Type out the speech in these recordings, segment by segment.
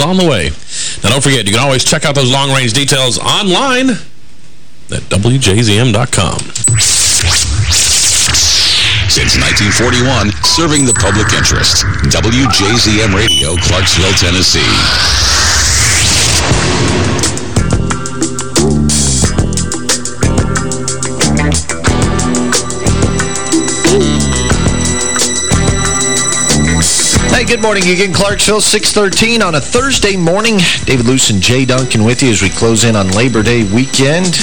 is on the way. Now, don't forget, you can always check out those long-range details online at WJZM.com. Since 1941, serving the public interest. WJZM Radio, Clarksville, Tennessee. Good morning again, Clarksville, 613 on a Thursday morning. David Luce and Jay Duncan with you as we close in on Labor Day weekend.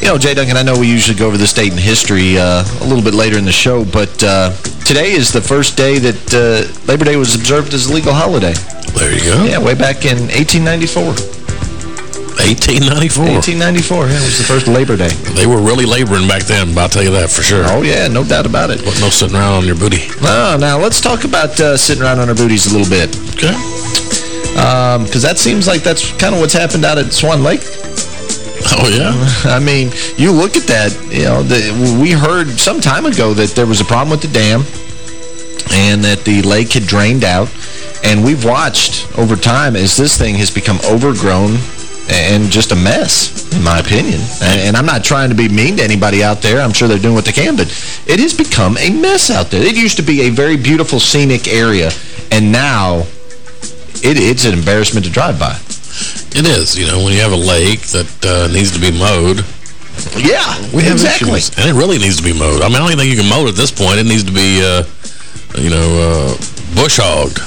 You know, Jay Duncan, I know we usually go over this date in history uh, a little bit later in the show, but uh, today is the first day that uh, Labor Day was observed as a legal holiday. There you go. Yeah, way back in 1894. 1894. 1894, yeah, it was the first Labor Day. They were really laboring back then, I'll tell you that for sure. Oh, yeah, no doubt about it. Wasn't no sitting around on your booty. Oh, now, let's talk about uh, sitting around on our booties a little bit. Okay. Because um, that seems like that's kind of what's happened out at Swan Lake. Oh, yeah? I mean, you look at that, you know, the, we heard some time ago that there was a problem with the dam and that the lake had drained out. And we've watched over time as this thing has become overgrown and just a mess, in my opinion. And, and, I'm not trying to be mean to anybody out there. I'm sure they're doing what they can, but it has become a mess out there. It used to be a very beautiful scenic area, and now it, it's an embarrassment to drive by. It is. You know, when you have a lake that uh, needs to be mowed. Yeah, we have exactly. Issues. And it really needs to be mowed. I mean, I don't even think you can mow it at this point. It needs to be, uh, you know, uh, bush hogged.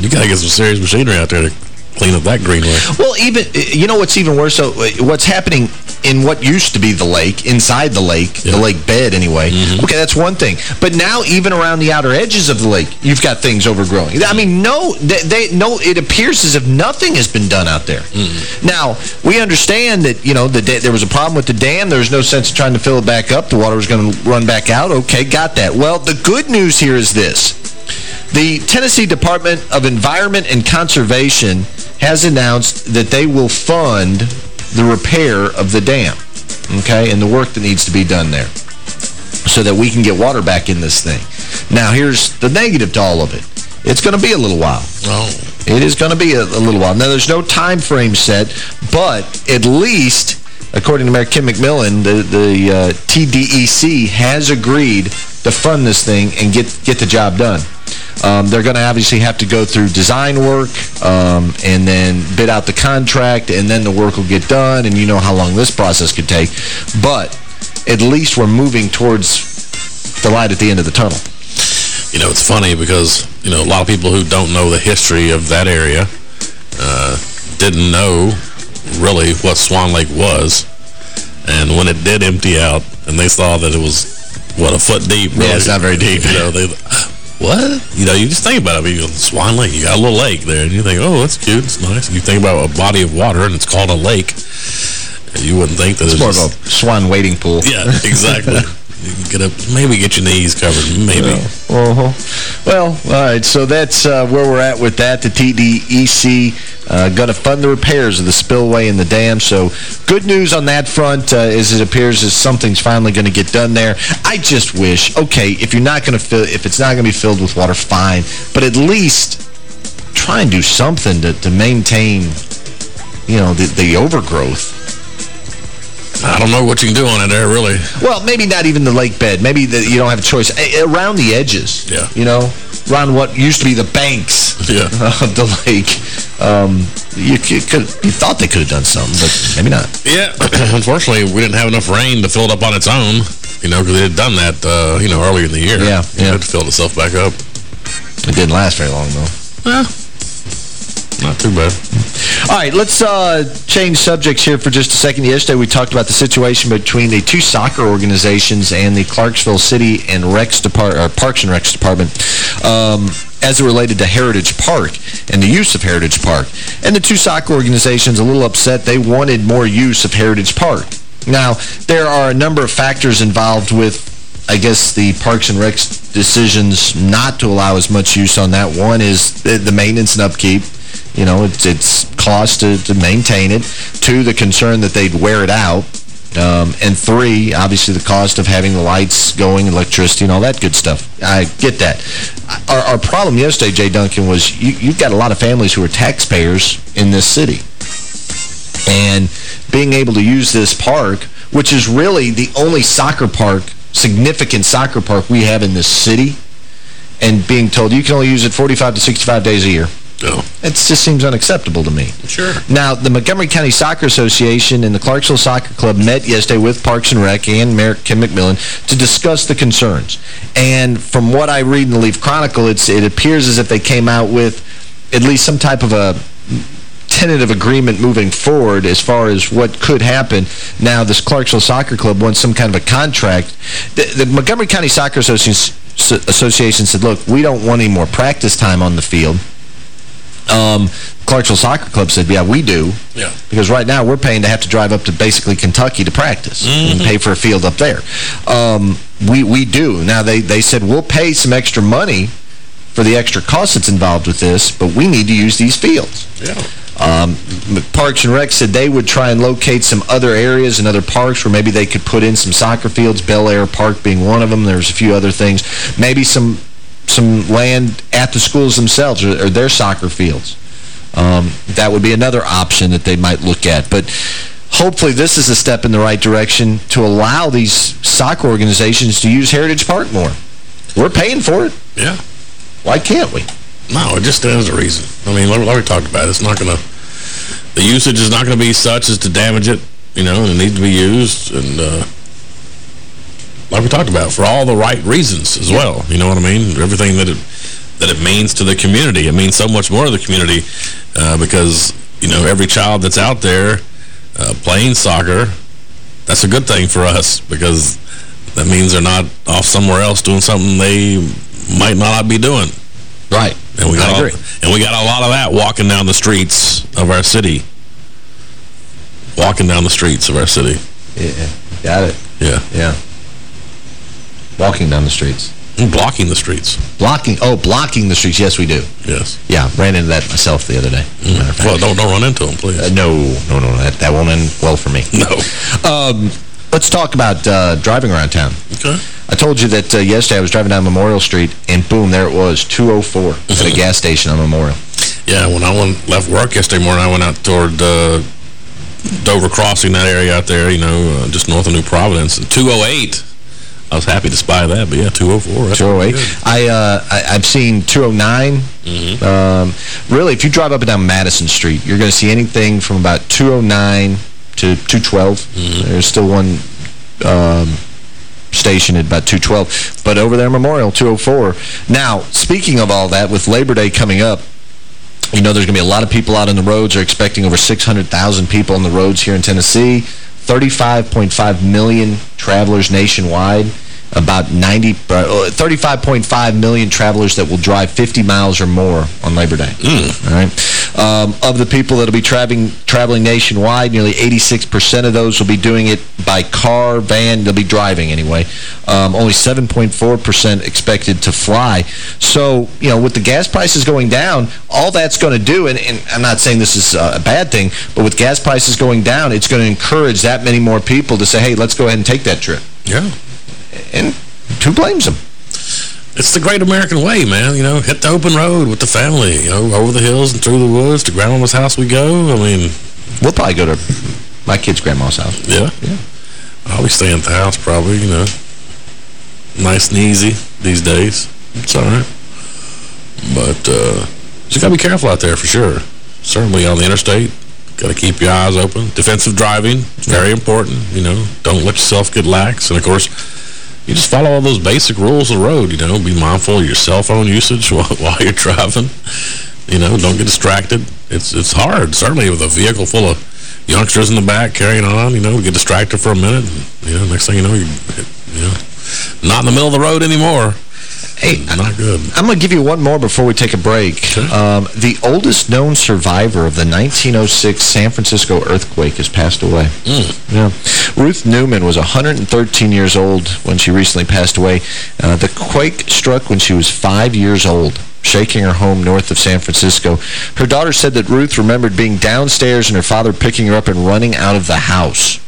You got to get some serious machinery out there to clean up that greenway. Well, even, you know what's even worse? So what's happening in what used to be the lake, inside the lake, yeah. the lake bed anyway, mm -hmm. okay, that's one thing. But now even around the outer edges of the lake, you've got things overgrowing. I mean, no, they, they no, it appears as if nothing has been done out there. Mm -hmm. Now, we understand that, you know, the there was a problem with the dam. There's no sense of trying to fill it back up. The water was going to run back out. Okay, got that. Well, the good news here is this. The Tennessee Department of Environment and Conservation has announced that they will fund the repair of the dam, okay, and the work that needs to be done there so that we can get water back in this thing. Now, here's the negative to all of it. It's going to be a little while. Oh. It is going to be a, a, little while. Now, there's no time frame set, but at least, according to Mayor Kim McMillan, the, the uh, TDEC has agreed to fund this thing and get, get the job done. Um, they're going to obviously have to go through design work um, and then bid out the contract, and then the work will get done, and you know how long this process could take. But at least we're moving towards the light at the end of the tunnel. You know, it's funny because, you know, a lot of people who don't know the history of that area uh, didn't know really what Swan Lake was. And when it did empty out and they saw that it was, what, a foot deep? Really, yeah, it's not very deep. You know, they, what? You know, you just think about it. You go, Swan Lake, you got a little lake there, and you think, oh, that's cute, it's nice. You think about a body of water, and it's called a lake. You wouldn't think that it's, it's more just, of a swan wading pool. Yeah, exactly. Get up, maybe get your knees covered, maybe. Uh -huh. Well, all right, so that's uh, where we're at with that. The TDEC uh, going to fund the repairs of the spillway and the dam. So good news on that front uh, as it appears as something's finally going to get done there. I just wish, okay, if you're not going to fill, if it's not going to be filled with water, fine. But at least try and do something to, to maintain, you know, the, the overgrowth. I don't know what you can do on it there, really. Well, maybe not even the lake bed. Maybe the, you don't have a choice. Around the edges. Yeah. You know, around what used to be the banks yeah. of the lake. Um, you, you, could, you thought they could have done something, but maybe not. Yeah. Unfortunately, we didn't have enough rain to fill it up on its own, you know, because they had done that, uh, you know, earlier in the year. Yeah. yeah. It filled itself back up. It didn't last very long, though. Yeah. Not too bad. All right, let's uh, change subjects here for just a second. Yesterday we talked about the situation between the two soccer organizations and the Clarksville City and Depart Parks and Recs Department um, as it related to Heritage Park and the use of Heritage Park. And the two soccer organizations a little upset. They wanted more use of Heritage Park. Now, there are a number of factors involved with I guess the Parks and Recs decisions not to allow as much use on that. One is the maintenance and upkeep. You know, it's, it's cost to, to maintain it. Two, the concern that they'd wear it out. Um, and three, obviously the cost of having the lights going, electricity, and all that good stuff. I get that. Our, our problem yesterday, Jay Duncan, was you, you've got a lot of families who are taxpayers in this city. And being able to use this park, which is really the only soccer park, significant soccer park we have in this city, and being told you can only use it 45 to 65 days a year. No. It just seems unacceptable to me. Sure. Now, the Montgomery County Soccer Association and the Clarksville Soccer Club met yesterday with Parks and Rec and Mayor Kim McMillan to discuss the concerns. And from what I read in the Leaf Chronicle, it's, it appears as if they came out with at least some type of a tentative agreement moving forward as far as what could happen. Now, this Clarksville Soccer Club wants some kind of a contract. The, the Montgomery County Soccer Association, Association said, look, we don't want any more practice time on the field. Um, Clarksville Soccer Club said, yeah, we do. Yeah. Because right now we're paying to have to drive up to basically Kentucky to practice mm -hmm. and pay for a field up there. Um, we, we do. Now, they, they said, we'll pay some extra money for the extra cost that's involved with this, but we need to use these fields. Yeah. Um, Parks and Rec said they would try and locate some other areas and other parks where maybe they could put in some soccer fields, Bel Air Park being one of them. There's a few other things. Maybe some some land at the schools themselves or, or their soccer fields. Um, that would be another option that they might look at. But hopefully this is a step in the right direction to allow these soccer organizations to use Heritage Park more. We're paying for it. Yeah. Why can't we? No, it just stands a reason. I mean, like, we talked about, it's not going to... The usage is not going to be such as to damage it, you know, and it needs to be used. And, uh, like we talked about, for all the right reasons as well. You know what I mean? Everything that it that it means to the community. It means so much more to the community uh, because, you know, every child that's out there uh, playing soccer, that's a good thing for us because that means they're not off somewhere else doing something they might not be doing. Right. And we got. All, and we got a lot of that walking down the streets of our city. Walking down the streets of our city. Yeah. Got it. Yeah. Yeah. Walking down the streets. Blocking the streets. Blocking. Oh, blocking the streets. Yes, we do. Yes. Yeah, ran into that myself the other day. Mm. Well, don't don't run into them, please. Uh, no, no, no. That that won't end well for me. No. Um, let's talk about uh, driving around town. Okay. I told you that uh, yesterday I was driving down Memorial Street, and boom, there it was, 204 mm -hmm. at a gas station on Memorial. Yeah, when I went, left work yesterday morning, I went out toward uh, Dover Crossing, that area out there, you know, uh, just north of New Providence. 208 I was happy to spy that, but yeah, 204. 208. I, uh, I, have seen 209. Mm -hmm. um, really, if you drive up and down Madison Street, you're going to see anything from about 209 to 212. Mm -hmm. There's still one um, station at about 212. But over there, Memorial, 204. Now, speaking of all that, with Labor Day coming up, you know there's going to be a lot of people out on the roads. They're expecting over 600,000 people on the roads here in Tennessee. 35.5 million travelers nationwide about 90, uh, 35.5 million travelers that will drive 50 miles or more on Labor Day. Mm. All right. Um, of the people that will be traveling traveling nationwide, nearly 86% of those will be doing it by car, van. They'll be driving anyway. Um, only 7.4% expected to fly. So, you know, with the gas prices going down, all that's going to do, and, and, I'm not saying this is a bad thing, but with gas prices going down, it's going to encourage that many more people to say, hey, let's go ahead and take that trip. Yeah and who blames them? It's the great American way, man. You know, hit the open road with the family. You know, over the hills and through the woods to grandma's house we go. I mean... We'll probably go to my kid's grandma's house. Yeah? Yeah. I'll be staying at the house probably, you know. Nice and easy these days. It's all right. But uh, just got to be careful out there for sure. Certainly on the interstate. Got to keep your eyes open. Defensive driving, very important. You know, don't let yourself get lax. And, of course you just follow all those basic rules of the road, you know, be mindful of your cell phone usage while, while you're driving. You know, don't get distracted. It's it's hard, certainly with a vehicle full of youngsters in the back carrying on, you know, get distracted for a minute. And, you know, next thing you know, you're, you know, not in the middle of the road anymore. Hey, not good. I'm going to give you one more before we take a break. Um, the oldest known survivor of the 1906 San Francisco earthquake has passed away. Mm. Yeah. Ruth Newman was 113 years old when she recently passed away. Uh, the quake struck when she was five years old shaking her home north of San Francisco. Her daughter said that Ruth remembered being downstairs and her father picking her up and running out of the house.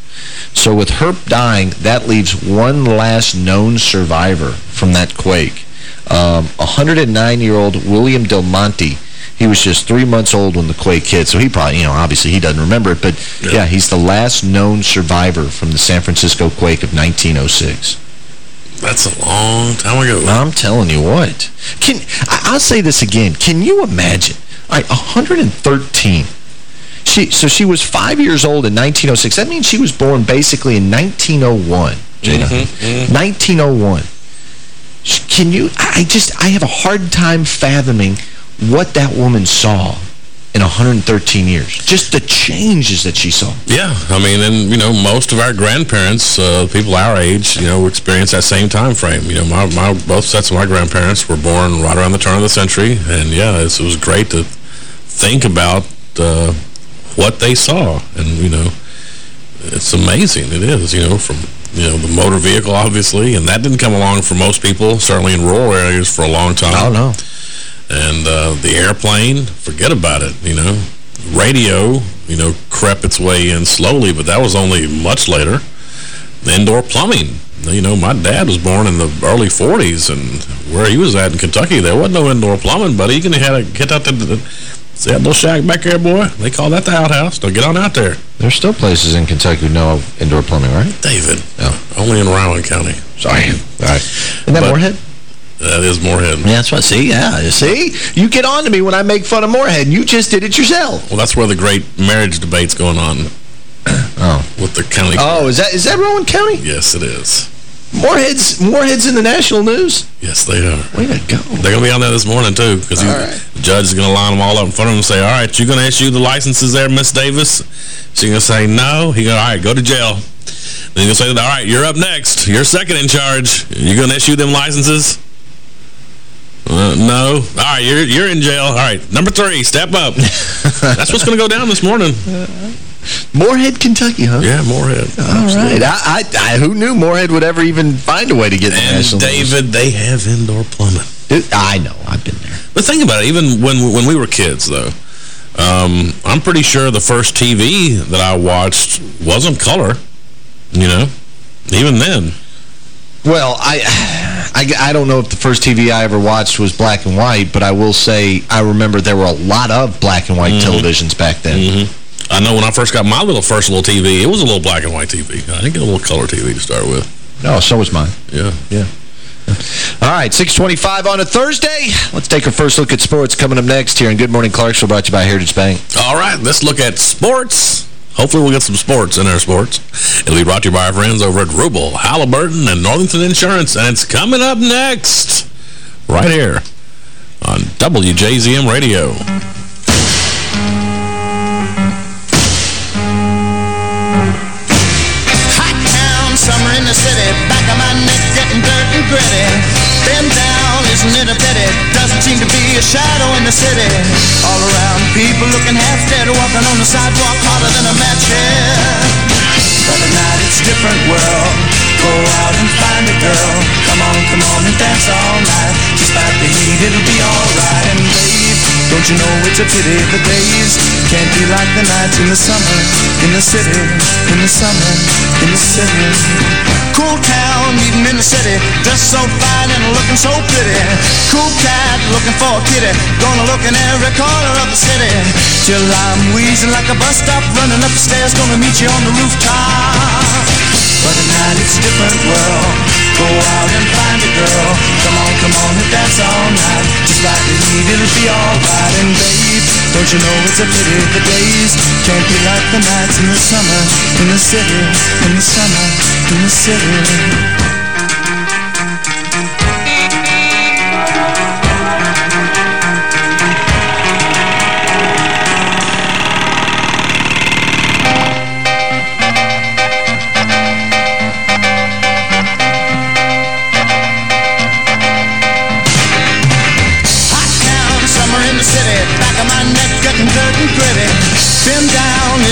So with her dying, that leaves one last known survivor from that quake. 109-year-old um, William Del Monte. He was just three months old when the quake hit, so he probably, you know, obviously he doesn't remember it, but yeah, yeah he's the last known survivor from the San Francisco quake of 1906. That's a long time ago. I'm telling you what. Can I'll say this again. Can you imagine? All right, 113 she so she was five years old in 1906. That means she was born basically in 1901. Jada. Mm -hmm, mm -hmm. 1901. Can you? I just I have a hard time fathoming what that woman saw in 113 years. Just the changes that she saw. Yeah, I mean, and, you know, most of our grandparents, uh, people our age, you know, experienced that same time frame. You know, my, my both sets of my grandparents were born right around the turn of the century, and, yeah, it was great to think about uh, what they saw. And, you know, it's amazing. It is, you know, from, you know, the motor vehicle, obviously. And that didn't come along for most people, certainly in rural areas for a long time. I don't. And uh, the airplane, forget about it, you know. Radio, you know, crept its way in slowly, but that was only much later. Indoor plumbing. You know, my dad was born in the early 40s, and where he was at in Kentucky, there wasn't no indoor plumbing, but he can had to get out to See that little shack back there, boy? They call that the outhouse. Now get on out there. There's still places in Kentucky with no indoor plumbing, right? David. No. Only in Rowan County. Sorry. All right. Isn't that but Morehead? That is Morehead. Yeah, that's what, see, yeah. You see? You get on to me when I make fun of Morehead, and you just did it yourself. Well, that's where the great marriage debate's going on. oh. With the county. Oh, is that is that Rowan County? Yes, it is. Morehead's, Morehead's in the national news? Yes, they are. Way to go. They're going to be on there this morning, too, because right. the judge is going to line them all up in front of them and say, all right, you're going to issue the licenses there, Miss Davis? She's going to say, no. He going, all right, go to jail. Then he's going to say, all right, you're up next. You're second in charge. You're going to issue them licenses? Uh, no. All right, you're, you're in jail. All right, number three, step up. That's what's going to go down this morning. Morehead, Kentucky, huh? Yeah, Morehead. All right. I, I, I, who knew Morehead would ever even find a way to get and David, they have indoor plumbing. I know. I've been there. But think about it. Even when when we were kids, though, um, I'm pretty sure the first TV that I watched wasn't color. You know, even then. Well, I, I, I don't know if the first TV I ever watched was black and white, but I will say I remember there were a lot of black and white mm -hmm. televisions back then. Mm -hmm. I know when I first got my little first little TV, it was a little black and white TV. I didn't get a little color TV to start with. No, so was mine. Yeah. Yeah. All right, 625 on a Thursday. Let's take a first look at sports coming up next here. And Good Morning Clarksville brought to you by Heritage Bank. All right, let's look at sports. Hopefully we'll get some sports in our sports. It'll be brought to you by our friends over at Rubel, Halliburton, and Northington Insurance. And it's coming up next right here on WJZM Radio. Seem to be a shadow in the city. All around, people looking half dead, walking on the sidewalk harder than a match head. But at night it's a different world. Go out and find a girl. Come on, come on and dance all night. Despite the heat, it'll be alright. And babe, don't you know it's a pity the days can't be like the nights in the summer, in the city, in the summer, in the city. Cool town, meeting in the city, dressed so fine and looking so pretty. Cool cat, looking for a kitty, gonna look in every corner of the city. Till I'm wheezing like a bus stop, running up the stairs, gonna meet you on the rooftop. But at night it's a different world. Go out and find a girl. Come on, come on and dance all night. Just like the heat, it'll be alright. And babe, don't you know it's a pity the days can't be like the nights in the summer, in the city, in the summer, in the city.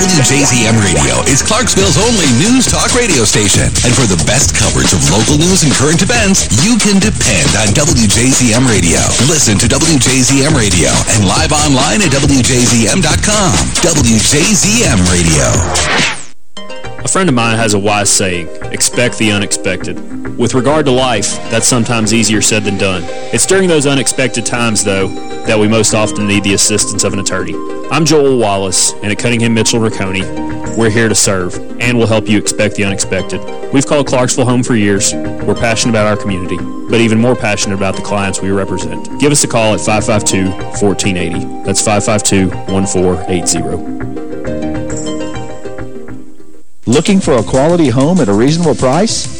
WJZM Radio is Clarksville's only news talk radio station. And for the best coverage of local news and current events, you can depend on WJZM Radio. Listen to WJZM Radio and live online at WJZM.com. WJZM Radio. A friend of mine has a wise saying, expect the unexpected. With regard to life, that's sometimes easier said than done. It's during those unexpected times, though, that we most often need the assistance of an attorney. I'm Joel Wallace, and at Cunningham Mitchell Rocconi, we're here to serve, and we'll help you expect the unexpected. We've called Clarksville home for years. We're passionate about our community, but even more passionate about the clients we represent. Give us a call at 552-1480. That's 552-1480. Looking for a quality home at a reasonable price?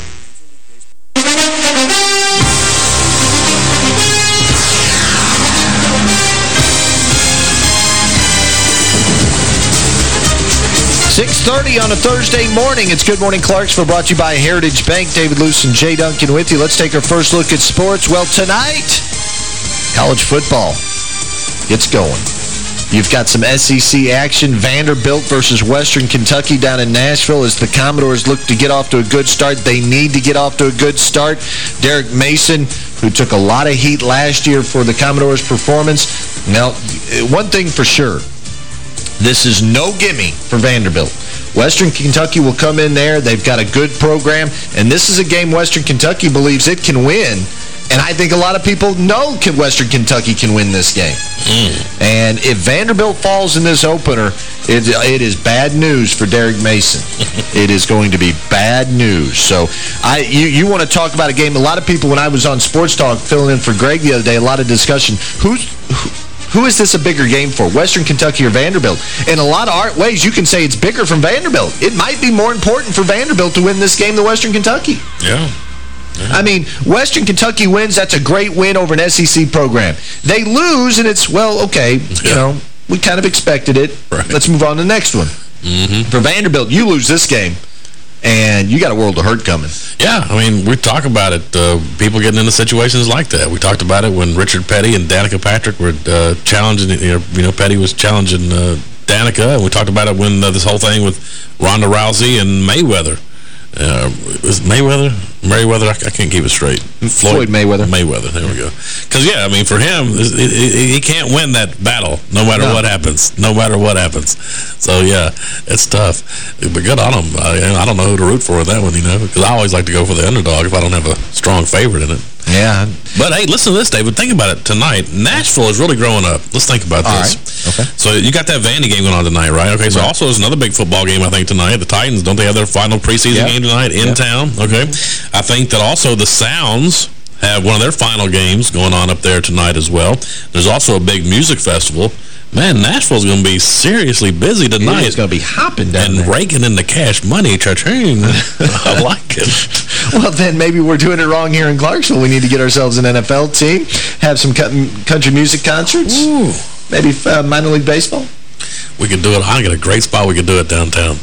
Six thirty on a Thursday morning. It's Good Morning Clarksville, brought to you by Heritage Bank. David Luce and Jay Duncan with you. Let's take our first look at sports. Well, tonight, college football gets going. You've got some SEC action. Vanderbilt versus Western Kentucky down in Nashville as the Commodores look to get off to a good start. They need to get off to a good start. Derek Mason, who took a lot of heat last year for the Commodores' performance. Now, one thing for sure, this is no gimme for Vanderbilt. Western Kentucky will come in there. They've got a good program. And this is a game Western Kentucky believes it can win. And I think a lot of people know Western Kentucky can win this game. Mm. And if Vanderbilt falls in this opener, it, it is bad news for Derek Mason. it is going to be bad news. So I you, you want to talk about a game, a lot of people, when I was on Sports Talk filling in for Greg the other day, a lot of discussion. Who's... Who, who is this a bigger game for, Western Kentucky or Vanderbilt? In a lot of ways, you can say it's bigger from Vanderbilt. It might be more important for Vanderbilt to win this game than Western Kentucky. Yeah. Yeah. I mean, Western Kentucky wins, that's a great win over an SEC program. They lose, and it's, well, okay, yeah. you know, we kind of expected it. Right. Let's move on to the next one. Mm -hmm. For Vanderbilt, you lose this game, and you got a world of hurt coming. Yeah, I mean, we talk about it, uh, people getting into situations like that. We talked about it when Richard Petty and Danica Patrick were uh, challenging, you know, Petty was challenging uh, Danica, and we talked about it when uh, this whole thing with Ronda Rousey and Mayweather. Uh, was Mayweather? Mayweather? I, I, can't keep it straight. Floyd, Floyd Mayweather. Mayweather, there we go. Because, yeah, I mean, for him, he can't win that battle no matter no. what happens. No matter what happens. So, yeah, it's tough. But good on him. I, I don't know who to root for in that one, you know, because I always like to go for the underdog if I don't have a strong favorite in it. Yeah. But hey, listen to this, David. Think about it tonight. Nashville is really growing up. Let's think about All this. right. Okay. So you got that Vandy game going on tonight, right? Okay, so Right. also there's another big football game, I think, tonight. The Titans, don't they have their final preseason Yep. game tonight in Yep. town? Okay. I think that also the Sounds have one of their final games going on up there tonight as well. There's also a big music festival. Man, Nashville's going to be seriously busy tonight. It's going to be hopping down and there. raking in the cash money, cha-ching. I like it. Well, then maybe we're doing it wrong here in Clarksville. We need to get ourselves an NFL team, have some country music concerts, Ooh. maybe uh, minor league baseball. We could do it. I got a great spot we could do it downtown.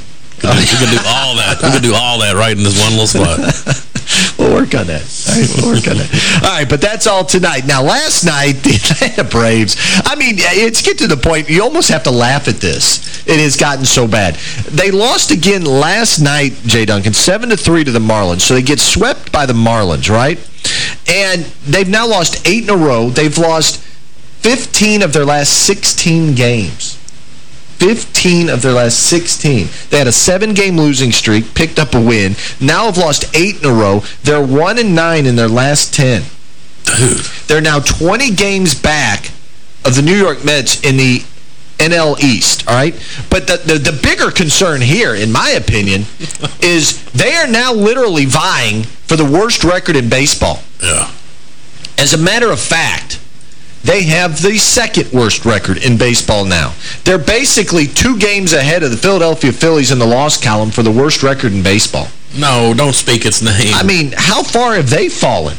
Oh, do, we could do all that. We could do all that right in this one little spot. We'll work on that. All right, we'll work on that. All right, but that's all tonight. Now, last night, the Atlanta Braves, I mean, it's get to the point, you almost have to laugh at this. It has gotten so bad. They lost again last night, Jay Duncan, 7 to three to the Marlins. So they get swept by the Marlins, right? And they've now lost eight in a row. They've lost 15 of their last 16 games. 15 of their last 16. They had a seven-game losing streak, picked up a win. Now have lost eight in a row. They're 1 and nine in their last 10. Dude. They're now 20 games back of the New York Mets in the NL East, all right? But the, the, the bigger concern here, in my opinion, is they are now literally vying for the worst record in baseball. Yeah. As a matter of fact, they have the second worst record in baseball now. They're basically two games ahead of the Philadelphia Phillies in the loss column for the worst record in baseball. No, don't speak its name. I mean, how far have they fallen?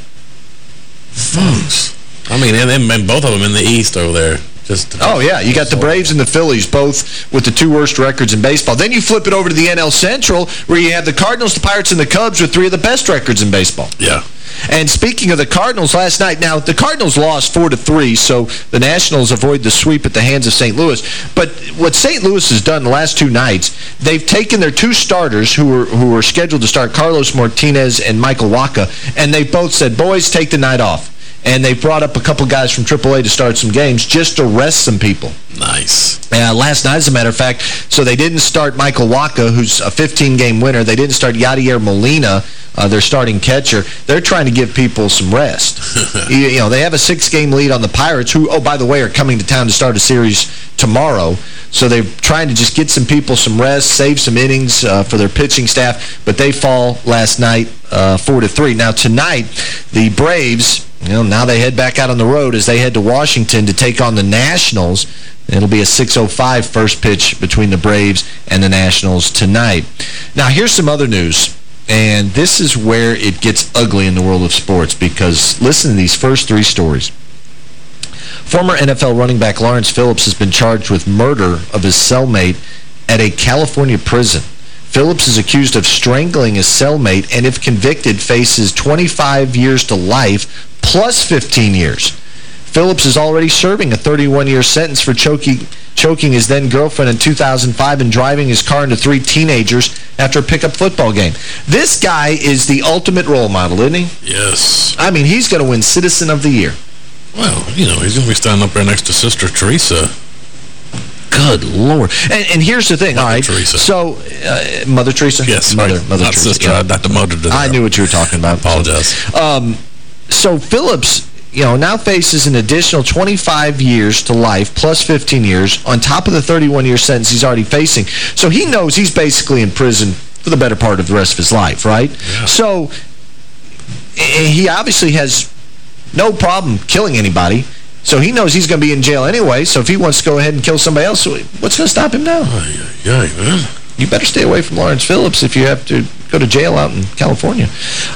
folks. I mean, and, and both of them in the East over there. Just Oh, yeah. You got the Braves and the Phillies, both with the two worst records in baseball. Then you flip it over to the NL Central, where you have the Cardinals, the Pirates, and the Cubs with three of the best records in baseball. Yeah. And speaking of the Cardinals last night, now the Cardinals lost 4 to three, so the Nationals avoid the sweep at the hands of St. Louis. But what St. Louis has done the last two nights, they've taken their two starters who were who were scheduled to start, Carlos Martinez and Michael Wacha, and they both said, "Boys, take the night off." And they brought up a couple guys from AAA to start some games just to rest some people. Nice. Uh, last night, as a matter of fact, so they didn't start Michael Wacha, who's a 15-game winner. They didn't start Yadier Molina, uh, their starting catcher. They're trying to give people some rest. you, you know, they have a six-game lead on the Pirates, who, oh, by the way, are coming to town to start a series tomorrow. So they're trying to just get some people some rest, save some innings uh, for their pitching staff. But they fall last night uh, 4 to three. Now, tonight, the Braves... You know, now they head back out on the road as they head to Washington to take on the Nationals. It'll be a 6.05 first pitch between the Braves and the Nationals tonight. Now, here's some other news. And this is where it gets ugly in the world of sports because listen to these first three stories. Former NFL running back Lawrence Phillips has been charged with murder of his cellmate at a California prison. Phillips is accused of strangling his cellmate and if convicted faces 25 years to life plus 15 years. Phillips is already serving a 31-year sentence for choking, choking his then-girlfriend in 2005 and driving his car into three teenagers after a pickup football game. This guy is the ultimate role model, isn't he? Yes. I mean, he's going to win Citizen of the Year. Well, you know, he's going to be standing up there next to Sister Teresa. Good Lord. And, and here's the thing, Mother all right? Teresa. So, uh, Mother Teresa? Yes, Mother, right. Mother Not Teresa. sister, yeah. not the mother I knew what you were talking about. Apologize. Um, so Phillips, you know, now faces an additional 25 years to life plus 15 years on top of the 31-year sentence he's already facing. So he knows he's basically in prison for the better part of the rest of his life, right? So eh, he obviously has no problem killing anybody. So he knows he's going to be in jail anyway. So if he wants to go ahead and kill somebody else, what's going to stop him now? You better stay away from Lawrence Phillips if you have to go to jail out in California.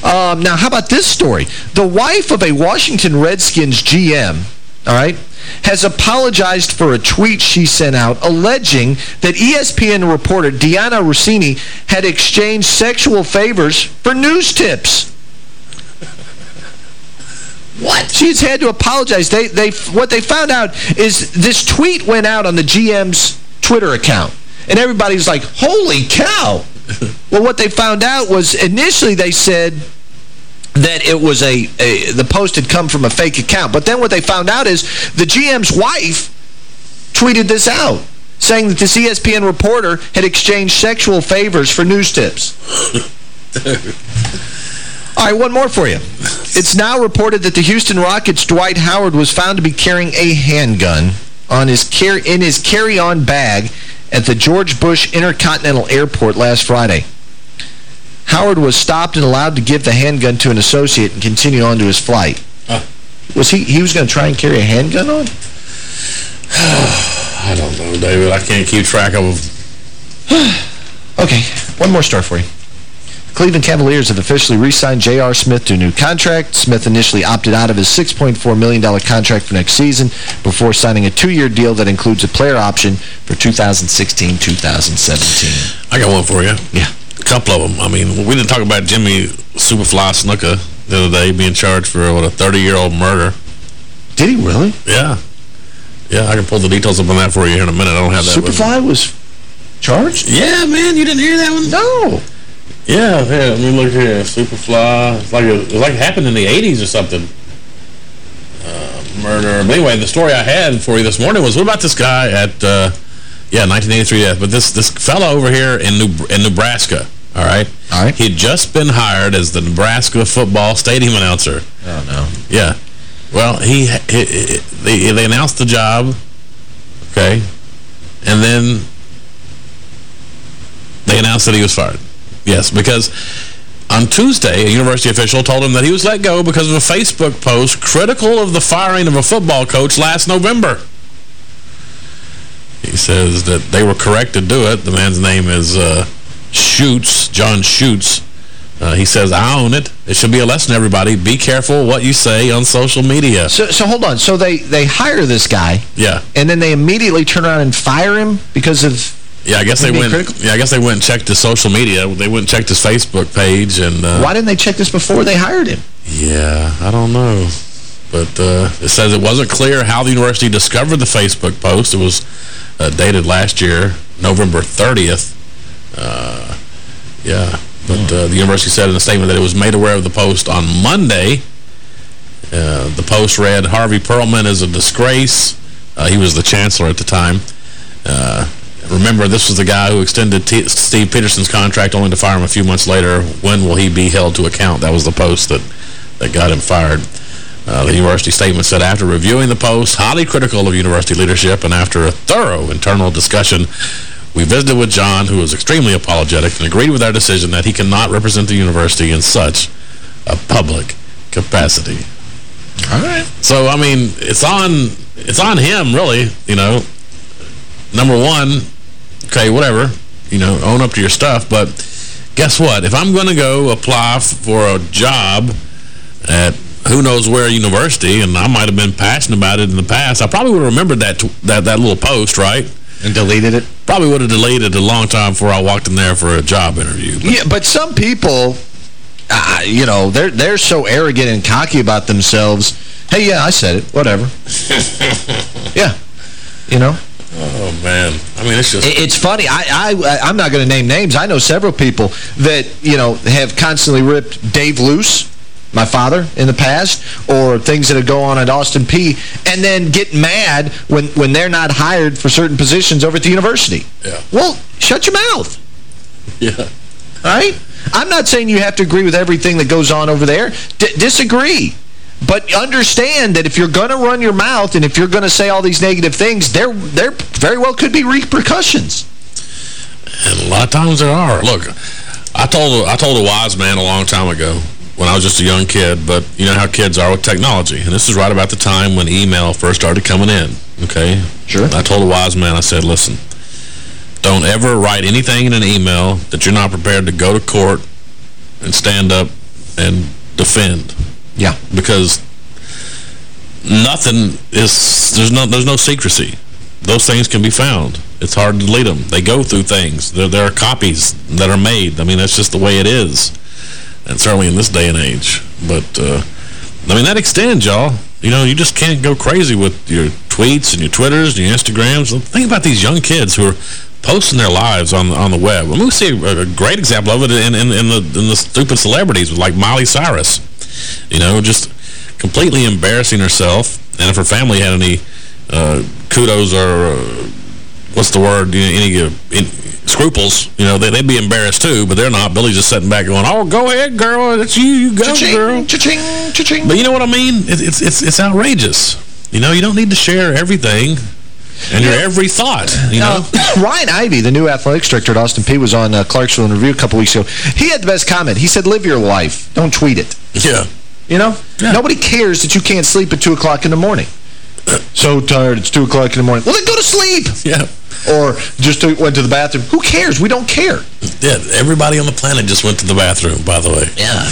Um, now, how about this story? The wife of a Washington Redskins GM, all right, has apologized for a tweet she sent out alleging that ESPN reporter Dianna Russini had exchanged sexual favors for news tips. What? She's had to apologize. They, they, what they found out is this tweet went out on the GM's Twitter account. And everybody's like, holy cow. well, what they found out was initially they said that it was a, a, the post had come from a fake account. But then what they found out is the GM's wife tweeted this out, saying that this ESPN reporter had exchanged sexual favors for news tips. All right, one more for you. It's now reported that the Houston Rockets' Dwight Howard was found to be carrying a handgun on his car in his carry-on bag at the George Bush Intercontinental Airport last Friday. Howard was stopped and allowed to give the handgun to an associate and continue on to his flight. Was he he was going to try and carry a handgun on? I don't know, David. I can't keep track of... okay, one more story for you. Cleveland Cavaliers have officially re-signed J.R. Smith to a new contract. Smith initially opted out of his $6.4 million contract for next season before signing a two-year deal that includes a player option for 2016-2017. I got one for you. Yeah. A couple of them. I mean, we didn't talk about Jimmy Superfly Snuka the other day being charged for, what, a 30-year-old murder. Did he really? Yeah. Yeah, I can pull the details up on that for you here in a minute. I don't have that Superfly was charged? Yeah, man. You didn't hear that one? No. Yeah, yeah. Let me look here. Superfly. It's like it, like it happened in the 80s or something. Uh, murder. But anyway, the story I had for you this morning was, what about this guy at, uh, yeah, 1983 death, but this, this fella over here in, New, in Nebraska, all right? All right. He'd just been hired as the Nebraska football stadium announcer. Oh, no. Yeah. Well, he, he, he they, they announced the job, okay, and then they announced that he was fired. Yes, because on Tuesday, a university official told him that he was let go because of a Facebook post critical of the firing of a football coach last November. He says that they were correct to do it. The man's name is uh, Schutz, John Schutz. Uh, he says, I own it. It should be a lesson everybody. Be careful what you say on social media. So, so hold on. So they, they hire this guy. Yeah. And then they immediately turn around and fire him because of... Yeah, I guess they went. Critical? Yeah, I guess they went and checked his social media. They went and checked his Facebook page, and uh, why didn't they check this before they hired him? Yeah, I don't know, but uh, it says it wasn't clear how the university discovered the Facebook post. It was uh, dated last year, November 30th. Uh, yeah, but uh, the university said in a statement that it was made aware of the post on Monday. Uh, the post read, Harvey Perlman is a disgrace. he was the chancellor at the time. Remember, this was the guy who extended T Steve Pederson's contract only to fire him a few months later. When will he be held to account? That was the post that, that got him fired. Uh, the university statement said, after reviewing the post, highly critical of university leadership, and after a thorough internal discussion, we visited with John, who was extremely apologetic, and agreed with our decision that he cannot represent the university in such a public capacity. All right. So, I mean, it's on it's on him, really, you know. Number one, okay, whatever, you know, own up to your stuff. But guess what? If I'm going to go apply for a job at who knows where university, and I might have been passionate about it in the past, I probably would have remembered that, that, that little post, right? And deleted it? Probably would have deleted it a long time before I walked in there for a job interview. But. Yeah, but some people, uh, you know, they're, they're so arrogant and cocky about themselves. Hey, yeah, I said it. Whatever. yeah. You know? Oh, man. I mean, it's just... It's funny. I, I, I'm not going to name names. I know several people that, you know, have constantly ripped Dave Luce, my father, in the past, or things that have go on at Austin Peay and then get mad when, when they're not hired for certain positions over at the university. Yeah. Well, shut your mouth. Yeah. All right? I'm not saying you have to agree with everything that goes on over there. D disagree. But understand that if you're going to run your mouth and if you're going to say all these negative things, there there very well could be repercussions. And a lot of times there are. Look, I told I told a wise man a long time ago when I was just a young kid, but you know how kids are with technology. And this is right about the time when email first started coming in, okay? Sure. I told a wise man, I said, listen, don't ever write anything in an email that you're not prepared to go to court and stand up and defend. Yeah. Because nothing is, there's no, there's no secrecy. Those things can be found. It's hard to delete them. They go through things. There, there are copies that are made. I mean, that's just the way it is. And certainly in this day and age. But, uh, I mean, that extends, y'all. You know, you just can't go crazy with your tweets and your Twitters and your Instagrams. Think about these young kids who are posting their lives on the, on the web. I mean, we see a, a great example of it in, in, in, the, in the stupid celebrities like Miley Cyrus. You know, just completely embarrassing herself. And if her family had any uh, kudos or, uh, what's the word, any, any scruples, you know, they, they'd be embarrassed too, but they're not. Billy's just sitting back going, oh, go ahead, girl. It's you. You go, Cha-ching, girl. cha-ching, cha-ching. But you know what I mean? It, it's, it's, it's outrageous. You know, you don't need to share everything and your every thought, you know? Uh, Ryan Ivey, the new athletics director at Austin Peay, was on uh, Clarksville Review a couple weeks ago. He had the best comment. He said, live your life. Don't tweet it. Yeah. You know? Nobody cares that you can't sleep at 2 o'clock in the morning. so tired, it's 2 o'clock in the morning. Well, then go to sleep. Yeah. Or just to, went to the bathroom. Who cares? We don't care. Yeah, everybody on the planet just went to the bathroom, by the way. Yeah.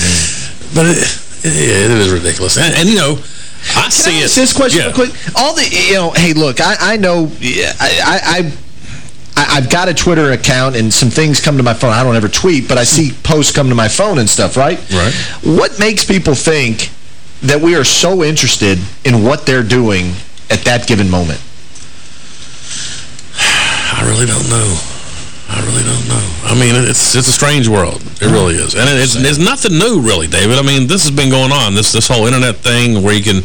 But it, it, it is ridiculous. And, and, you know, I Can see I it. this question yeah. real quick? All the, you know, hey, look, I, I know, I, I, I, I've got a Twitter account and some things come to my phone. I don't ever tweet, but I see posts come to my phone and stuff, right? Right. What makes people think that we are so interested in what they're doing at that given moment? I really don't know. I really don't know. I mean, it's it's a strange world. It really is. And it's, it's nothing new, really, David. I mean, this has been going on. This this whole internet thing where you can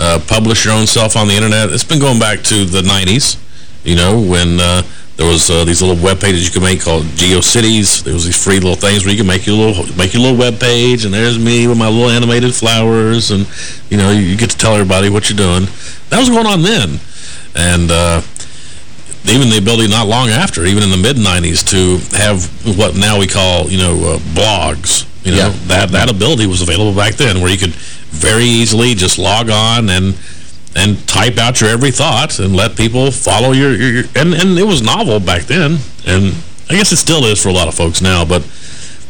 uh, publish your own self on the internet, it's been going back to the 90s, you know, when uh, there was uh, these little web pages you could make called GeoCities. There was these free little things where you can make your little make your little web page, and there's me with my little animated flowers, and, you know, you, you get to tell everybody what you're doing. That was going on then. And, uh, even the ability not long after, even in the mid-90s, to have what now we call, you know, uh, blogs. You know, Yeah. that, that ability was available back then where you could very easily just log on and and type out your every thought and let people follow your... your, your and, and it was novel back then, and I guess it still is for a lot of folks now, but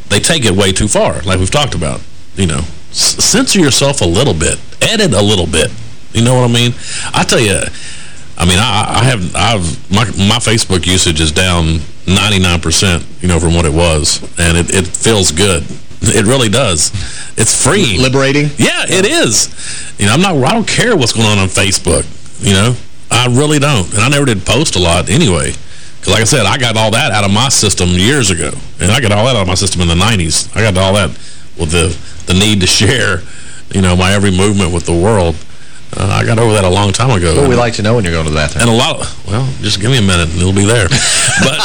they take it way too far, like we've talked about. You know, censor yourself a little bit. Edit a little bit. You know what I mean? I tell you... I mean, I, I have, I've, my, my Facebook usage is down 99%, you know, from what it was. And it, it feels good. It really does. It's free. Liberating? Yeah, it is. You know, I'm not, I don't care what's going on on Facebook, you know? I really don't. And I never did post a lot anyway. Because like I said, I got all that out of my system years ago. And I got all that out of my system in the 90s. I got all that with the, the need to share, you know, my every movement with the world. Uh, I got over that a long time ago. What we like to know when you're going to the bathroom. And a lot of, well, just give me a minute and it'll be there. but,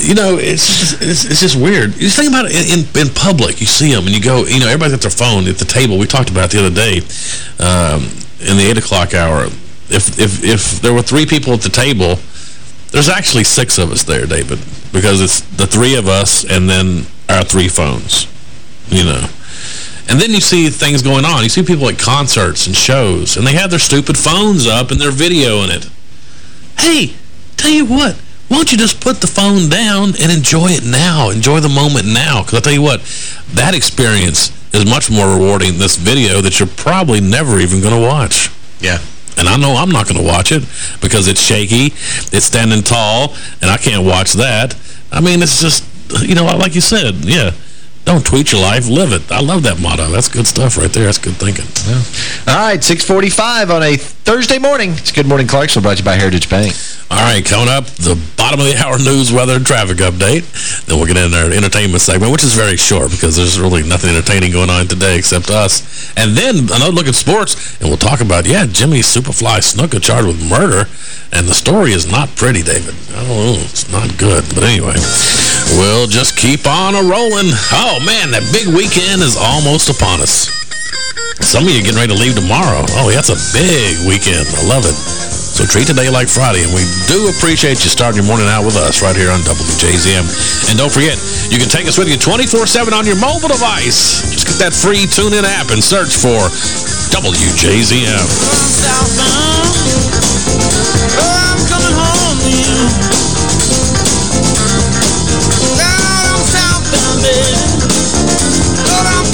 you know, it's just, it's, it's just weird. You just think about it in, in, in public. You see them and you go, you know, everybody's at their phone at the table. We talked about it the other day um, in the 8 o'clock hour. If, if, if there were three people at the table, there's actually six of us there, David, because it's the three of us and then our three phones, you know. And then you see things going on. You see people at concerts and shows, and they have their stupid phones up and they're videoing it. Hey, tell you what, why don't you just put the phone down and enjoy it now? Enjoy the moment now. Because I'll tell you what, that experience is much more rewarding than this video that you're probably never even going to watch. Yeah. And I know I'm not going to watch it because it's shaky, it's standing tall, and I can't watch that. I mean, it's just, you know, like you said, yeah, don't tweet your life, live it. I love that motto. That's good stuff right there. That's good thinking. All right, 645 on a Thursday morning. It's Good Morning Clarksville, brought to you by Heritage Bank. All right, coming up, the bottom of the hour news, weather, and traffic update. Then we'll get in our entertainment segment, which is very short because there's really nothing entertaining going on today except us. And then another look at sports, and we'll talk about, yeah, Jimmy Superfly Snuka charged with murder. And the story is not pretty, David. Oh, it's not good. But anyway, we'll just keep on a-rolling. Oh, man, that big weekend is almost upon us. Some of you getting ready to leave tomorrow. Oh, that's a big weekend. I love it. So treat today like Friday, and we do appreciate you starting your morning out with us right here on WJZM. And don't forget, you can take us with you 24-7 on your mobile device. Just get that free TuneIn app and search for WJZM. Southbound, baby. Lord, I'm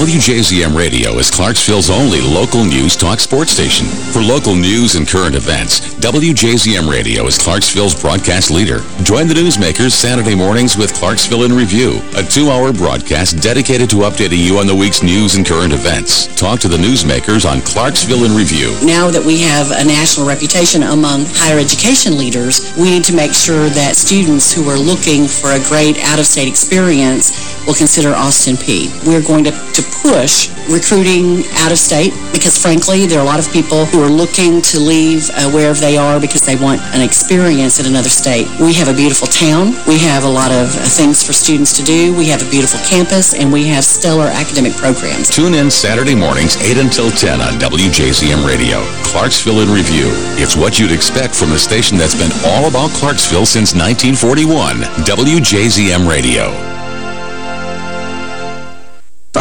WJZM Radio is Clarksville's only local news talk sports station. For local news and current events, WJZM Radio is Clarksville's broadcast leader. Join the newsmakers Saturday mornings with Clarksville in Review, a two-hour broadcast dedicated to updating you on the week's news and current events. Talk to the newsmakers on Clarksville in Review. Now that we have a national reputation among higher education leaders, we need to make sure that students who are looking for a great out-of-state experience will consider Austin Peay We're going to, to push recruiting out of state because, frankly, there are a lot of people who are looking to leave uh, wherever they are because they want an experience in another state. We have a beautiful town. We have a lot of uh, things for students to do. We have a beautiful campus, and we have stellar academic programs. Tune in Saturday mornings 8 until 10 on WJZM Radio. Clarksville in Review. It's what you'd expect from a station that's been all about Clarksville since 1941. WJZM Radio.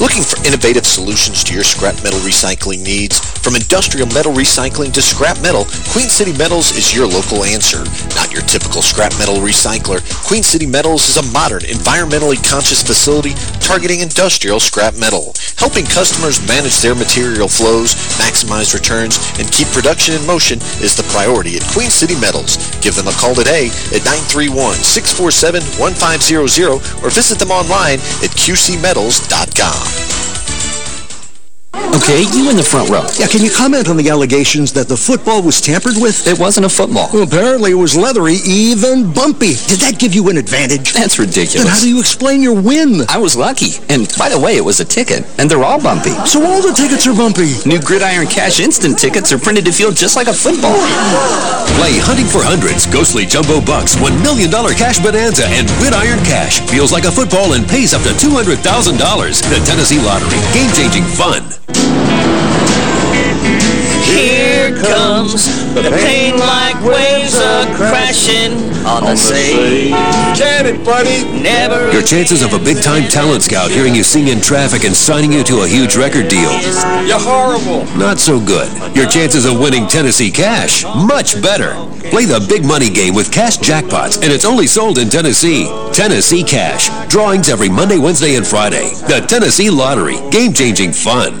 Looking for innovative solutions to your scrap metal recycling needs? From industrial metal recycling to scrap metal, Queen City Metals is your local answer. Not your typical scrap metal recycler, Queen City Metals is a modern, environmentally conscious facility targeting industrial scrap metal, helping customers manage their material flows, maximize returns, and keep production in motion is the priority at Queen City Metals. Give them a call today at 931-647-1500 or visit them online at qcmetals.com. Media. Okay, you in the front row. Yeah, can you comment on the allegations that the football was tampered with? It wasn't a football. Well, apparently it was leathery, even bumpy. Did that give you an advantage? That's ridiculous. Then how do you explain your win? I was lucky. And by the way, it was a ticket, and they're all bumpy. So all the tickets are bumpy? New Gridiron Cash Instant tickets are printed to feel just like a football. Play Hunting for Hundreds, Ghostly Jumbo Bucks, $1 million cash bonanza, and Gridiron Cash. Feels like a football and pays up to $200,000. The Tennessee Lottery. Game-changing fun. Here comes the pain like waves are crashing on the sea. Get it, buddy. Never Your chances of a big-time talent scout hearing you sing in traffic and signing you to a huge record deal. You're horrible. Not so good. Your chances of winning Tennessee Cash, much better. Play the big money game with Cash Jackpots, and it's only sold in Tennessee. Tennessee Cash. Drawings every Monday, Wednesday, and Friday. The Tennessee Lottery. Game-changing fun.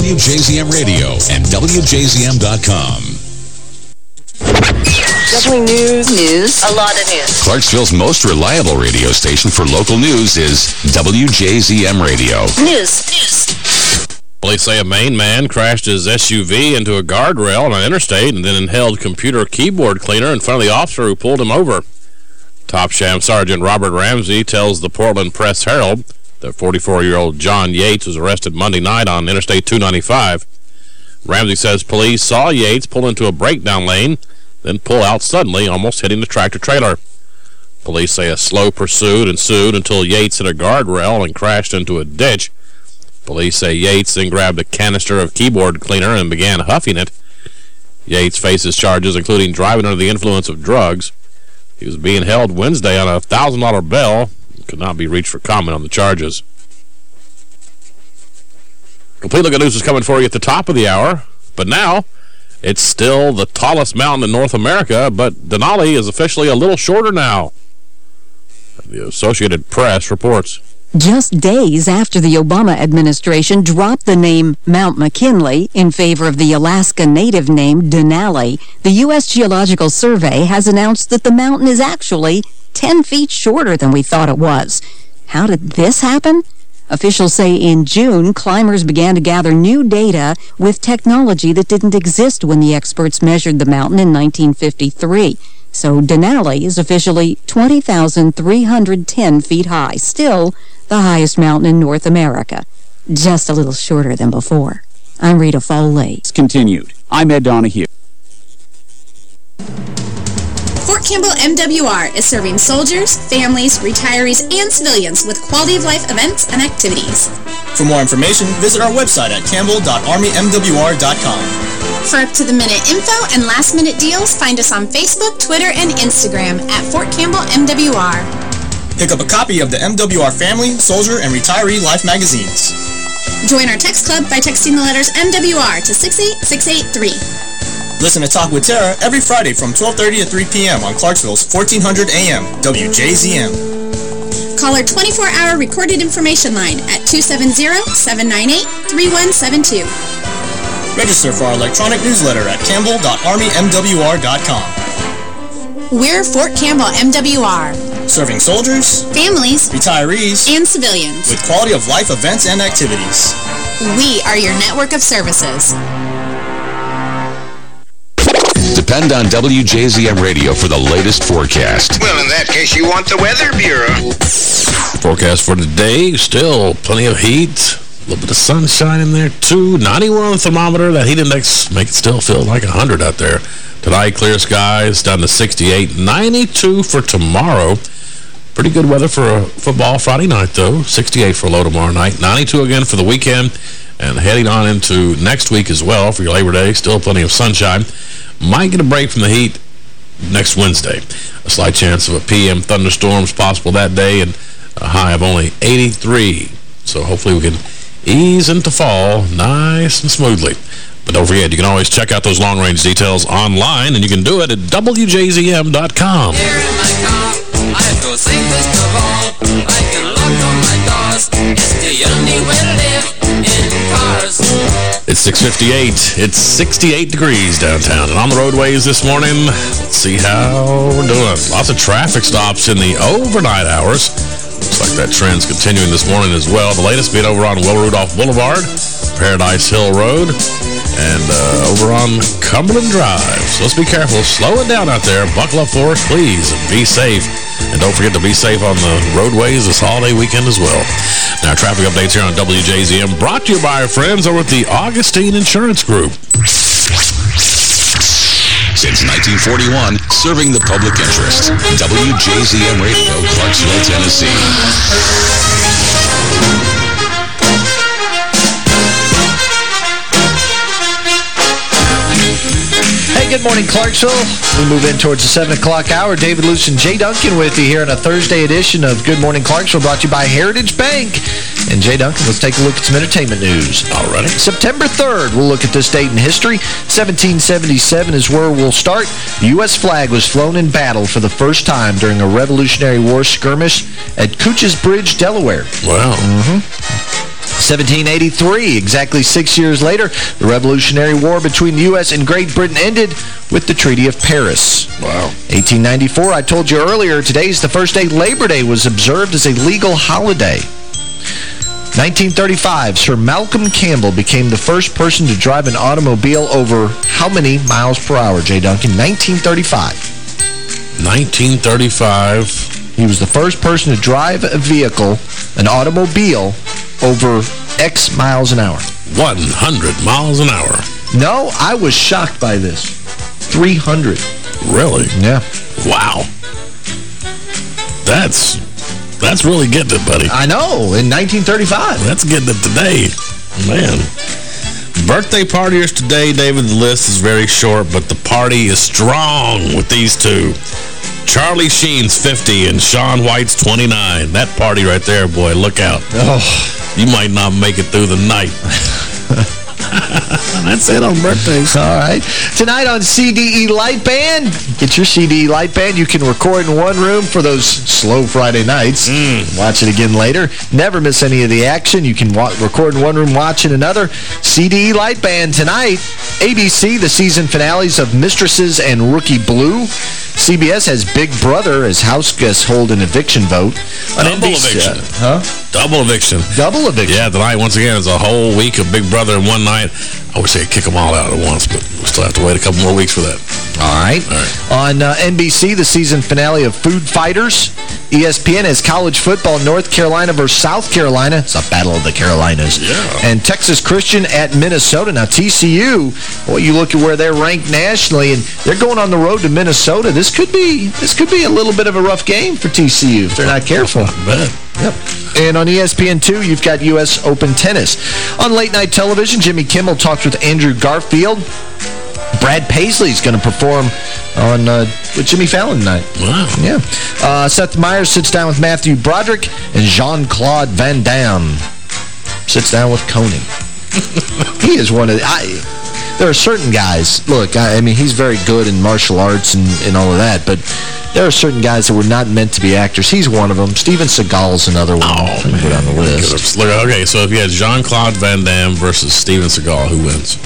Radio and WJZM.com. Definitely news. News. A lot of news. Clarksville's most reliable radio station for local news is WJZM Radio. News. News. Police say a Maine man crashed his SUV into a guardrail on an interstate and then inhaled computer keyboard cleaner in front of the officer who pulled him over. Topsham Sergeant Robert Ramsey tells the Portland Press-Herald that 44-year-old John Yates was arrested Monday night on Interstate 295. Ramsey says police saw Yates pull into a breakdown lane, then pull out suddenly, almost hitting the tractor-trailer. Police say a slow pursuit ensued until Yates hit a guardrail and crashed into a ditch. Police say Yates then grabbed a canister of keyboard cleaner and began huffing it. Yates faces charges including driving under the influence of drugs. He was being held Wednesday on a $1,000 bail could not be reached for comment on the charges. Complete Look at News is coming for you at the top of the hour, but now it's still the tallest mountain in North America, but Denali is officially a little shorter now. The Associated Press reports. Just days after the Obama administration dropped the name Mount McKinley in favor of the Alaska native name Denali, the U.S. Geological Survey has announced that the mountain is actually 10 feet shorter than we thought it was. How did this happen? Officials say in June, climbers began to gather new data with technology that didn't exist when the experts measured the mountain in 1953. So Denali is officially 20,310 feet high, still the highest mountain in North America. Just a little shorter than before. I'm Rita Foley. It's continued. I'm Ed Donahue. Fort Campbell MWR is serving soldiers, families, retirees, and civilians with quality of life events and activities. For more information, visit our website at campbell.armymwr.com. For up-to-the-minute info and last-minute deals, find us on Facebook, Twitter, and Instagram at Fort Campbell MWR. Pick up a copy of the MWR Family, Soldier, and Retiree Life magazines. Join our text club by texting the letters MWR to 68683. Listen to Talk with Tara every Friday from 12.30 to 3 p.m. on Clarksville's 1400 AM, WJZM. Call our 24-hour recorded information line at 270-798-3172. Register for our electronic newsletter at campbell.armymwr.com. We're Fort Campbell MWR. Serving soldiers, families, retirees, and civilians with quality of life events and activities. We are your network of services. Depend on WJZM Radio for the latest forecast. Well, in that case, you want the Weather Bureau. Forecast for today, still plenty of heat. A little bit of sunshine in there, too. 91 on the thermometer. That heat index makes it still feel like 100 out there. Tonight, clear skies, down to 68. 92 for tomorrow. Pretty good weather for a football Friday night, though. 68 for low tomorrow night. 92 again for the weekend. And heading on into next week as well for your Labor Day. Still plenty of sunshine. Might get a break from the heat next Wednesday. A slight chance of a PM thunderstorms possible that day and a high of only 83. So hopefully we can ease into fall nice and smoothly. But don't forget, you can always check out those long-range details online, and you can do it at WJZM.com. It's 658. It's 68 degrees downtown. And on the roadways this morning, let's see how we're doing. Lots of traffic stops in the overnight hours. Looks like that trend's continuing this morning as well. The latest being over on Wilma Rudolph Boulevard, Paradise Hill Road, and uh, over on Cumberland Drive. So let's be careful. Slow it down out there. Buckle up for us, please, and be safe. And don't forget to be safe on the roadways this holiday weekend as well. Now, traffic updates here on WJZM brought to you by our friends over at the Augustine Insurance Group. Since 1941, serving the public interest. WJZM Radio, Clarksville, Tennessee. Good morning, Clarksville. We move in towards the 7 o'clock hour. David Luce and Jay Duncan with you here on a Thursday edition of Good Morning Clarksville brought to you by Heritage Bank. And Jay Duncan, let's take a look at some entertainment news. All right. September 3rd, we'll look at this date in history. 1777 is where we'll start. The U.S. flag was flown in battle for the first time during a Revolutionary War skirmish at Cooch's Bridge, Delaware. Wow. Mm-hmm. 1783, exactly six years later, the Revolutionary War between the U.S. and Great Britain ended with the Treaty of Paris. Wow. 1894, I told you earlier, today's the first day Labor Day was observed as a legal holiday. 1935, Sir Malcolm Campbell became the first person to drive an automobile over how many miles per hour, Jay Duncan? 1935. 1935. He was the first person to drive a vehicle, an automobile, over X miles an hour. 100 miles an hour. No, I was shocked by this. 300. Really? Yeah. Wow. That's that's really getting it, buddy. I know, in 1935. That's getting it today. Man. Birthday partiers today, David, the list is very short, but the party is strong with these two. Charlie Sheen's 50 and Shaun White's 29. That party right there, boy, look out. Oh. You might not make it through the night. That's it on birthdays. All right. Tonight on CDE Lightband, get your CDE Lightband. You can record in one room for those slow Friday nights. Mm. Watch it again later. Never miss any of the action. You can record in one room, watch in another. CDE Lightband tonight. ABC, the season finales of Mistresses and Rookie Blue. CBS has Big Brother as house guests hold an eviction vote. On Double NBC eviction. huh? Double eviction. Double eviction. Yeah, tonight, once again, is a whole week of Big Brother in one night. I wish they'd kick them all out at once, but we still have to wait a couple more weeks for that. All right. All right. On uh, NBC, the season finale of Food Fighters. ESPN has college football, North Carolina versus South Carolina. It's a battle of the Carolinas. Yeah. And Texas Christian at Minnesota. Now, TCU, well, you look at where they're ranked nationally, and they're going on the road to Minnesota. This could be this could be a little bit of a rough game for TCU if they're not careful. Yep. And on E ESPN2, you've got U.S. Open Tennis. On late-night television, Jimmy Kimmel talks with Andrew Garfield. Brad Paisley's going to perform on uh, with Jimmy Fallon tonight. Wow. Yeah. Uh, Seth Meyers sits down with Matthew Broderick, and Jean-Claude Van Damme sits down with Coney. he is one of the... I, there are certain guys, look, I, I mean, he's very good in martial arts and, and all of that, but there are certain guys that were not meant to be actors. He's one of them. Steven Seagal's another one. Oh, me go down the list. Look, okay, so if you had Jean-Claude Van Damme versus Steven Seagal, who wins?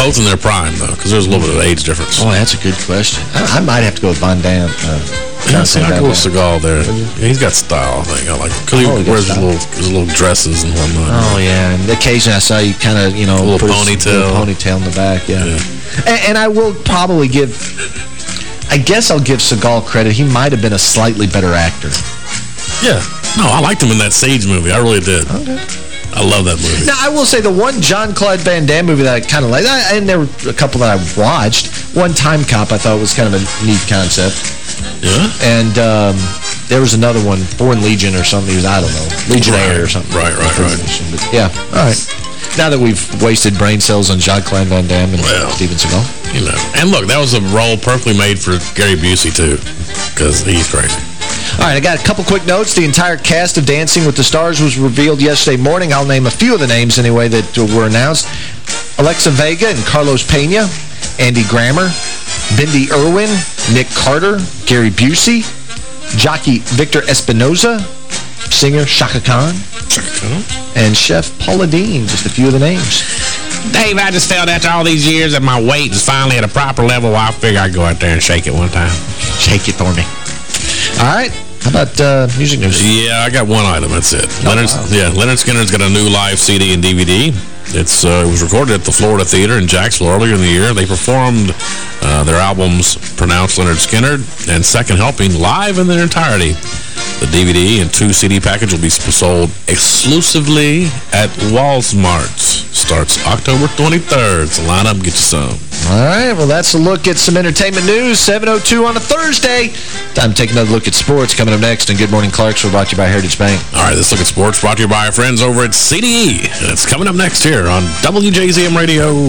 Both in their prime, though, because there's a little bit of age difference. Oh, that's a good question. I, I might have to go with Van Damme. Uh, Yeah, Jean-Claude I go with Seagal there. Yeah, he's got style, I think. I like Because Oh, he he wears his little, his little dresses and whatnot. Oh, yeah. And occasionally I saw you kind of, you know... A little ponytail. little ponytail in the back, yeah. And, and I will probably give... I guess I'll give Seagal credit. He might have been a slightly better actor. Yeah. No, I liked him in that Siege movie. I really did. Okay. I love that movie. Now, I will say the one Jean-Claude Van Damme movie that I kind of liked, I- and there were a couple that I watched. One, Timecop, I thought was kind of a neat concept. Yeah? And um, there was another one, Born Legion or something. He was, I don't know, Legionnaire or something. Right, right, right. But, yeah, all right. Now that we've wasted brain cells on Jean-Claude Van Damme and Well. Steven Seagal. You know. And look, that was a role perfectly made for Gary Busey, too, because he's crazy. All right, I got a couple quick notes. The entire cast of Dancing with the Stars was revealed yesterday morning. I'll name a few of the names anyway that were announced. Alexa Vega and Carlos Pena, Andy Grammer, Bindi Irwin, Nick Carter, Gary Busey, jockey Victor Espinoza, singer Chaka Khan, and Chef Paula Deen, just a few of the names. Dave, I just felt after all these years that my weight is finally at a proper level, I figure I'd go out there and shake it one time. Shake it for me. All right. How about uh, music news? Yeah, I got one item. That's it. Lynyrd, yeah, Lynyrd Skynyrd's got a new live CD and DVD. It's uh, it was recorded at the Florida Theater in Jacksonville earlier in the year. They performed uh, their albums "Pronounced Leonard Skinner" and Second Helping live in their entirety. The DVD and two CD package will be sold exclusively at Walmart. Starts October 23rd. So line up and get you some. All right, well, that's a look at some entertainment news. 7.02 on a Thursday. Time to take another look at sports. Coming up next, and Good Morning Clarksville, brought to you by Heritage Bank. All right, this look at sports brought to you by our friends over at CDE. And it's coming up next here on WJZM Radio.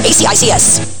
ACICS.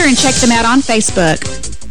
and check them out on Facebook.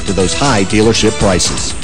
to those high dealership prices.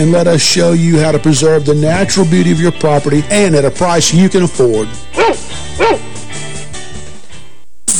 and let us show you how to preserve the natural beauty of your property and at a price you can afford.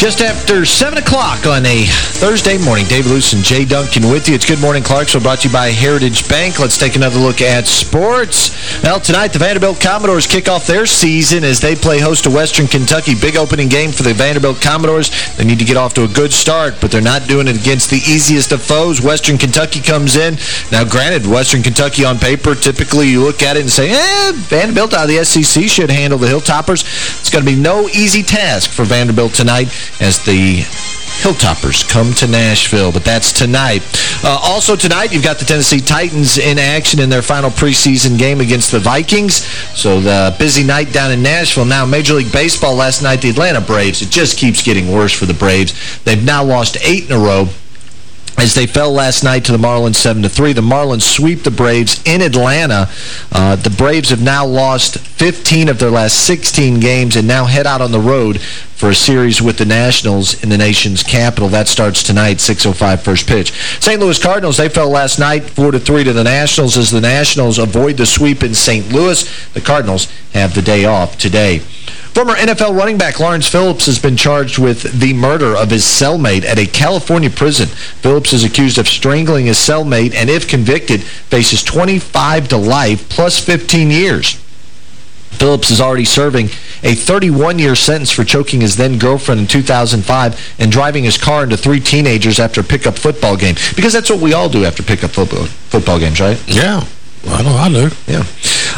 Just after 7 o'clock on a Thursday morning, Dave Luce and Jay Duncan with you. It's Good Morning Clarksville brought to you by Heritage Bank. Let's take another look at sports. Well, tonight the Vanderbilt Commodores kick off their season as they play host to Western Kentucky. Big opening game for the Vanderbilt Commodores. They need to get off to a good start, but they're not doing it against the easiest of foes. Western Kentucky comes in. Now, granted, Western Kentucky on paper, typically you look at it and say, eh, Vanderbilt out of the SEC should handle the Hilltoppers. It's going to be no easy task for Vanderbilt tonight as the Hilltoppers come to Nashville, but that's tonight. Uh, also tonight, you've got the Tennessee Titans in action in their final preseason game against the Vikings. So the busy night down in Nashville. Now, Major League Baseball last night, the Atlanta Braves, it just keeps getting worse for the Braves. They've now lost eight in a row as they fell last night to the Marlins 7-3. The Marlins sweep the Braves in Atlanta. Uh, the Braves have now lost 15 of their last 16 games and now head out on the road for a series with the Nationals in the nation's capital. That starts tonight, 6.05 first pitch. St. Louis Cardinals, they fell last night 4-3 to the Nationals as the Nationals avoid the sweep in St. Louis. The Cardinals have the day off today. Former NFL running back Lawrence Phillips has been charged with the murder of his cellmate at a California prison. Phillips is accused of strangling his cellmate and, if convicted, faces 25 to life plus 15 years. Phillips is already serving a 31-year sentence for choking his then-girlfriend in 2005 and driving his car into three teenagers after a pickup football game. Because that's what we all do after pickup football, football games, right? Yeah. I know I do. Yeah.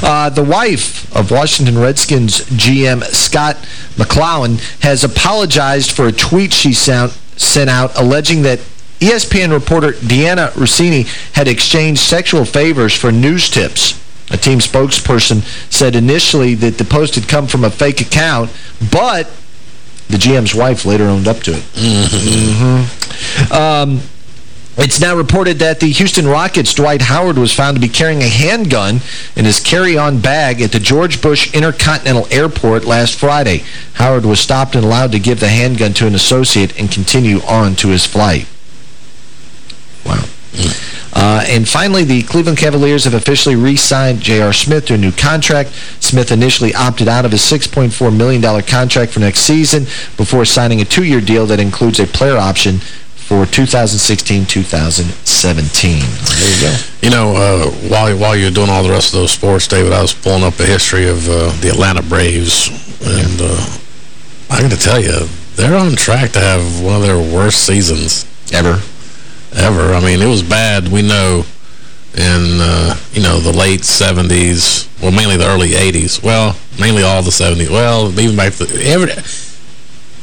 Uh, the wife of Washington Redskins GM Scot McCloughan has apologized for a tweet she sound, sent out alleging that ESPN reporter Dianna Russini had exchanged sexual favors for news tips. A team spokesperson said initially that the post had come from a fake account, but the GM's wife later owned up to it. Mm -hmm. um, it's now reported that the Houston Rockets' Dwight Howard was found to be carrying a handgun in his carry-on bag at the George Bush Intercontinental Airport last Friday. Howard was stopped and allowed to give the handgun to an associate and continue on to his flight. Uh, and finally, the Cleveland Cavaliers have officially re-signed J.R. Smith to a new contract. Smith initially opted out of his $6.4 million contract for next season before signing a two-year deal that includes a player option for 2016-2017. There you go. You know, uh, while, while you're doing all the rest of those sports, David, I was pulling up the history of uh, the Atlanta Braves, and uh, I got to tell you, they're on track to have one of their worst seasons. Ever. Ever. I mean, it was bad, we know, in, uh, you know, the late 70s, well, mainly the early 80s. Well, mainly all the 70s. Well, even back to... Every,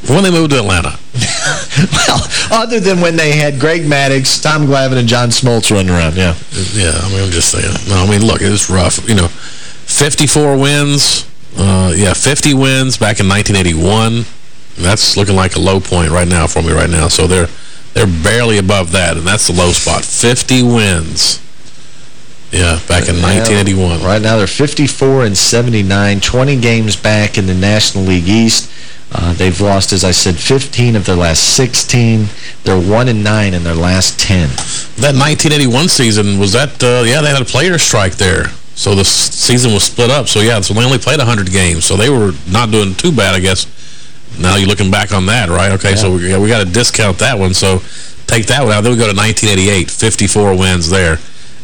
when they moved to Atlanta. well, other than when they had Greg Maddux, Tom Glavine, and John Smoltz running around, yeah. Yeah, I mean, I'm just saying. No, I mean, look, it was rough. You know, 54 wins. Uh, yeah, 50 wins back in 1981. That's looking like a low point right now for me right now. So they're they're barely above that, and that's the low spot. 50 wins. Yeah, back in 1981. Right now they're 54 and 79, 20 games back in the National League East. Uh, they've lost, as I said, 15 of their last 16. They're 1 and 9 in their last 10. That 1981 season, was that, uh, yeah, they had a player strike there. So the season was split up. So, yeah, so they only played 100 games. So they were not doing too bad, I guess. Now you're looking back on that, right? Okay, yeah. so we, we got to discount that one. So take that one out. Then we go to 1988, 54 wins there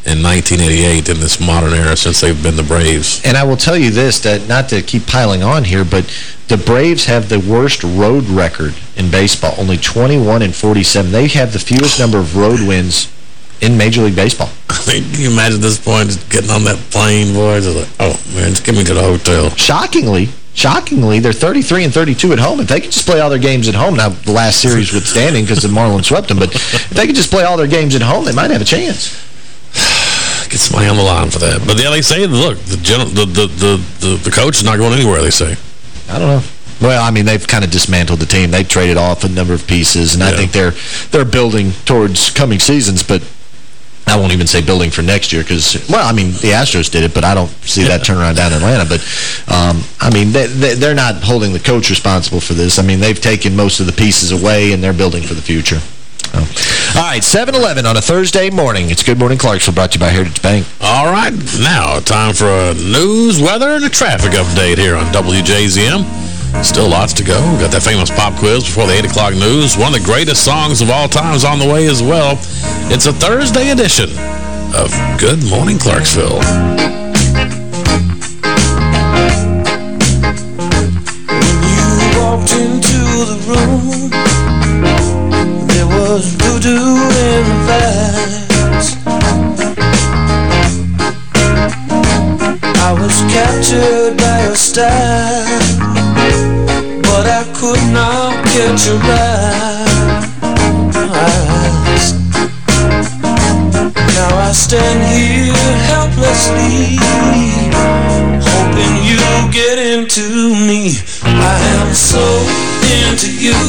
in 1988 in this modern era since they've been the Braves. And I will tell you this, that not to keep piling on here, but the Braves have the worst road record in baseball, only 21 and 47. They have the fewest number of road wins in Major League Baseball. I mean, can you imagine this point, getting on that plane, boys? Like, oh, man, just get me to the hotel. Shockingly, shockingly, they're 33 and 32 at home. If they could just play all their games at home, now the last series withstanding because the Marlins swept them, but if they could just play all their games at home, they might have a chance. Get somebody on the line for that. But yeah, they say, look, the, general, the, the, the, the, the coach is not going anywhere, they say. I don't know. Well, I mean, they've kind of dismantled the team. They've traded off a number of pieces, and yeah. I think they're they're building towards coming seasons, but I won't even say building for next year because, well, I mean, the Astros did it, but I don't see yeah. that turnaround down in Atlanta. But, um, I mean, they, they, are not holding the coach responsible for this. I mean, they've taken most of the pieces away, and they're building for the future. All right, 7-Eleven on a Thursday morning. It's Good Morning Clarksville, brought to you by Heritage Bank. All right, now time for a news, weather, and a traffic update here on WJZM. Still lots to go. Got that famous pop quiz before the 8 o'clock news. One of the greatest songs of all time is on the way as well. It's a Thursday edition of Good Morning Clarksville. When you walked into the room There was voodoo in the vast. I was captured by your style, but I could not get your eyes. Now I stand here helplessly, hoping you get into me. I am so into you,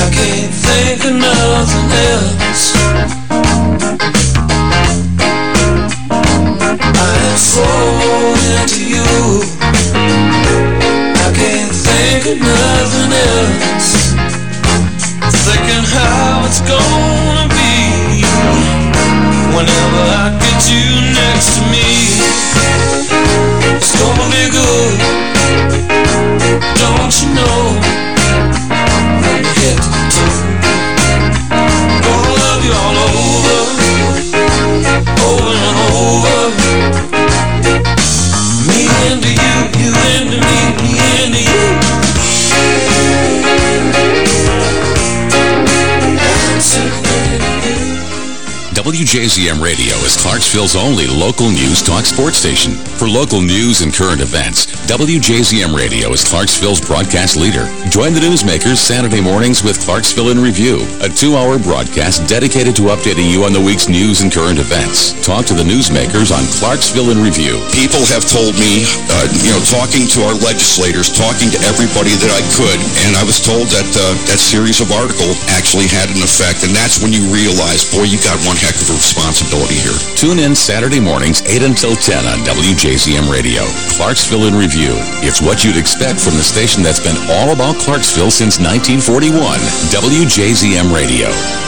I can't think of nothing else. I am so nothing else. Thinking how it's gonna be whenever I get you next to me. It's gonna be good, don't you know? To gonna love you all over, over and over. Me into you, you into me, me into you. WJZM Radio is Clarksville's only local news talk sports station. For local news and current events, WJZM Radio is Clarksville's broadcast leader. Join the newsmakers Saturday mornings with Clarksville in Review, a two-hour broadcast dedicated to updating you on the week's news and current events. Talk to the newsmakers on Clarksville in Review. People have told me, uh, you know, talking to our legislators, talking to everybody that I could, and I was told that uh, that series of article actually had an effect, and that's when you realize, boy, you got one heck a responsibility here. Tune in Saturday mornings 8 until 10 on WJZM Radio. Clarksville in Review. It's what you'd expect from the station that's been all about Clarksville since 1941. WJZM Radio.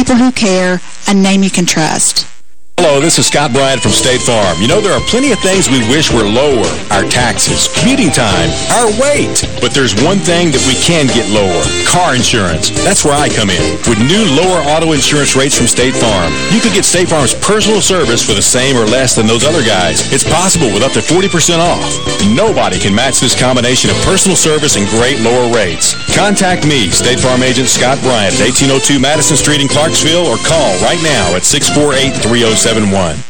people who care, a name you can trust. Hello, this is Scott Bryant from State Farm. You know, there are plenty of things we wish were lower. Our taxes, commuting time, our weight. But there's one thing that we can get lower. Car insurance. That's where I come in. With new lower auto insurance rates from State Farm, you could get State Farm's personal service for the same or less than those other guys. It's possible with up to 40% off. Nobody can match this combination of personal service and great lower rates. Contact me, State Farm agent Scott Bryant at 1802 Madison Street in Clarksville or call right now at 648-3071.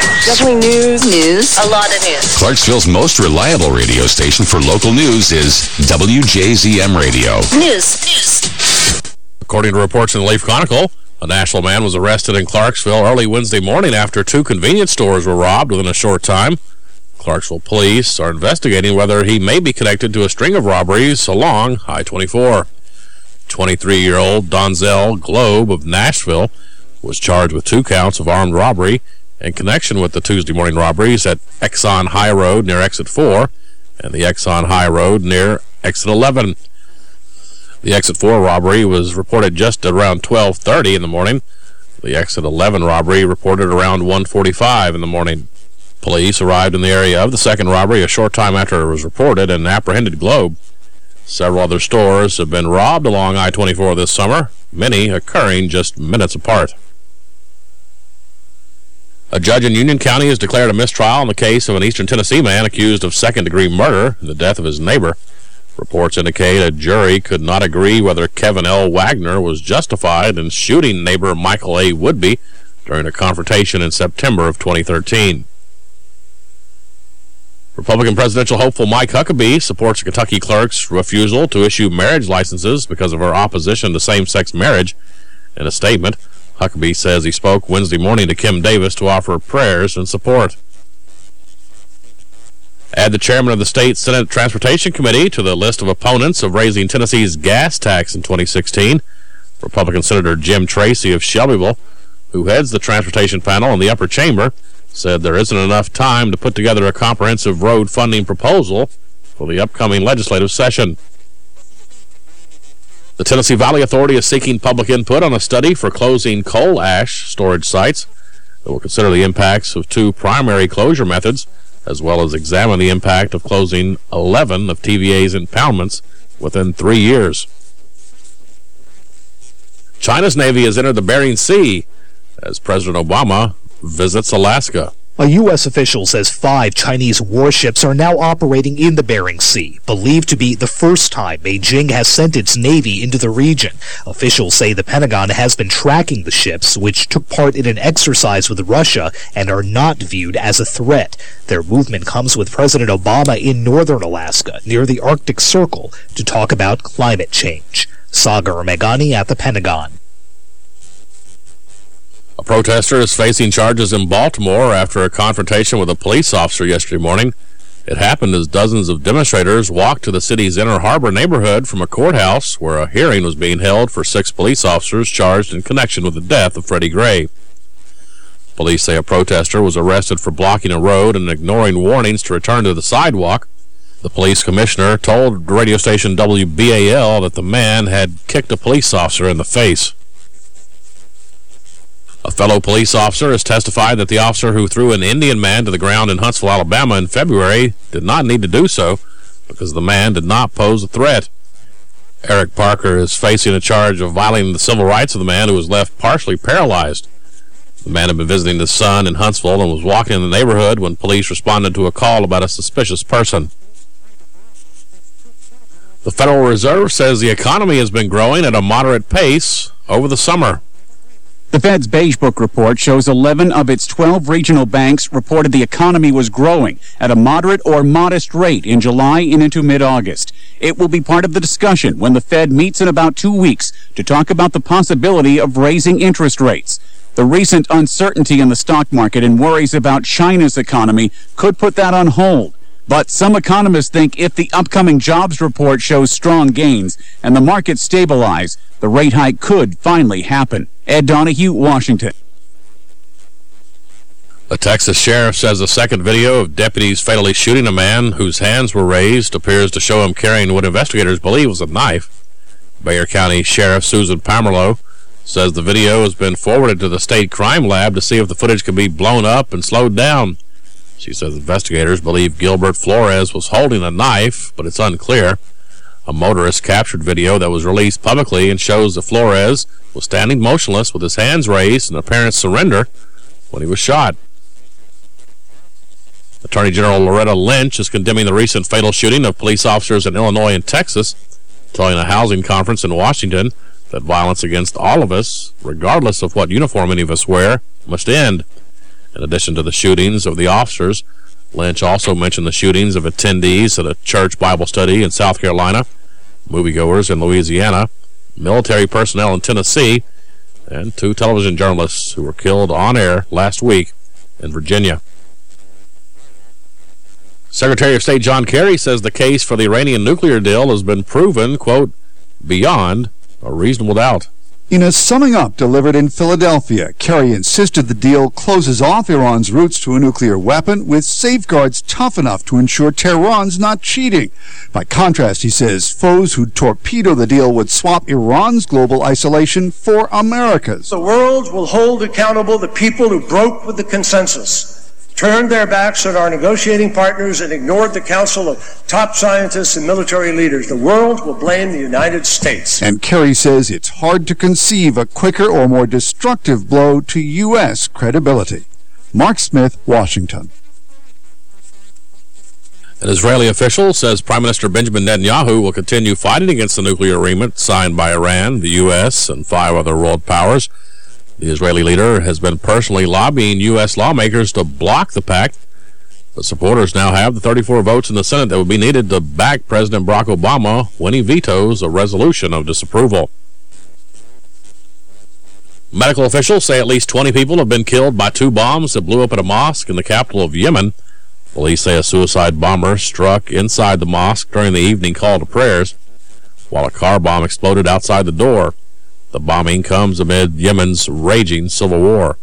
Definitely news. News. A lot of news. Clarksville's most reliable radio station for local news is WJZM Radio. News. News. According to reports in the Leaf Chronicle, a Nashville man was arrested in Clarksville early Wednesday morning after two convenience stores were robbed within a short time. Clarksville police are investigating whether he may be connected to a string of robberies along I-24. 23-year-old Donzel Globe of Nashville was charged with two counts of armed robbery in connection with the Tuesday morning robberies at Exxon High Road near Exit 4 and the Exxon High Road near Exit 11. The Exit 4 robbery was reported just around 12.30 in the morning. The Exit 11 robbery reported around 1.45 in the morning. Police arrived in the area of the second robbery a short time after it was reported and apprehended Globe. Several other stores have been robbed along I-24 this summer, many occurring just minutes apart. A judge in Union County has declared a mistrial in the case of an eastern Tennessee man accused of second-degree murder in the death of his neighbor. Reports indicate a jury could not agree whether Kevin L. Wagner was justified in shooting neighbor Michael A. Woodby during a confrontation in September of 2013. Republican presidential hopeful Mike Huckabee supports Kentucky clerk's refusal to issue marriage licenses because of her opposition to same-sex marriage. In a statement, Huckabee says he spoke Wednesday morning to Kim Davis to offer prayers and support. Add the chairman of the state Senate Transportation Committee to the list of opponents of raising Tennessee's gas tax in 2016. Republican Senator Jim Tracy of Shelbyville, who heads the transportation panel in the upper chamber, said there isn't enough time to put together a comprehensive road funding proposal for the upcoming legislative session. The Tennessee Valley Authority is seeking public input on a study for closing coal ash storage sites that will consider the impacts of two primary closure methods, as well as examine the impact of closing 11 of TVA's impoundments within three years. China's Navy has entered the Bering Sea as President Obama visits Alaska. A U.S. official says five Chinese warships are now operating in the Bering Sea, believed to be the first time Beijing has sent its navy into the region. Officials say the Pentagon has been tracking the ships, which took part in an exercise with Russia and are not viewed as a threat. Their movement comes with President Obama in northern Alaska, near the Arctic Circle, to talk about climate change. Sagar Meghani at the Pentagon. A protester is facing charges in Baltimore after a confrontation with a police officer yesterday morning. It happened as dozens of demonstrators walked to the city's Inner Harbor neighborhood from a courthouse where a hearing was being held for six police officers charged in connection with the death of Freddie Gray. Police say a protester was arrested for blocking a road and ignoring warnings to return to the sidewalk. The police commissioner told radio station WBAL that the man had kicked a police officer in the face. A fellow police officer has testified that the officer who threw an Indian man to the ground in Huntsville, Alabama in February did not need to do so because the man did not pose a threat. Eric Parker is facing a charge of violating the civil rights of the man who was left partially paralyzed. The man had been visiting his son in Huntsville and was walking in the neighborhood when police responded to a call about a suspicious person. The Federal Reserve says the economy has been growing at a moderate pace over the summer. The Fed's Beige Book report shows 11 of its 12 regional banks reported the economy was growing at a moderate or modest rate in July and into mid-August. It will be part of the discussion when the Fed meets in about two weeks to talk about the possibility of raising interest rates. The recent uncertainty in the stock market and worries about China's economy could put that on hold. But some economists think if the upcoming jobs report shows strong gains and the market stabilize, the rate hike could finally happen. Ed Donahue, Washington. A Texas sheriff says a second video of deputies fatally shooting a man whose hands were raised appears to show him carrying what investigators believe was a knife. Bexar County Sheriff Susan Pamerleau says the video has been forwarded to the state crime lab to see if the footage can be blown up and slowed down. She says investigators believe Gilbert Flores was holding a knife, but it's unclear. A motorist captured video that was released publicly and shows that Flores was standing motionless with his hands raised in apparent surrender when he was shot. Attorney General Loretta Lynch is condemning the recent fatal shooting of police officers in Illinois and Texas, telling a housing conference in Washington that violence against all of us, regardless of what uniform any of us wear, must end. In addition to the shootings of the officers, Lynch also mentioned the shootings of attendees at a church Bible study in South Carolina, moviegoers in Louisiana, military personnel in Tennessee, and two television journalists who were killed on air last week in Virginia. Secretary of State John Kerry says the case for the Iranian nuclear deal has been proven, quote, beyond a reasonable doubt. In a summing up delivered in Philadelphia, Kerry insisted the deal closes off Iran's routes to a nuclear weapon with safeguards tough enough to ensure Tehran's not cheating. By contrast, he says, foes who torpedo the deal would swap Iran's global isolation for America's. The world will hold accountable the people who broke with the consensus turned their backs on our negotiating partners and ignored the counsel of top scientists and military leaders. The world will blame the United States. And Kerry says it's hard to conceive a quicker or more destructive blow to U.S. credibility. Mark Smith, Washington. An Israeli official says Prime Minister Benjamin Netanyahu will continue fighting against the nuclear agreement signed by Iran, the U.S., and five other world powers. The Israeli leader has been personally lobbying U.S. lawmakers to block the pact, but supporters now have the 34 votes in the Senate that would be needed to back President Barack Obama when he vetoes a resolution of disapproval. Medical officials say at least 20 people have been killed by two bombs that blew up at a mosque in the capital of Yemen. Police say a suicide bomber struck inside the mosque during the evening call to prayers, while a car bomb exploded outside the door. The bombing comes amid Yemen's raging civil war.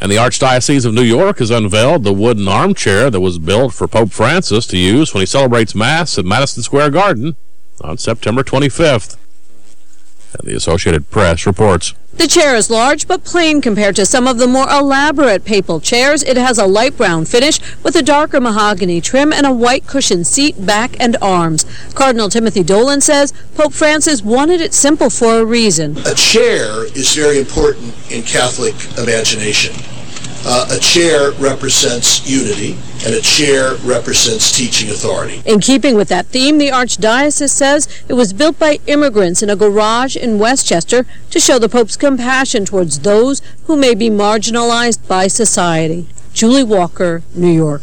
And the Archdiocese of New York has unveiled the wooden armchair that was built for Pope Francis to use when he celebrates Mass at Madison Square Garden on September 25th. And the Associated Press reports. The chair is large but plain compared to some of the more elaborate papal chairs. It has a light brown finish with a darker mahogany trim and a white cushioned seat, back, and arms. Cardinal Timothy Dolan says Pope Francis wanted it simple for a reason. A chair is very important in Catholic imagination. Uh, a chair represents unity, and a chair represents teaching authority. In keeping with that theme, the Archdiocese says it was built by immigrants in a garage in Westchester to show the Pope's compassion towards those who may be marginalized by society. Julie Walker, New York.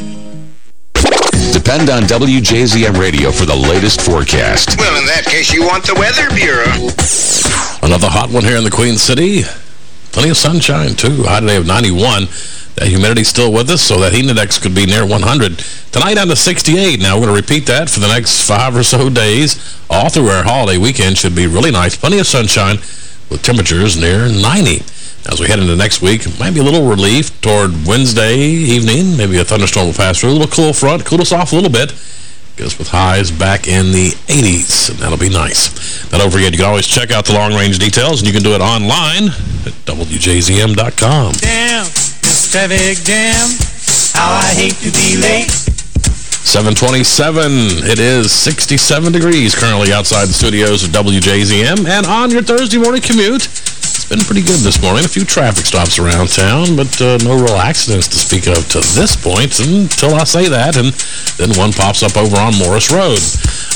Depend on WJZM Radio for the latest forecast. Well, in that case, you want the Weather Bureau. Another hot one here in the Queen City. Plenty of sunshine, too. High today of 91. That humidity's still with us, so that heat index could be near 100. Tonight down to 68. Now, we're going to repeat that for the next five or so days. All through our holiday weekend should be really nice. Plenty of sunshine with temperatures near 90. As we head into next week, might be a little relief toward Wednesday evening. Maybe a thunderstorm will pass through. A little cool front, cool us off a little bit. Get us with highs back in the 80s, and that'll be nice. Now, don't forget, you can always check out the long-range details, and you can do it online at WJZM.com. Damn, this traffic jam. How I hate to be late. 727. It is 67 degrees currently outside the studios of WJZM. And on your Thursday morning commute, been pretty good this morning. A few traffic stops around town, but uh, no real accidents to speak of to this point until I say that, and then one pops up over on Morris Road.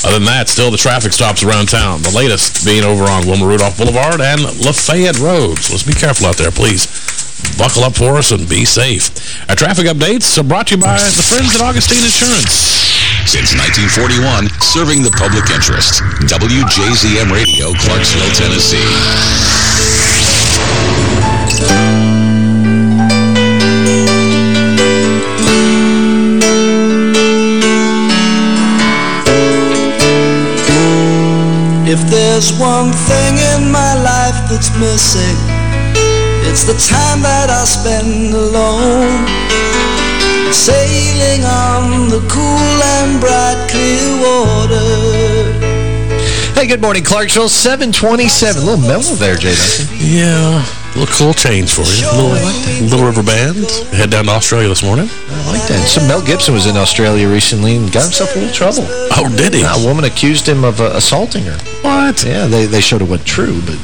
Other than that, still the traffic stops around town. The latest being over on Wilma Rudolph Boulevard and Lafayette Road. So let's be careful out there, please. Buckle up for us and be safe. Our traffic updates are brought to you by the friends at Augustine Insurance. Since 1941, serving the public interest. WJZM Radio, Clarksville, Tennessee. If there's one thing in my life that's missing, it's the time that I spend alone. Sailing on the cool and bright clear water. Hey, good morning, Clarksville. 727. A little mellow there, Jay Duncan. Yeah. A little cool change for you. Little, little River Band. Head down to Australia this morning. I like that. So Mel Gibson was in Australia recently and got himself in a little trouble. Oh, did he? A woman accused him of uh, assaulting her. What? Yeah, they, they showed it wasn't true, but...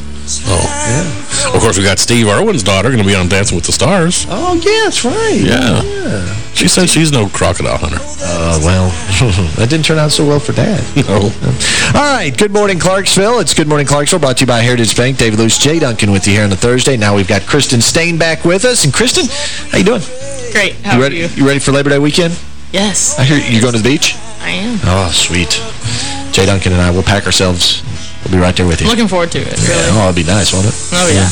Oh. Yeah. Of course, we got Steve Irwin's daughter going to be on Dancing with the Stars. Oh, yeah, that's right. Yeah. yeah. She said she's no crocodile hunter. Uh, well, that didn't turn out so well for Dad. No. All right, Good Morning Clarksville. It's Good Morning Clarksville brought to you by Heritage Bank. David Luce, Jay Duncan with you here on a Thursday. Now we've got Kristen Stain back with us. And Kristen, how you doing? Great. How you are ready, you? You ready for Labor Day weekend? Yes. I hear you're going to the beach? I am. Oh, sweet. Jay Duncan and I will pack ourselves. We'll be right there with you. Looking forward to it, really. Yeah, oh, it'd be nice, won't it? Oh, yeah.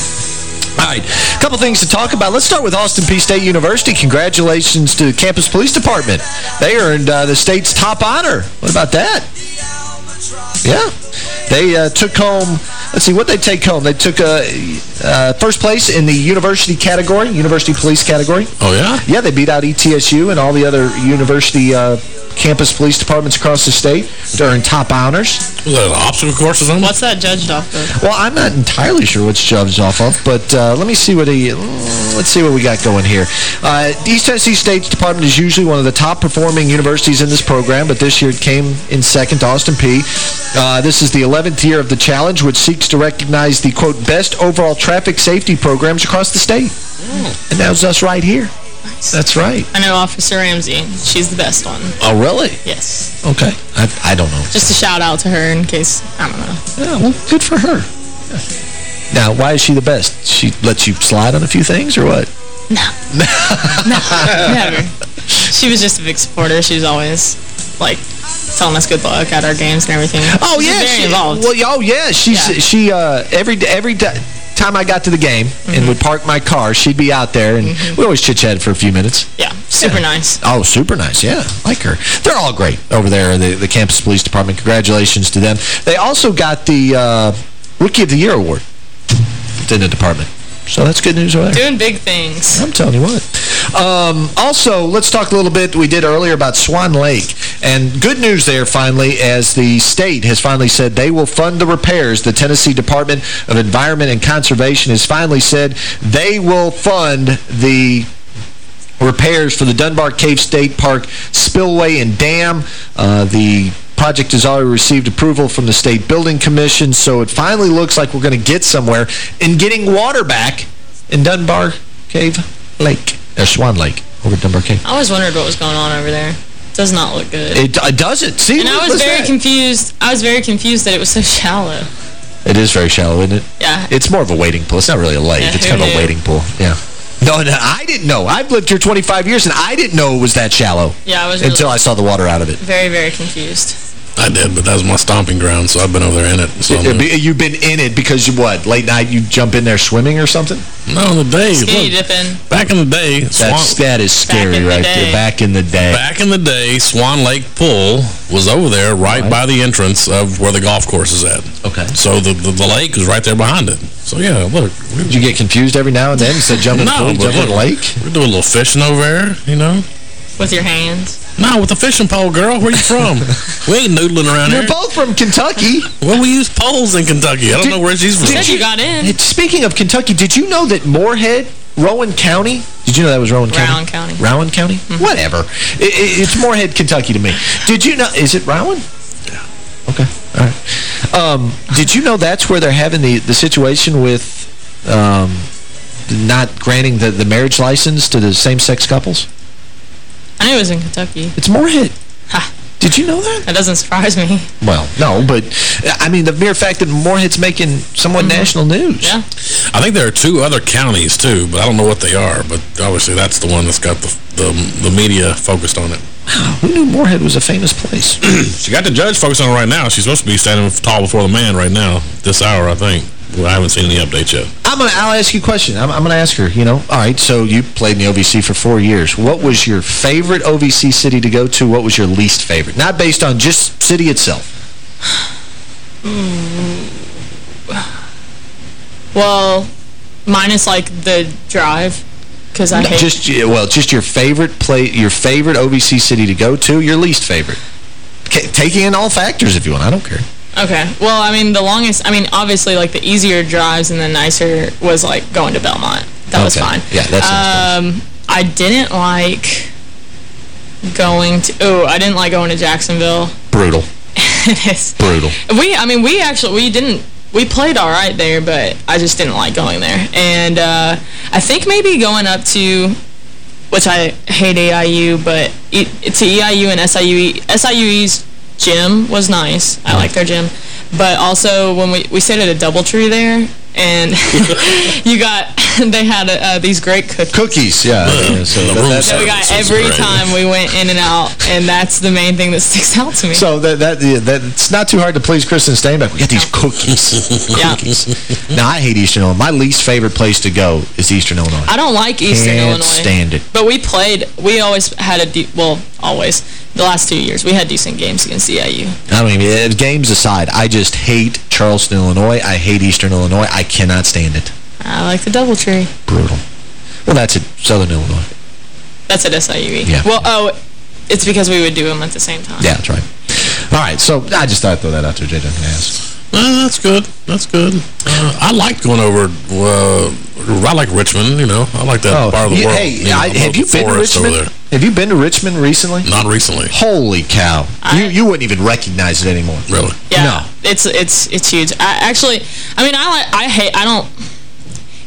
All right, a couple things to talk about. Let's start with Austin Peay State University. Congratulations to the campus police department. They earned uh, the state's top honor. What about that? Yeah. They uh, took home, let's see, what they take home? They took uh, uh, first place in the university category, university police category. Oh, yeah? Yeah, they beat out ETSU and all the other university uh, campus police departments across the state to earn top honors. Was that an obstacle course or something? What's that judged off of? Well, I'm not entirely sure what's judged off of, but uh, let me see what he. Let's see what we got going here. Uh, East Tennessee State's department is usually one of the top performing universities in this program, but this year it came in second to Austin Peay. Uh, this is the 11th year of the challenge, which seeks to recognize the quote best overall traffic safety programs across the state. And that's us right here. That's right. I know Officer Ramsey. She's the best one. Oh, really? Yes. Okay. I, I don't know. Just a shout out to her in case, I don't know. Yeah, well, good for her. Now, why is she the best? She lets you slide on a few things or what? No. no, never. She was just a big supporter. She was always, like, telling us good luck at our games and everything. Oh, She was yeah. she, involved. Well, oh, yeah. She's, Yeah. She, uh, every, every time I got to the game Mm-hmm. and would park my car, she'd be out there, and we always chit-chatted for a few minutes. Yeah, super nice. Oh, super nice. Yeah, like her. They're all great over there, the, the campus police department. Congratulations to them. They also got the uh, Rookie of the Year award in the department. So that's good news over there. Doing big things. I'm telling you what. Um, also, let's talk a little bit, we did earlier, about Swan Lake. And good news there, finally, as the state has finally said they will fund the repairs. The Tennessee Department of Environment and Conservation has finally said they will fund the repairs for the Dunbar Cave State Park spillway and dam. Uh, the project has already received approval from the State Building Commission, so it finally looks like we're going to get somewhere in getting water back in Dunbar Cave Lake, or Swan Lake, over at Dunbar Cave. I always wondered what was going on over there. It does not look good. It, it doesn't. See, and I was very that. confused. I was very confused that it was so shallow. It is very shallow, isn't it? Yeah. It's more of a wading pool. It's not really a lake. Yeah, it's kind of a knew? wading pool. Yeah. No, no, I didn't know. I've lived here 25 years, and I didn't know it was that shallow. Yeah, I was Until I saw the water out of it. Very, very confused. I did, but that was my stomping ground, so I've been over there in it. So Yeah, be- You've been in it because, you what, late night you jump in there swimming or something? No, in the day. Skinny look, dipping. back in the day, That's, Swan, that is scary in the right there. Back in the day. back in the day, Swan Lake Pool was over there right, by the entrance of where the golf course is at. Okay. So the, the, the lake is right there behind it. So, yeah, look. We, Did you get confused every now and then? Instead of jumping in the pool, you jump in the lake? we're doing a little fishing over there, you know. With your hands. No, with the fishing pole, girl. Where you from? we ain't noodling around You're here. We're both from Kentucky. Well, we use poles in Kentucky. I don't Did- know where she's from. Said you got in. Speaking of Kentucky, did you know that Morehead, Rowan County, did you know that was Rowan County? Rowan County. Rowan County? Whatever. I- I- it's Morehead, Kentucky to me. Did you know, is it Rowan? Yeah. Okay, all right. Um, did you know that's where they're having the, the situation with um, not granting the, the marriage license to the same-sex couples? I knew it was in Kentucky. It's Morehead. Ha. Did you know that? That doesn't surprise me. Well, no, but, I mean, the mere fact that Morehead's making somewhat mm-hmm. national news. Yeah. I think there are two other counties, too, but I don't know what they are. But obviously that's the one that's got the, the, the media focused on it. Wow, Who knew Morehead was a famous place? She got the judge focused on it right now. She's supposed to be standing tall before the man right now, this hour, I think. Well, I haven't seen any updates yet. I'm gonna. I'll ask you a question. I'm, I'm gonna ask her. You know. All right. So you played in the OVC for four years. What was your favorite OVC city to go to? What was your least favorite? Not based on just city itself. Well, minus like the drive, because I No, hate. just well, just your favorite play. Your favorite OVC city to go to. Your least favorite. K taking in all factors if you want. I don't care. Okay. Well, I mean, the longest, I mean, obviously, like, the easier drives and the nicer was, like, going to Belmont. That was fine. Yeah, that Um, I didn't like going to, oh, I didn't like going to Jacksonville. Brutal. it is. Brutal. We, I mean, we actually, we didn't, we played all right there, but I just didn't like going there. And uh, I think maybe going up to, which I hate AIU, but e to EIU and SIU, SIUE's gym was nice. I like their gym. But also, when we, we stayed at a Doubletree there, and you got, they had uh, these great cookies. Cookies, yeah. yeah, so that- that's- that we got every time we went in and out, and that's the main thing that sticks out to me. So that, that, yeah, that it's not too hard to please Kristen Steinbeck. We got these cookies. Yeah. cookies. Now, I hate Eastern Illinois. My least favorite place to go is Eastern Illinois. I don't like Eastern Can't Illinois. stand it. But we played, we always had a, de well, always, the last two years, we had decent games against EIU. I mean, eh, games aside, I just hate Charleston, Illinois. I hate Eastern Illinois. I cannot stand it. I like the Doubletree. Brutal. Well, that's it. Southern Illinois. That's at SIUE. Yeah. Well, oh, it's because we would do them at the same time. Yeah, that's right. All right, so I just thought I'd throw that out there. Jay didn't ask. Uh, that's good. That's good. Uh, I liked going over, uh, I like Richmond, you know. I like that part of the you- world. Hey, you know, I, I have you the been to forest over Richmond? There. Have you been to Richmond recently? Not recently. Holy cow. you you wouldn't even recognize it anymore. Really? Yeah. No. It's, it's, it's huge. I actually, I mean, I like, I hate, I don't,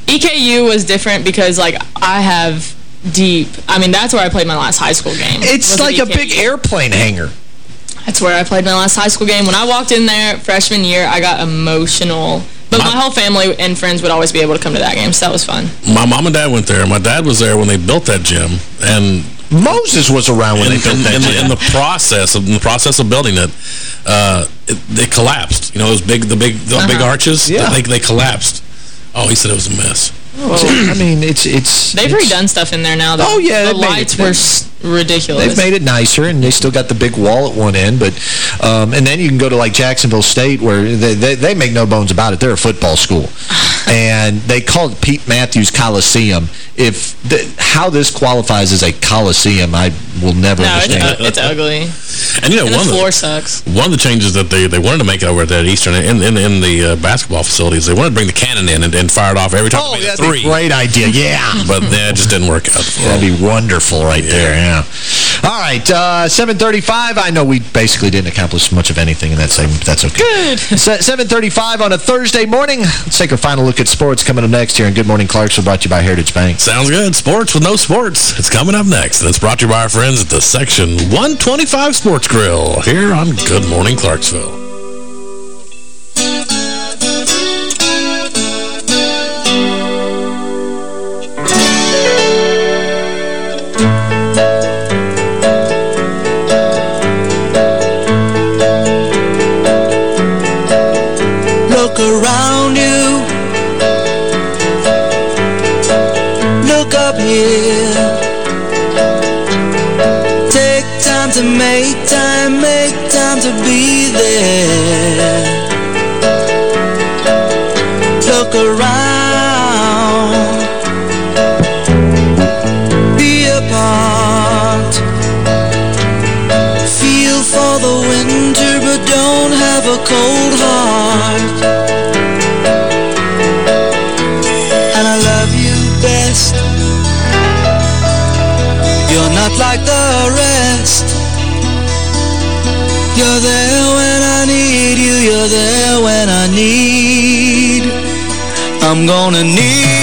EKU was different because, like, I have deep, I mean, that's where I played my last high school game. It's like a big airplane hangar. That's where I played my last high school game. When I walked in there freshman year, I got emotional. But my whole family and friends would always be able to come to that game, so that was fun. My mom and dad went there. My dad was there when they built that gym, and Moses was around when in, they built in, that in, gym. The, in the process of in the process of building it, uh, it, they collapsed. You know, those big the big the big Uh-huh. arches. Yeah. they they collapsed. Oh, he said it was a mess. Well, I mean, it's it's They've it's- redone stuff in there now. Though. Oh, yeah, the lights were s- ridiculous. They've made it nicer, and they still got the big wall at one end. But um, And then you can go to, like, Jacksonville State, where they, they, they make no bones about it. They're a football school. and they call it Pete Mathews Coliseum. If the, How this qualifies as a Coliseum, I will never no, it's, understand. u- it's ugly. And you know, And one the of floor the, sucks. one of the changes that they, they wanted to make over at that Eastern, in, in, in the uh, basketball facilities, they wanted to bring the cannon in and, and fire it off every time Oh, they made that'd be three. a great idea, yeah. But that just didn't work out. That'd be wonderful right there, yeah. All right, uh, 735. I know we basically didn't accomplish much of anything in that segment, but that's okay. Good. Se- 735 on a Thursday morning. Let's take a final look at sports coming up next here. And Good Morning Clarksville brought to you by Heritage Bank. Sounds good. Sports with no sports. It's coming up next. And it's brought to you by our friends at the Section 125 Sports Grill here on Good Morning Clarksville. There when I need. I'm gonna need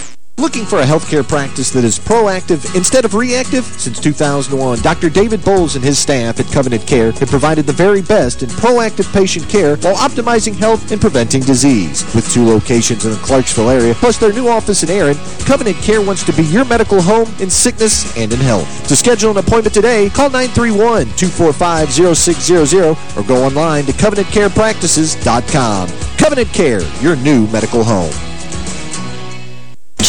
Looking for a healthcare practice that is proactive instead of reactive? Since 2001, Dr. David Bowles and his staff at Covenant Care have provided the very best in proactive patient care while optimizing health and preventing disease. With two locations in the Clarksville area, plus their new office in Erin, Covenant Care wants to be your medical home in sickness and in health. To schedule an appointment today, call 931-245-0600 or go online to covenantcarepractices.com. Covenant Care, your new medical home.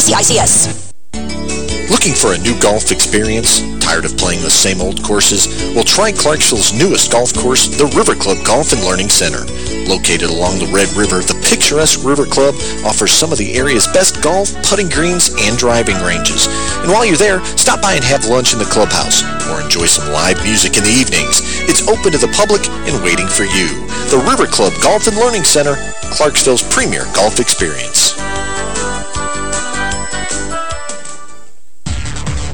ACICS. Looking for a new golf experience? Tired of playing the same old courses? Well, try Clarksville's newest golf course, the River Club Golf and Learning Center. Located along the Red River, the picturesque River Club offers some of the area's best golf, putting greens, and driving ranges. And while you're there, stop by and have lunch in the clubhouse or enjoy some live music in the evenings. It's open to the public and waiting for you. The River Club Golf and Learning Center, Clarksville's premier golf experience.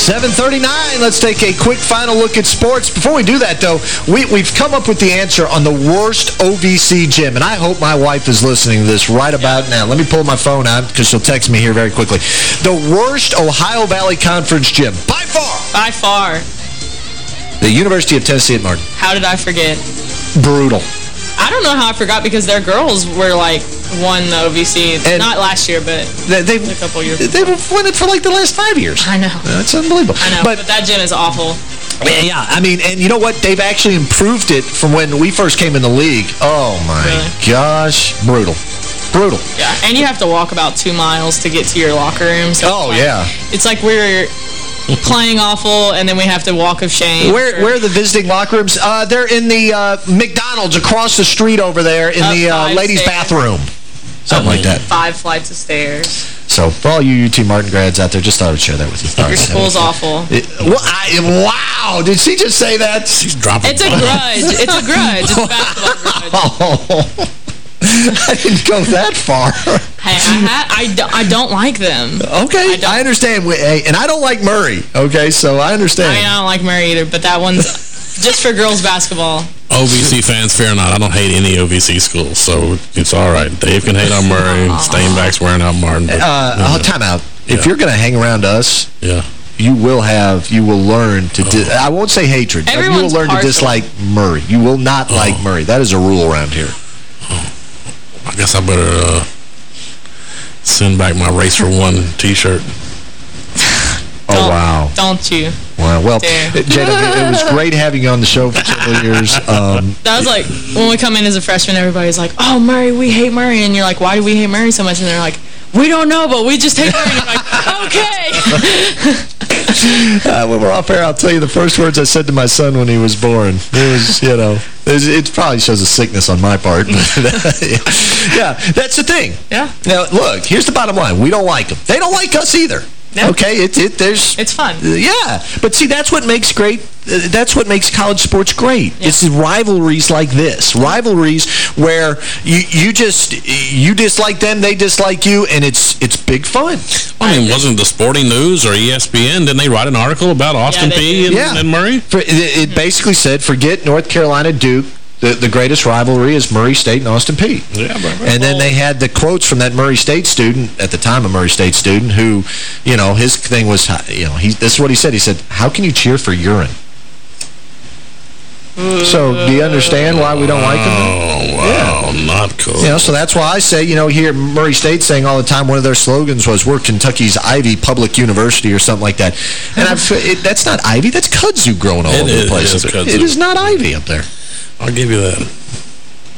739, let's take a quick final look at sports. Before we do that, though, we, we've come up with the answer on the worst OVC gym, and I hope my wife is listening to this right about now. Let me pull my phone out because she'll text me here very quickly. The worst Ohio Valley Conference gym, by far. By far. The University of Tennessee at Martin. How did I forget? Brutal. I don't know how I forgot because their girls were like won the OVC. And Not last year, but they, they, a couple years. They've won it for like the last five years. I know. Uh, That's unbelievable. I know, But but, that gym is awful. Yeah, yeah, I mean, and you know what? They've actually improved it from when we first came in the league. Oh, my gosh. Brutal. Brutal. Yeah, and you have to walk about two miles to get to your locker room. So Oh, like- yeah. It's like we're playing awful, and then we have to walk of shame. Where, where are the visiting locker rooms? Uh, they're in the uh, McDonald's across the street over there in Up the uh, ladies' stairs. bathroom. Something like that. Five flights of stairs. So, for all you UT Martin grads out there, just thought I would share that with you. Your school's awful. It, well, I, wow, did she just say that? She's dropping. It's a grudge. It's a grudge. It's a basketball grudge. Oh, I didn't go that far. Hey, I, ha I, do, I don't like them. Okay, I, understand. Hey, And I don't like Murray, okay? So I understand. I mean, I don't like Murray either, but that one's just for girls basketball. OVC fans, fear not. I don't hate any OVC schools, so it's all right. Dave can hate on Murray. Stainback's wearing out Martin. But, Uh, you know. uh, time out. If Yeah. you're going to hang around us, yeah. you will have, you will learn to, di I won't say hatred, but you will Everyone's learn to dislike Murray. You will not like Murray. That is a rule around here. I guess I better uh, send back my Race for One T-shirt. Oh, wow. Don't you? Wow. Well, Dare. JW, it was great having you on the show for several years. Um, That was like, when we come in as a freshman, everybody's like, oh, Murray, we hate Murray. And you're like, why do we hate Murray so much? And they're like, we don't know, but we just hate Murray. And you're like, okay. uh, when we're off air, I'll tell you the first words I said to my son when he was born. It was, you know, it, probably shows a sickness on my part. Yeah, that's the thing. Yeah. Now, look, here's the bottom line. We don't like them. They don't like us either. Okay, it, it there's it's fun. yeah, but see that's what makes great. Uh, that's what makes college sports great. It's rivalries like this, rivalries where you you just you dislike them, they dislike you, and it's it's big fun. I mean, wasn't the Sporting News or ESPN, didn't they write an article about Austin they P and, Yeah. and Murray? For, it, it basically said, forget North Carolina, Duke, The, the greatest rivalry is Murray State and Austin Peay. Yeah, but, And then they had the quotes from that Murray State student, at the time a Murray State student, who, you know, his thing was, you know, he, this is what he said. He said, how can you cheer for urine? So, do you understand why we don't like him? Oh, wow, not cool. You know, so that's why I say, you know, here Murray State saying all the time one of their slogans was, we're Kentucky's Ivy Public University or something like that. And I've, it, that's not Ivy, that's kudzu growing all It over is- the place. it is. It is not Ivy up there. I'll give you that.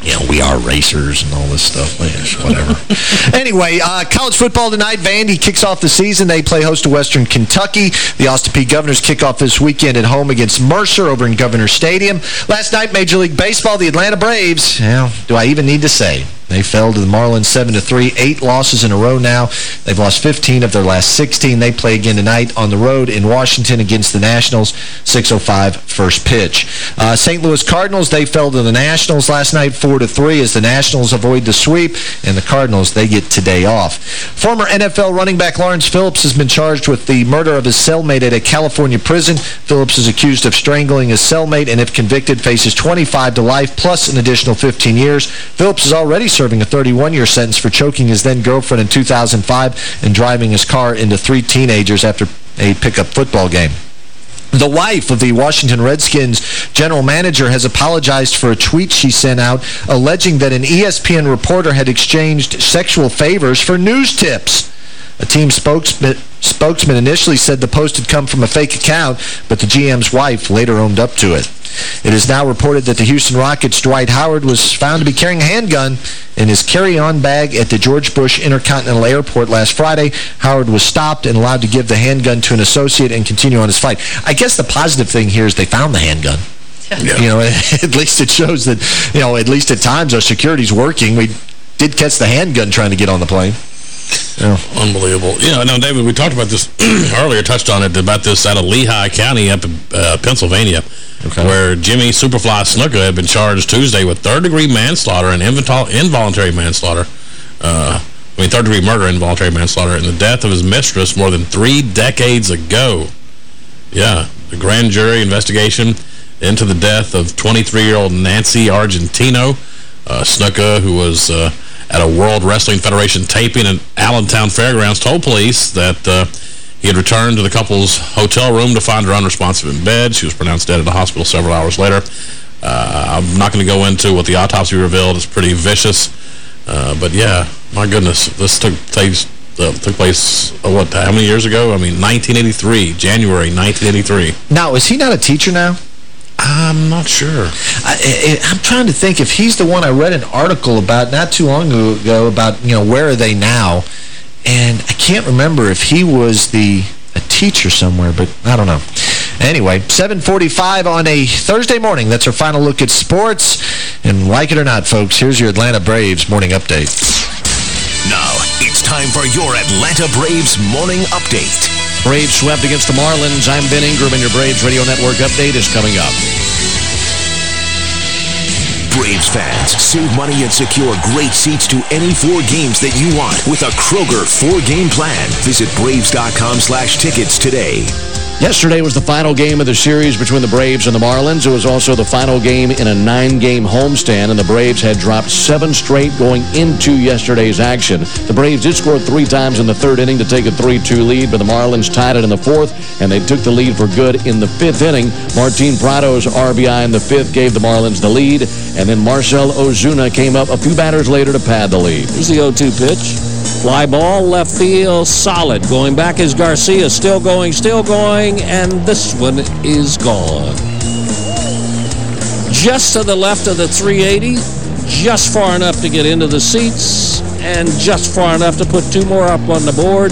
You know, we are racers and all this stuff. Man. Whatever. anyway, uh, college football tonight. Vandy kicks off the season. They play host to Western Kentucky. The Austin Peay Governors kick off this weekend at home against Mercer over in Governor Stadium. Last night, Major League Baseball, the Atlanta Braves. Well, do I even need to say? They fell to the Marlins 7-3. Eight losses in a row now. They've lost 15 of their last 16. They play again tonight on the road in Washington against the Nationals. 6.05 first pitch. Uh, St. Louis Cardinals, they fell to the Nationals last night 4-3 as the Nationals avoid the sweep. And the Cardinals, they get today off. Former NFL running back Lawrence Phillips has been charged with the murder of his cellmate at a California prison. Phillips is accused of strangling his cellmate and if convicted faces 25 to life plus an additional 15 years. Phillips is already a 31-year sentence for choking his then-girlfriend in 2005 and driving his car into three teenagers after a pickup football game. The wife of the Washington Redskins general manager has apologized for a tweet she sent out alleging that an ESPN reporter had exchanged sexual favors for news tips. A team spokesman, spokesman initially said the post had come from a fake account, but the GM's wife later owned up to it. It is now reported that the Houston Rockets' Dwight Howard was found to be carrying a handgun in his carry-on bag at the George Bush Intercontinental Airport last Friday. Howard was stopped and allowed to give the handgun to an associate and continue on his flight. I guess the positive thing here is they found the handgun. You know, at least it shows that, you know, at least at times our security's working. We did catch the handgun trying to get on the plane. Yeah. Unbelievable. You know, David, we talked about this earlier, touched on it, about this out of Lehigh County up in uh, Pennsylvania, where Jimmy Superfly Snuka had been charged Tuesday with third-degree manslaughter and involuntary manslaughter. Uh, I mean, third-degree murder and involuntary manslaughter in the death of his mistress more than three decades ago. Yeah, the grand jury investigation into the death of 23-year-old Nancy Argentino, uh, Snuka, who was... Uh, at a World Wrestling Federation taping at Allentown Fairgrounds told police that uh, he had returned to the couple's hotel room to find her unresponsive in bed. She was pronounced dead at the hospital several hours later. Uh, I'm not going to go into what the autopsy revealed. It's pretty vicious. Uh, but, yeah, my goodness, this took place, uh, took place uh, what, how many years ago? I mean, 1983, January 1983. Now, is he not a teacher now? I'm not sure. I, I, I'm trying to think if he's the one I read an article about not too long ago about, you know, where are they now? And I can't remember if he was the a teacher somewhere, but I don't know. Anyway, 745 on a Thursday morning. That's our final look at sports. And like it or not, folks, here's your Atlanta Braves morning update. Now, it's time for your Atlanta Braves morning update. Braves swept against the Marlins. I'm Ben Ingram, and your Braves Radio Network update is coming up. Braves fans, save money and secure great seats to any four games that you want with a Kroger four-game plan. Visit Braves.com slash tickets today. Yesterday was the final game of the series between the Braves and the Marlins. It was also the final game in a nine-game homestand, and the Braves had dropped seven straight going into yesterday's action. The Braves did score three times in the third inning to take a 3-2 lead, but the Marlins tied it in the fourth, and they took the lead for good in the fifth inning. Martin Prado's RBI in the fifth gave the Marlins the lead, and then Marcell Ozuna came up a few batters later to pad the lead. Here's the 0-2 pitch. Fly ball, left field, solid. Going back is Garcia, still going, still going, and this one is gone. Just to the left of the 380, just far enough to get into the seats, and just far enough to put two more up on the board,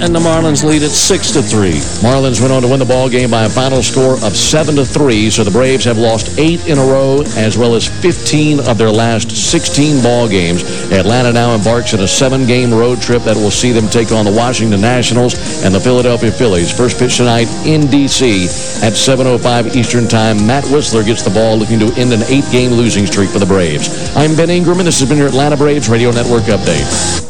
and the Marlins lead at 6 to three. Marlins went on to win the ball game by a final score of 7 to three. So the Braves have lost eight in a row, as well as 15 of their last 16 ball games. Atlanta now embarks on a seven-game road trip that will see them take on the Washington Nationals and the Philadelphia Phillies. First pitch tonight in D.C. at 7.05 Eastern Time. Matt Wisler gets the ball looking to end an eight-game losing streak for the Braves. I'm Ben Ingram, and this has been your Atlanta Braves Radio Network Update.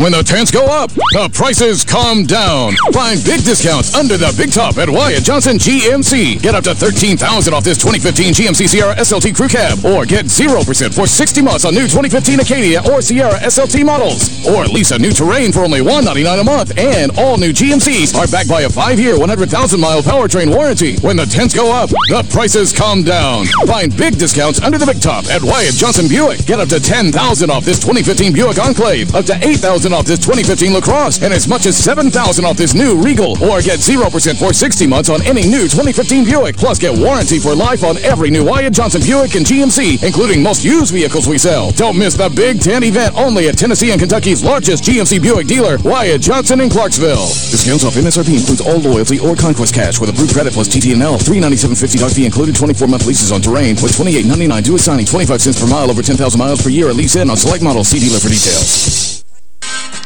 When the tents go up, the prices come down. Find big discounts under the big top at Wyatt Johnson GMC. Get up to 13,000 off this 2015 GMC Sierra SLT Crew Cab. Or get 0% for 60 months on new 2015 Acadia or Sierra SLT models. Or lease a new Terrain for only 199 a month. And all new GMCs are backed by a 5-year, 100,000-mile powertrain warranty. When the tents go up, the prices come down. Find big discounts under the big top at Wyatt Johnson Buick. Get up to 10,000 off this 2015 Buick Enclave. Up to $8,000 off this 2015 LaCrosse and as much as 7,000 off this new Regal. Or get 0% for 60 months on any new 2015 Buick. Plus get warranty for life on every new Wyatt Johnson Buick and GMC, including most used vehicles we sell. Don't miss the Big Ten event only at Tennessee and Kentucky's largest GMC Buick dealer, Wyatt Johnson in Clarksville. Discounts off MSRP includes all loyalty or conquest cash with approved credit plus TTNL. $397.50 doc fee included 24-month leases on terrain with $28.99 due at signing. 25 cents per mile over 10,000 miles per year at lease in on select models. See dealer for details.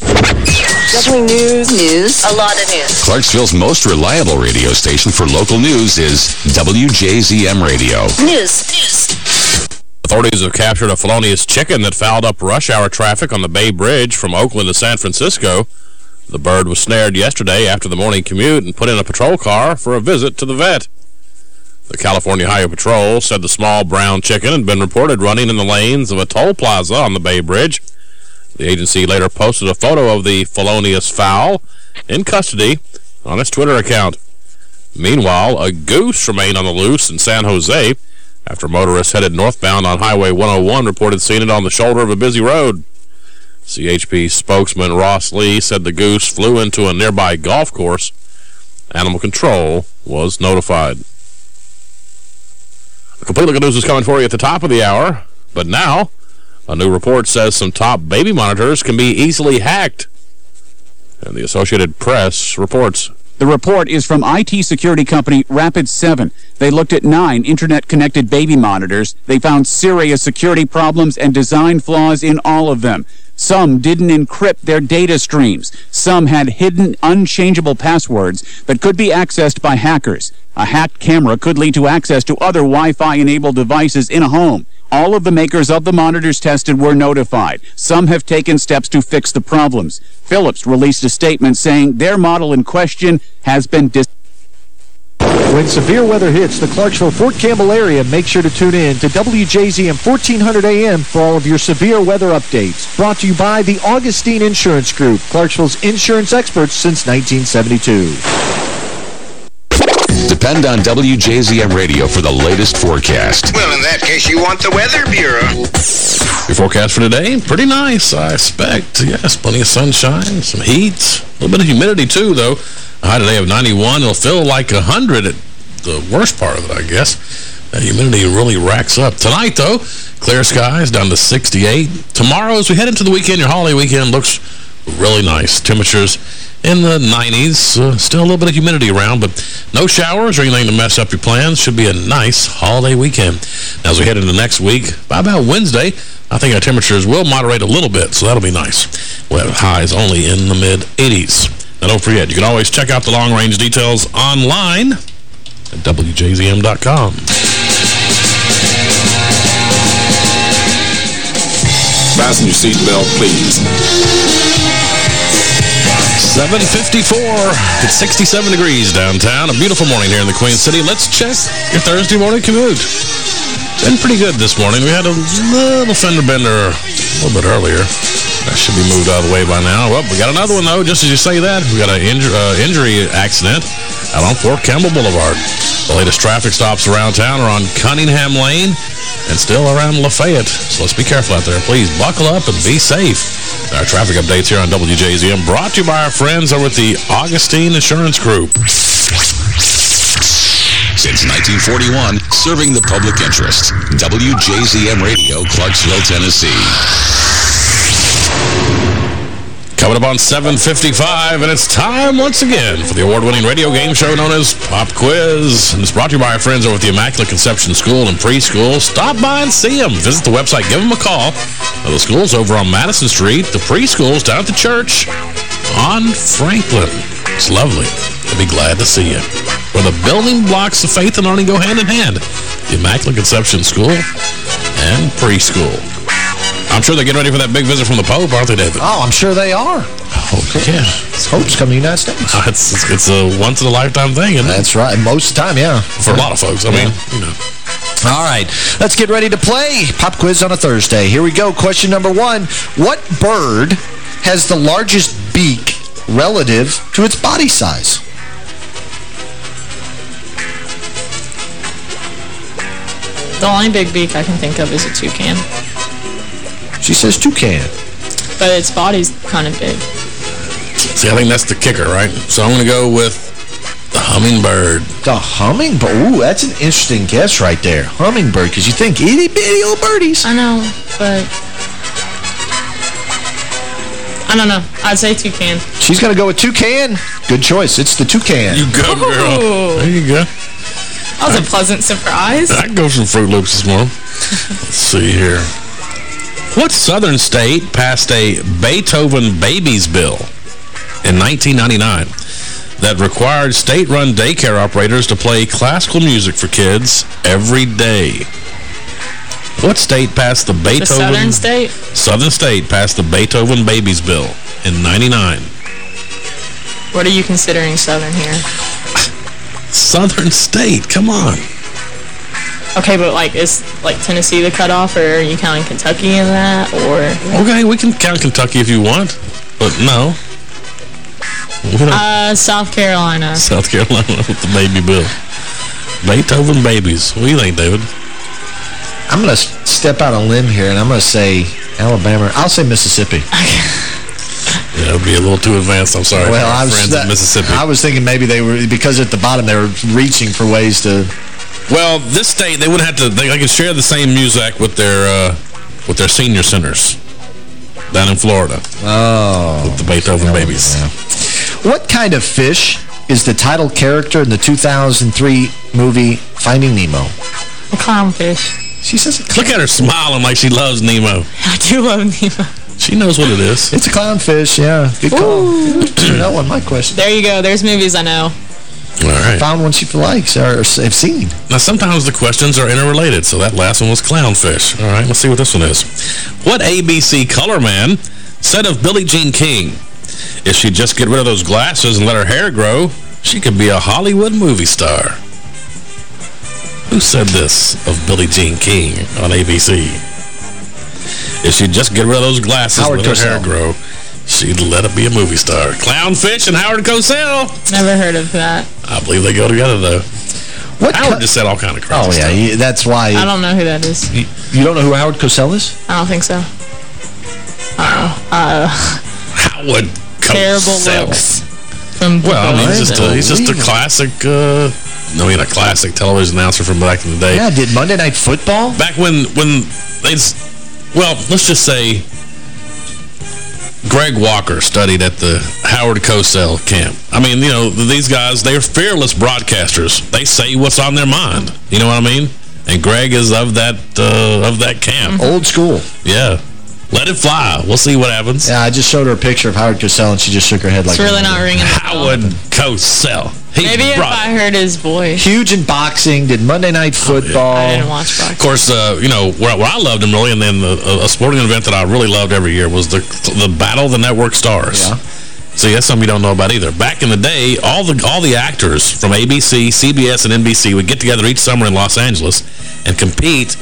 Definitely news. News. A lot of news. Clarksville's most reliable radio station for local news is WJZM Radio. News. News. Authorities have captured a felonious chicken that fouled up rush hour traffic on the Bay Bridge from Oakland to San Francisco. The bird was snared yesterday after the morning commute and put in a patrol car for a visit to the vet. The California Highway Patrol said the small brown chicken had been reported running in the lanes of a toll plaza on the Bay Bridge. The agency later posted a photo of the felonious fowl in custody on its Twitter account. Meanwhile, a goose remained on the loose in San Jose after motorists headed northbound on Highway 101 reported seeing it on the shoulder of a busy road. CHP spokesman Ross Lee said the goose flew into a nearby golf course. Animal Control was notified. A complete look at news is coming for you at the top of the hour, but now a new report says some top baby monitors can be easily hacked. And the Associated Press reports. The report is from IT security company Rapid7. They looked at nine internet-connected baby monitors. They found serious security problems and design flaws in all of them. Some didn't encrypt their data streams. Some had hidden, unchangeable passwords that could be accessed by hackers. A hacked camera could lead to access to other Wi-Fi-enabled devices in a home. All of the makers of the monitors tested were notified. Some have taken steps to fix the problems. Philips released a statement saying their model in question has been dis When severe weather hits the Clarksville-Fort Campbell area, make sure to tune in to WJZM 1400 AM for all of your severe weather updates. Brought to you by the Augustine Insurance Group, Clarksville's insurance experts since 1972. Depend on WJZM Radio for the latest forecast. Well, in that case, you want the Weather Bureau. Your forecast for today, pretty nice, I expect. Yes, plenty of sunshine, some heat, a little bit of humidity, too, though. A high today of 91. It'll feel like 100 at the worst part of it, I guess. That humidity really racks up. Tonight, though, clear skies down to 68. Tomorrow, as we head into the weekend, your holiday weekend looks really nice. Temperatures in the 90s. Uh, still a little bit of humidity around, but no showers or anything to mess up your plans. Should be a nice holiday weekend. Now, as we head into next week, by about Wednesday, I think our temperatures will moderate a little bit, so that'll be nice. We'll have highs only in the mid-80s. Now, don't forget, you can always check out the long-range details online at WJZM.com. Fasten your seatbelt, please. 754. It's 67 degrees downtown. A beautiful morning here in the Queen City. Let's check your Thursday morning commute. Been pretty good this morning. We had a little fender bender a little bit earlier. That should be moved out of the way by now. Well, we got another one, though, just as you say that. We got an inju uh, injury accident out on Fort Campbell Boulevard. The latest traffic stops around town are on Cunningham Lane and still around Lafayette. So let's be careful out there. Please buckle up and be safe. Our traffic updates here on WJZM brought to you by our friends over at the Augustine Insurance Group. Since 1941, serving the public interest. WJZM Radio, Clarksville, Tennessee. Coming up on 7.55, and it's time once again for the award-winning radio game show known as Pop Quiz. And it's brought to you by our friends over at the Immaculate Conception School and Preschool. Stop by and see them. Visit the website. Give them a call. Now, the school's over on Madison Street. The preschool's down at the church on Franklin. It's lovely. I'll be glad to see you. Where the building blocks of faith and learning go hand in hand. The Immaculate Conception School and Preschool. I'm sure they're getting ready for that big visit from the Pope, aren't they, David? Oh, I'm sure they are. Oh, yeah. Pope's coming to the United States. Uh, it's, it's, it's a once-in-a-lifetime thing, isn't it? That's right. Most of the time, yeah. For a lot of folks. I mean, you know. All right, let's get ready to play Pop Quiz on a Thursday. Here we go. Question number one. What bird has the largest beak relative to its body size? The only big beak I can think of is a toucan. She says toucan. But its body's kind of big. See, I think that's the kicker, right? So I'm going to go with the hummingbird. The hummingbird? Ooh, that's an interesting guess right there. Hummingbird, because you think itty-bitty old birdies. I know, but... I don't know. I'd say toucan. She's going to go with toucan. Good choice. It's the toucan. You go, girl. Ooh. There you go. That was a pleasant surprise. I can go some Fruit Loops this morning. Let's see here. What southern state passed a Beethoven Babies Bill in 1999 that required state-run daycare operators to play classical music for kids every day? What state passed the Beethoven... The southern state? Southern state passed the Beethoven Babies Bill in 99. What are you considering southern here? Southern state, come on. Okay, but like, is like Tennessee the cutoff, or are you counting Kentucky in that, or? Okay, we can count Kentucky if you want, but no. Uh, South Carolina. South Carolina with the baby bill. Beethoven babies. What do you think, David? I'm going to step out on a limb here, and I'm going to say Alabama. I'll say Mississippi. Yeah, it'll be a little too advanced. I'm sorry. Well, I was, friends that, in Mississippi. I was thinking maybe they were, because at the bottom they were reaching for ways to... Well, this state, they would have to, they, they could share the same music with their, uh, with their senior centers down in Florida. Oh. With the Beethoven babies. What kind of fish is the title character in the 2003 movie Finding Nemo? A clownfish. She says Look at her smiling like she loves Nemo. I do love Nemo. She knows what it is. It's a clownfish, yeah. Good call. that wasn't my question. There you go. There's movies I know. All right. Found one she likes or have seen. Now, sometimes the questions are interrelated, so that last one was clownfish. All right, let's see what this one is. What ABC color man said of Billie Jean King, if she'd just get rid of those glasses and let her hair grow, she could be a Hollywood movie star? Who said this of Billie Jean King on ABC? If she'd just get rid of those glasses Howard and let her hair grow, She'd let it be a movie star. Clownfish and Howard Cosell. Never heard of that. I believe they go together, though. What Howard just said all kind of crazy Oh, yeah, stuff. he- that's why... I don't know who that is. You, you don't know who Howard Cosell is? I don't think so. Uh-oh. Uh, Howard terrible Cosell. looks from Well, I mean, he's just a, he's just a classic, uh, no, I mean, a classic television announcer from back in the day. Yeah, did Monday Night Football? Back when, when they, well, let's just say Greg Walker studied at the Howard Cosell camp. I mean, you know, these guys, they're fearless broadcasters. They say what's on their mind. You know what I mean? And Greg is of that, uh, of that camp. Old school. Yeah. Let it fly. We'll see what happens. Yeah, I just showed her a picture of Howard Cosell, and she just shook her head like... it's really not ringing the bell. Howard Cosell. He Maybe if I heard his voice. Huge in boxing, did Monday Night Football. I didn't watch Of course, uh, you know, where, where I loved him really, and then the, a, a sporting event that I really loved every year was the the Battle of the Network Stars. Yeah. See, that's something you don't know about either. Back in the day, all the all the actors from ABC, CBS, and NBC would get together each summer in Los Angeles and compete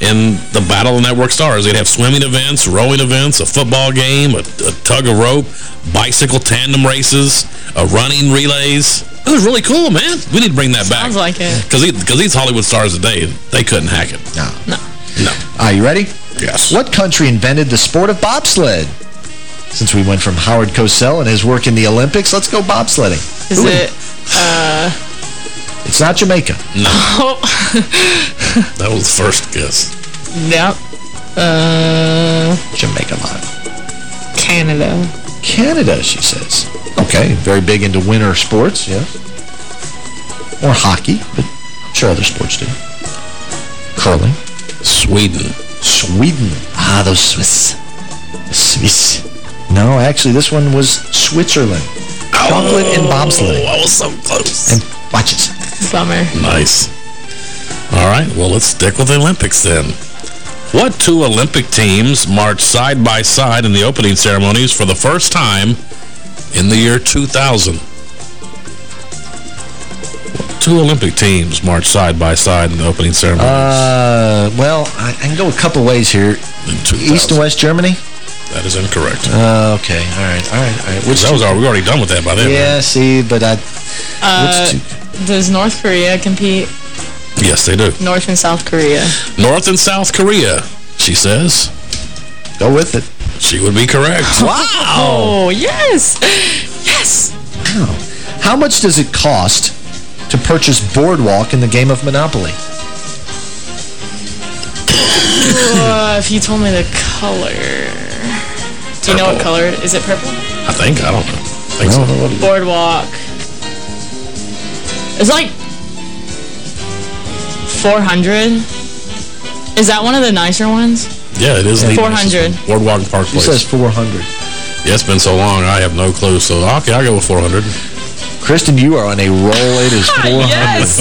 in the Battle of Network Stars. They'd have swimming events, rowing events, a football game, a, a tug of rope, bicycle tandem races, a running relays. It was really cool, man. We need to bring that back. Sounds like it. Because because these Hollywood stars today, they couldn't hack it. No. No. No. Are you ready? Yes. What country invented the sport of bobsled? Since we went from Howard Cosell and his work in the Olympics, let's go bobsledding. Is Who- it, uh, It's not Jamaica. No. oh, That was the first guess. yep. Uh, Jamaica line. Canada. Canada, she says. Okay, very big into winter sports, yeah. Or hockey, but I'm sure other sports do. Curling. Sweden. Sweden. Ah, those Swiss. The Swiss. No, actually, this one was Switzerland. Chocolate and bobsledding. Oh, I was so close. And watch this. Bummer. Nice. All right, well, let's stick with the Olympics then. What two Olympic teams marched side by side in the opening ceremonies for the first time in the year 2000? Two Olympic teams marched side by side in the opening ceremonies Uh, well, I, I can go a couple ways here. East and West Germany? That is incorrect. Uh, okay, all right, all right, all right. that was, al- we already done with that by then. Yeah, right? see, but I... Uh, does North Korea compete? Yes, they do. North and South Korea. North and South Korea, she says. Go with it. She would be correct. Wow! Oh, yes. Yes. Wow. How much does it cost to purchase Boardwalk in the game of Monopoly? Uh, if you told me the color. Do you know what color? Is it purple? I think. I don't know. I think so. Boardwalk. It's like 400. Is that one of the nicer ones? Yeah, it is. the 400. Boardwalk Park She Place. says 400. Yeah, it's been so long, I have no clue. So, okay, I'll go with 400. Kristen, you are on a roll. It is 400. Yes.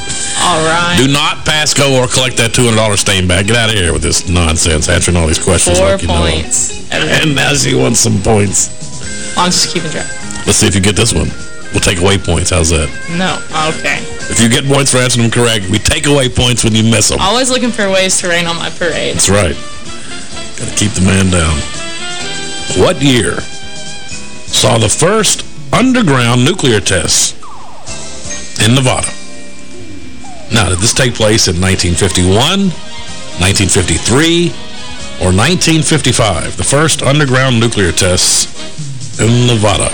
All right. Do not pass go or collect that $200 stain back. Get out of here with this nonsense, answering all these questions Four like you know. points. And now she wants some points. I'm just keeping track. Let's see if you get this one. We'll take away points. How's that? No. Okay. If you get points for answering them correct, we take away points when you miss them. Always looking for ways to rain on my parade. That's right. Got to keep the man down. What year saw the first underground nuclear tests in Nevada? Now, did this take place in 1951, 1953, or 1955? The first underground nuclear tests in Nevada.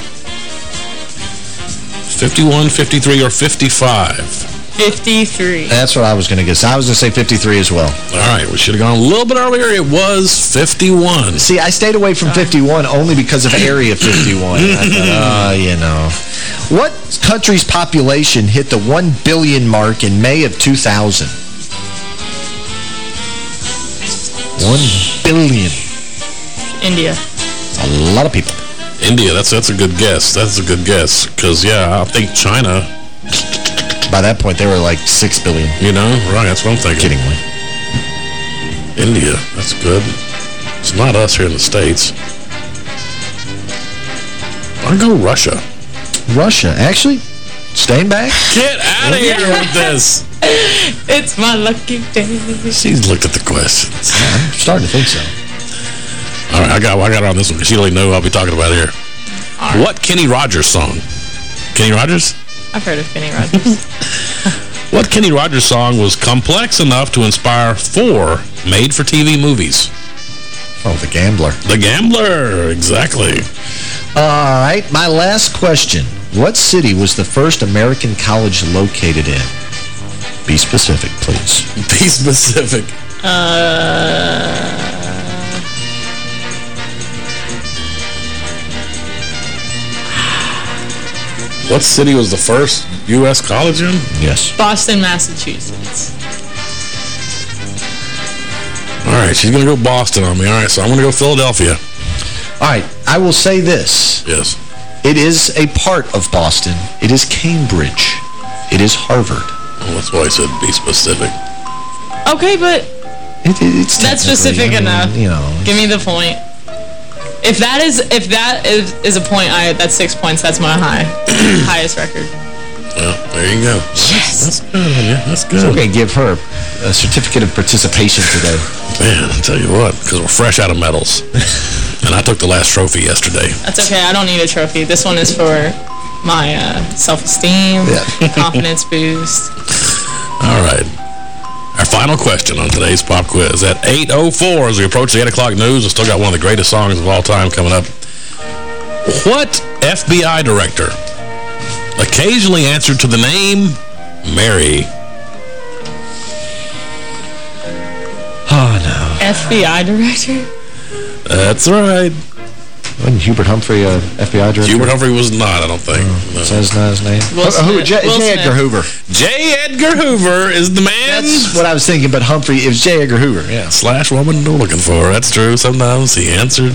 51, 53, or 55? 53. That's what I was going to guess. I was going to say 53 as well. All right, we should have gone a little bit earlier. It was 51. See, I stayed away from 51 only because of Area 51. I thought, oh, you know. What country's population hit the 1 billion mark in May of 2000? 1 billion. India. A lot of people. India, that's that's a good guess. That's a good guess. Because, yeah, I think China, By that point, they were like 6 billion. you know, right, that's what I'm thinking. Kiddingly. India, that's good. It's not us here in the States. I'll go Russia. Russia. Actually, staying back? Get out of here with this. It's my lucky day. She's looked at the questions. I'm starting to think so. All right, I got I got her on this one because she don't even know who I'll be talking about here. What Kenny Rogers song? Kenny Rogers? I've heard of Kenny Rogers. What Kenny Rogers song was complex enough to inspire four made-for-TV movies? Oh, The Gambler. The Gambler, exactly. All right, my last question. What city was the first American college located in? Be specific, please. Be specific. Uh, What city was the first U.S. college in? Yes. Boston, Massachusetts. All right, she's going to go Boston on me. All right, so I'm going to go Philadelphia. All right, I will say this. Yes. It is a part of Boston. It is Cambridge. It is Harvard. Well, that's why I said be specific. Okay, but It, it's that's specific I mean, enough. You know, Give me the point. If that is if that is is a point, I that's six points. That's my high highest record. Well, there you go. Yes. That's good on you. That's good. so we're going to give her a certificate of participation today. Man, I tell you what, because we're fresh out of medals. and I took the last trophy yesterday. That's okay. I don't need a trophy. This one is for my uh, self-esteem, confidence boost. All right. Our final question on today's pop quiz. At 8.04, as we approach the 8 o'clock news, we've still got one of the greatest songs of all time coming up. What FBI director occasionally answered to the name Mary? Oh, no. FBI director? That's right. Wasn't Hubert Humphrey uh, a FBI director? Hubert Humphrey was not, I don't think. Hmm. no. Says not his name. Will uh, Who- who- Smith. J, J. Edgar Hoover. J. Edgar Hoover is the man. That's what I was thinking, but Humphrey, it was J. Edgar Hoover, yeah. slash woman they're looking for. That's true. Sometimes he answered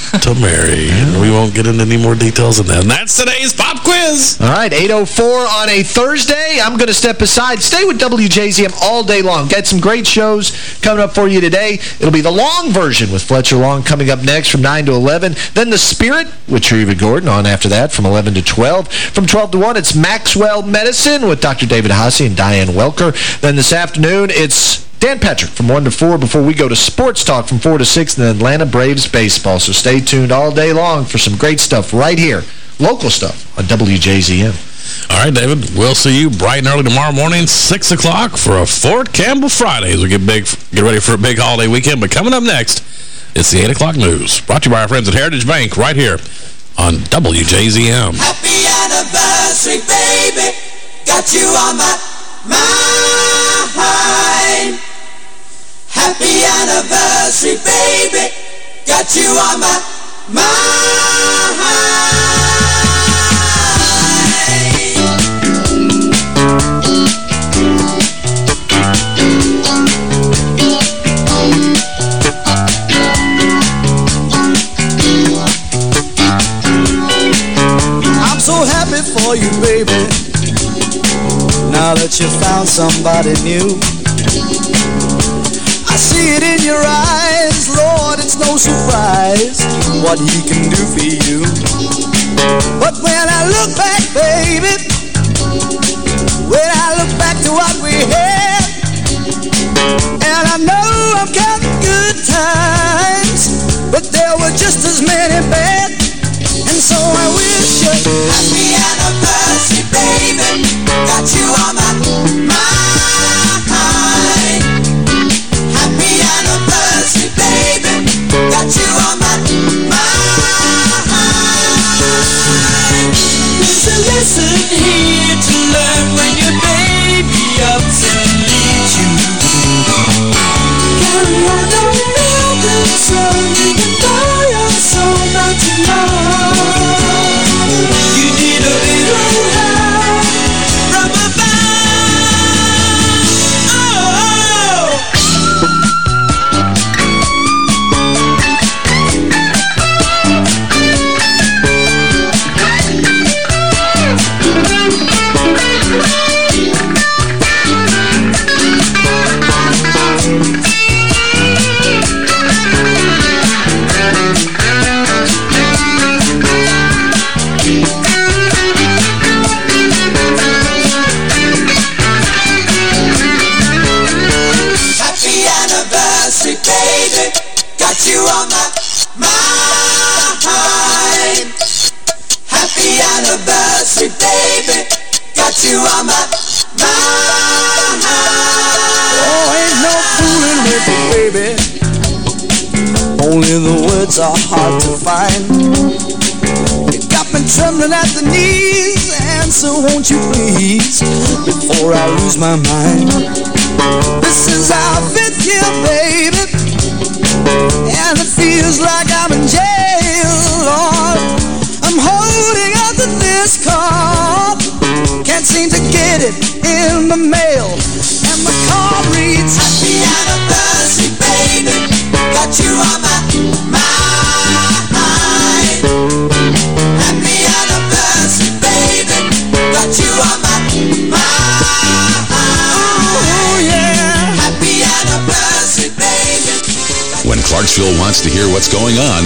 to Mary. And we won't get into any more details than that. And that's today's pop quiz. All right, 8.04 on a Thursday. I'm going to step aside. Stay with WJZM all day long. Got some great shows coming up for you today. It'll be the long version with Fletcher Long coming up next from 9 to 11. Then The Spirit with Treva Gordon on after that from 11 to 12. From 12 to 1, it's Maxwell Medicine with Dr. David Hasse and Diane Welker. Then this afternoon, it's Dan Patrick from 1 to 4 before we go to Sports Talk from 4 to 6 and then Atlanta Braves baseball. So stay tuned all day long for some great stuff right here. Local stuff on WJZM. All right, David. We'll see you bright and early tomorrow morning, 6 o'clock, for a Fort Campbell Friday as we get big, get ready for a big holiday weekend. But coming up next, it's the 8 o'clock news. Brought to you by our friends at Heritage Bank right here on WJZM. Happy anniversary, baby. Got you on my mind. Happy anniversary, baby. Got you on my mind. I'm so happy for you, baby. Now that you found somebody new. I see it in your eyes, Lord, it's no surprise what he can do for you. But when I look back, baby, when I look back to what we had, and I know I'm counting good times, but there were just as many bad. And so I wish you Happy anniversary, baby. Got you on my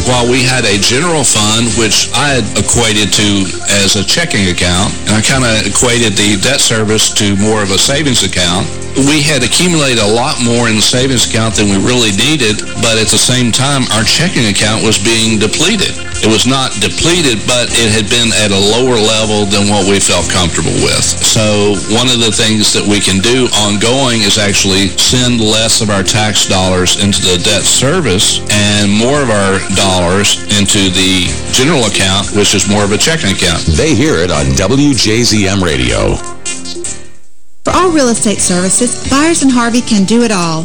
While we had a general fund, which I had equated to as a checking account, and I kind of equated the debt service to more of a savings account, we had accumulated a lot more in the savings account than we really needed, but at the same time, our checking account was being depleted. It was not depleted, but it had been at a lower level than what we felt comfortable with. So one of the things that we can do ongoing is actually send less of our tax dollars into the debt service and more of our dollars into the general account, which is more of a checking account. they hear it on WJZM Radio. For all real estate services, Byers and Harvey can do it all.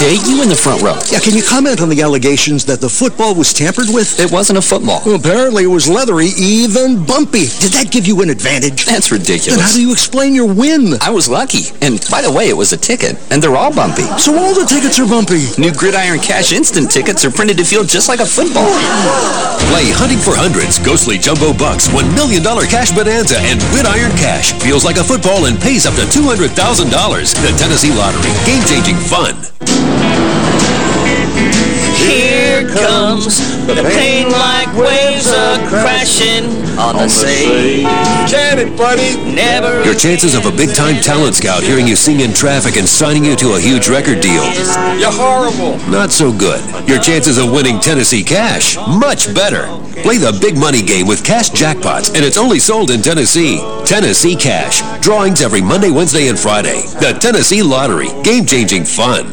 Okay, you in the front row. Yeah, can you comment on the allegations that the football was tampered with? It wasn't a football. Well, apparently it was leathery, even bumpy. Did that give you an advantage? That's ridiculous. Then ridiculous. how do you explain your win? I was lucky. And by the way, it was a ticket. And they're all bumpy. So all the tickets are bumpy. New Gridiron Cash Instant tickets are printed to feel just like a football. Play Hunting for Hundreds, Ghostly Jumbo Bucks, $1 million cash bonanza, and Gridiron Cash. Feels like a football and pays up to $200,000. The Tennessee Lottery. Game-changing fun. Here comes the pain like waves are crashing on the sea. Jam it, buddy. Never Your chances of a big-time talent scout hearing you sing in traffic and signing you to a huge record deal. You're horrible. Not so good. Your chances of winning Tennessee Cash, much better. Play the big money game with Cash Jackpots, and it's only sold in Tennessee. Tennessee Cash. Drawings every Monday, Wednesday, and Friday. The Tennessee Lottery. Game-changing fun.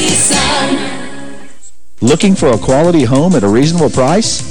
Looking for a quality home at a reasonable price?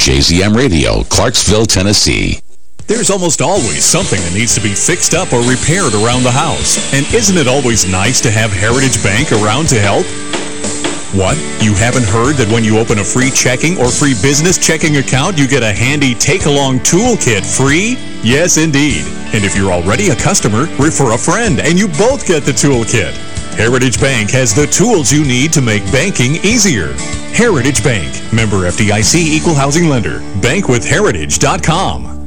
WJZM Radio, Clarksville, Tennessee. There's almost always something that needs to be fixed up or repaired around the house. And isn't it always nice to have Heritage Bank around to help? What? You haven't heard that when you open a free checking or free business checking account, you get a handy take-along toolkit free? Yes, indeed. And if you're already a customer, refer a friend and you both get the toolkit. Heritage Bank has the tools you need to make banking easier. Heritage Bank, member FDIC equal housing lender. Bankwithheritage.com.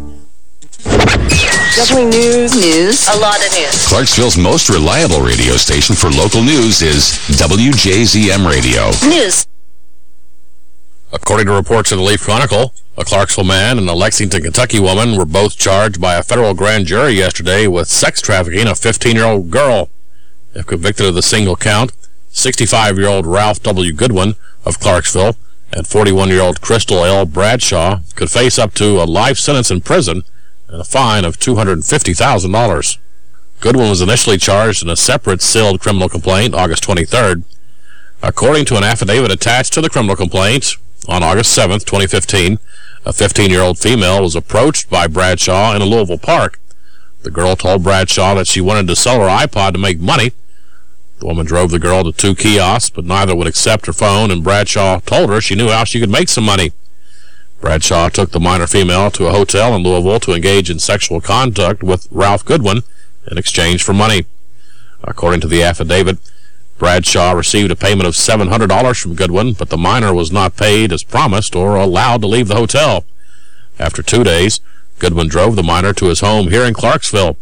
Definitely news. News. A lot of news. Clarksville's most reliable radio station for local news is WJZM Radio. News. According to reports in the Leaf Chronicle, a Clarksville man and a Lexington, Kentucky woman were both charged by a federal grand jury yesterday with sex trafficking a 15-year-old girl. If convicted of the single count, 65-year-old Ralph W. Goodwin of Clarksville and 41-year-old Crystal L. Bradshaw could face up to a life sentence in prison and a fine of $250,000. Goodwin was initially charged in a separate sealed criminal complaint August 23rd. According to an affidavit attached to the criminal complaint, on August 7, 2015, a 15-year-old female was approached by Bradshaw in a Louisville park. The girl told Bradshaw that she wanted to sell her iPod to make money. The woman drove the girl to two kiosks, but neither would accept her phone, and Bradshaw told her she knew how she could make some money. Bradshaw took the minor female to a hotel in Louisville to engage in sexual contact with Ralph Goodwin in exchange for money. According to the affidavit, Bradshaw received a payment of $700 from Goodwin, but the minor was not paid as promised or allowed to leave the hotel. After two days, Goodwin drove the minor to his home here in Clarksville.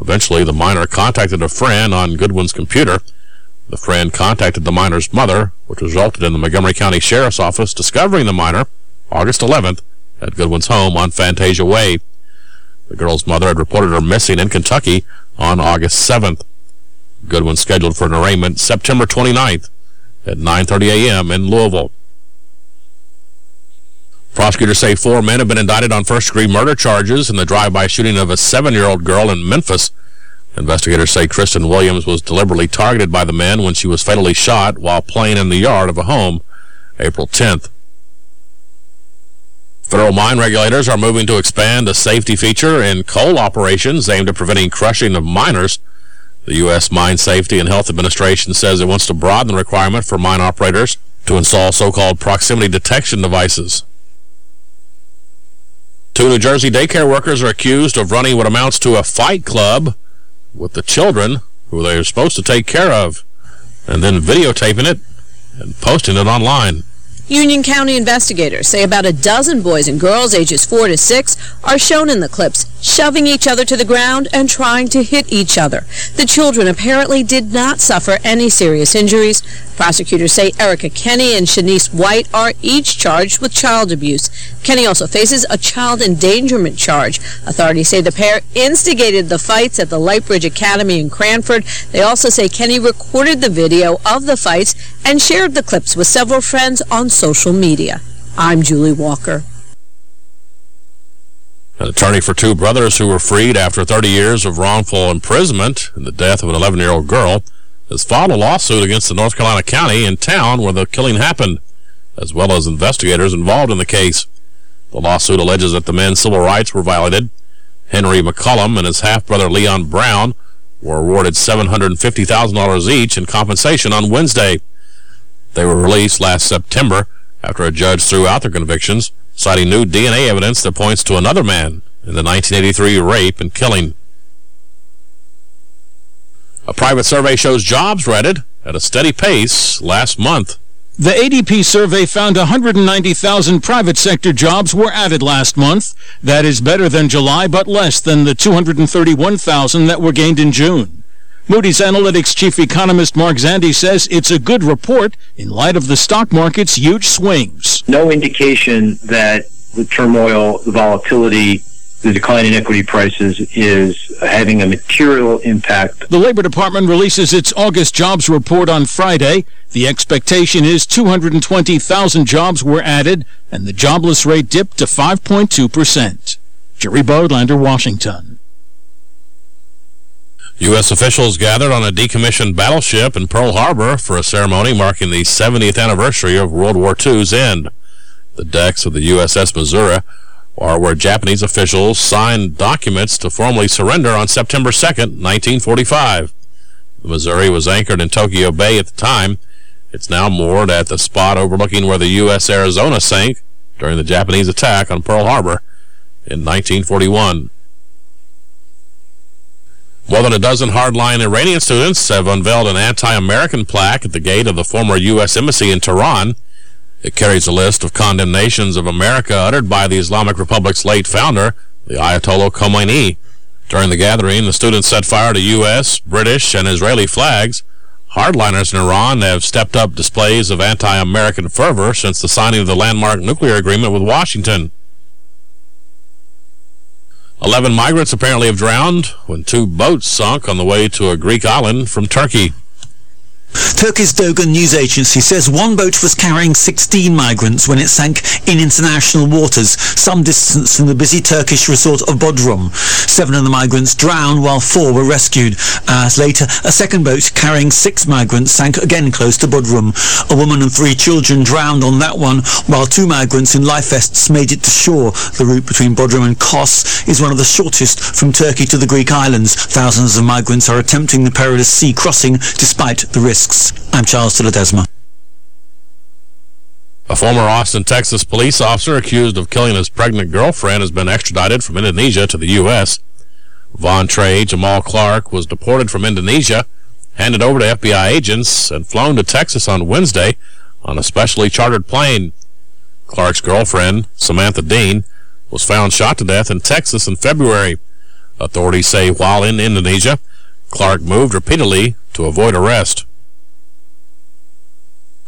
Eventually, the minor contacted a friend on Goodwin's computer. The friend contacted the minor's mother, which resulted in the Montgomery County Sheriff's Office discovering the minor August 11th at Goodwin's home on Fantasia Way. The girl's mother had reported her missing in Kentucky on August 7th. Goodwin scheduled for an arraignment September 29th at 9.30 a.m. in Louisville. Prosecutors say four men have been indicted on first-degree murder charges in the drive-by shooting of a seven-year-old girl in Memphis. Investigators say Kristen Williams was deliberately targeted by the men when she was fatally shot while playing in the yard of a home April 10th. Federal mine regulators are moving to expand a safety feature in coal operations aimed at preventing crushing of miners. The U.S. Mine Safety and Health Administration says it wants to broaden the requirement for mine operators to install so-called proximity detection devices. Two New Jersey daycare workers are accused of running what amounts to a fight club with the children who they are supposed to take care of and then videotaping it and posting it online. Union County investigators say about a dozen boys and girls ages 4 to 6 are shown in the clips, shoving each other to the ground and trying to hit each other. The children apparently did not suffer any serious injuries. Prosecutors say Erica Kenny and Shanice White are each charged with child abuse. Kenny also faces a child endangerment charge. Authorities say the pair instigated the fights at the Lightbridge Academy in Cranford. They also say Kenny recorded the video of the fights and shared the clips with several friends on social media. I'm Julie Walker. An attorney for two brothers who were freed after 30 years of wrongful imprisonment and the death of an 11-year-old girl has filed a lawsuit against the North Carolina county and town where the killing happened, as well as investigators involved in the case. The lawsuit alleges that the men's civil rights were violated. Henry McCollum and his half-brother Leon Brown were awarded $750,000 each in compensation on Wednesday. They were released last September after a judge threw out their convictions, citing new DNA evidence that points to another man in the 1983 rape and killing. A private survey shows jobs added at a steady pace last month. The ADP survey found 190,000 private sector jobs were added last month. That is better than July, but less than the 231,000 that were gained in June. Moody's Analytics chief economist Mark Zandi says it's a good report in light of the stock market's huge swings. No indication that the turmoil, the volatility, the decline in equity prices is having a material impact. The Labor Department releases its August jobs report on Friday. The expectation is 220,000 jobs were added, and the jobless rate dipped to 5.2%. Jerry Bodlander, Washington. U.S. officials gathered on a decommissioned battleship in Pearl Harbor for a ceremony marking the 70th anniversary of World War II's end. The decks of the USS Missouri are where Japanese officials signed documents to formally surrender on September 2, 1945. The Missouri was anchored in Tokyo Bay at the time. It's now moored at the spot overlooking where the U.S. Arizona sank during the Japanese attack on Pearl Harbor in 1941. More than a dozen hardline Iranian students have unveiled an anti-American plaque at the gate of the former U.S. Embassy in Tehran. It carries a list of condemnations of America uttered by the Islamic Republic's late founder, the Ayatollah Khomeini. During the gathering, the students set fire to U.S., British, and Israeli flags. Hardliners in Iran have stepped up displays of anti-American fervor since the signing of the landmark nuclear agreement with Washington. Eleven migrants apparently have drowned when two boats sunk on the way to a Greek island from Turkey. Turkey's Dogan news agency says one boat was carrying 16 migrants when it sank in international waters, some distance from the busy Turkish resort of Bodrum. Seven of the migrants drowned while four were rescued. Hours later, a second boat carrying six migrants sank again close to Bodrum. A woman and three children drowned on that one, while two migrants in life vests made it to shore. The route between Bodrum and Kos is one of the shortest from Turkey to the Greek islands. Thousands of migrants are attempting the perilous sea crossing despite the risks. I'm Charles de A former Austin, Texas police officer accused of killing his pregnant girlfriend has been extradited from Indonesia to the U.S. Vontrey Jamal Clark was deported from Indonesia, handed over to FBI agents, and flown to Texas on Wednesday on a specially chartered plane. Clark's girlfriend, Samantha Dean, was found shot to death in Texas in February. Authorities say while in Indonesia, Clark moved repeatedly to avoid arrest.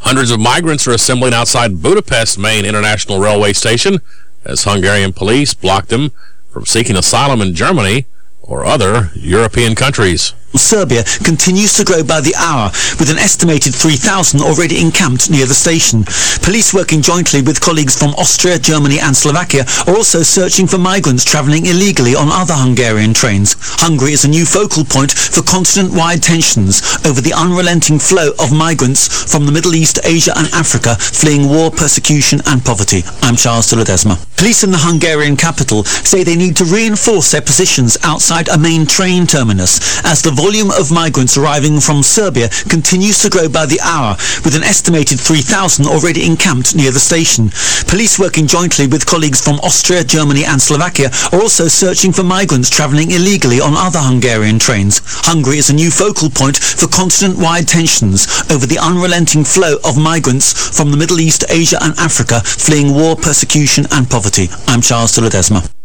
Hundreds of migrants are assembling outside Budapest's main international railway station as Hungarian police blocked them from seeking asylum in Germany or other European countries. Serbia continues to grow by the hour, with an estimated 3,000 already encamped near the station. Police working jointly with colleagues from Austria, Germany and Slovakia are also searching for migrants travelling illegally on other Hungarian trains. Hungary is a new focal point for continent-wide tensions over the unrelenting flow of migrants from the Middle East, Asia and Africa fleeing war, persecution and poverty. I'm Charles de Ledesma. Police in the Hungarian capital say they need to reinforce their positions outside a main train terminus as the volume of migrants arriving from Serbia continues to grow by the hour, with an estimated 3,000 already encamped near the station. Police working jointly with colleagues from Austria, Germany and Slovakia are also searching for migrants travelling illegally on other Hungarian trains. Hungary is a new focal point for continent-wide tensions over the unrelenting flow of migrants from the Middle East, Asia and Africa fleeing war, persecution and poverty. I'm Charles de Ledesma.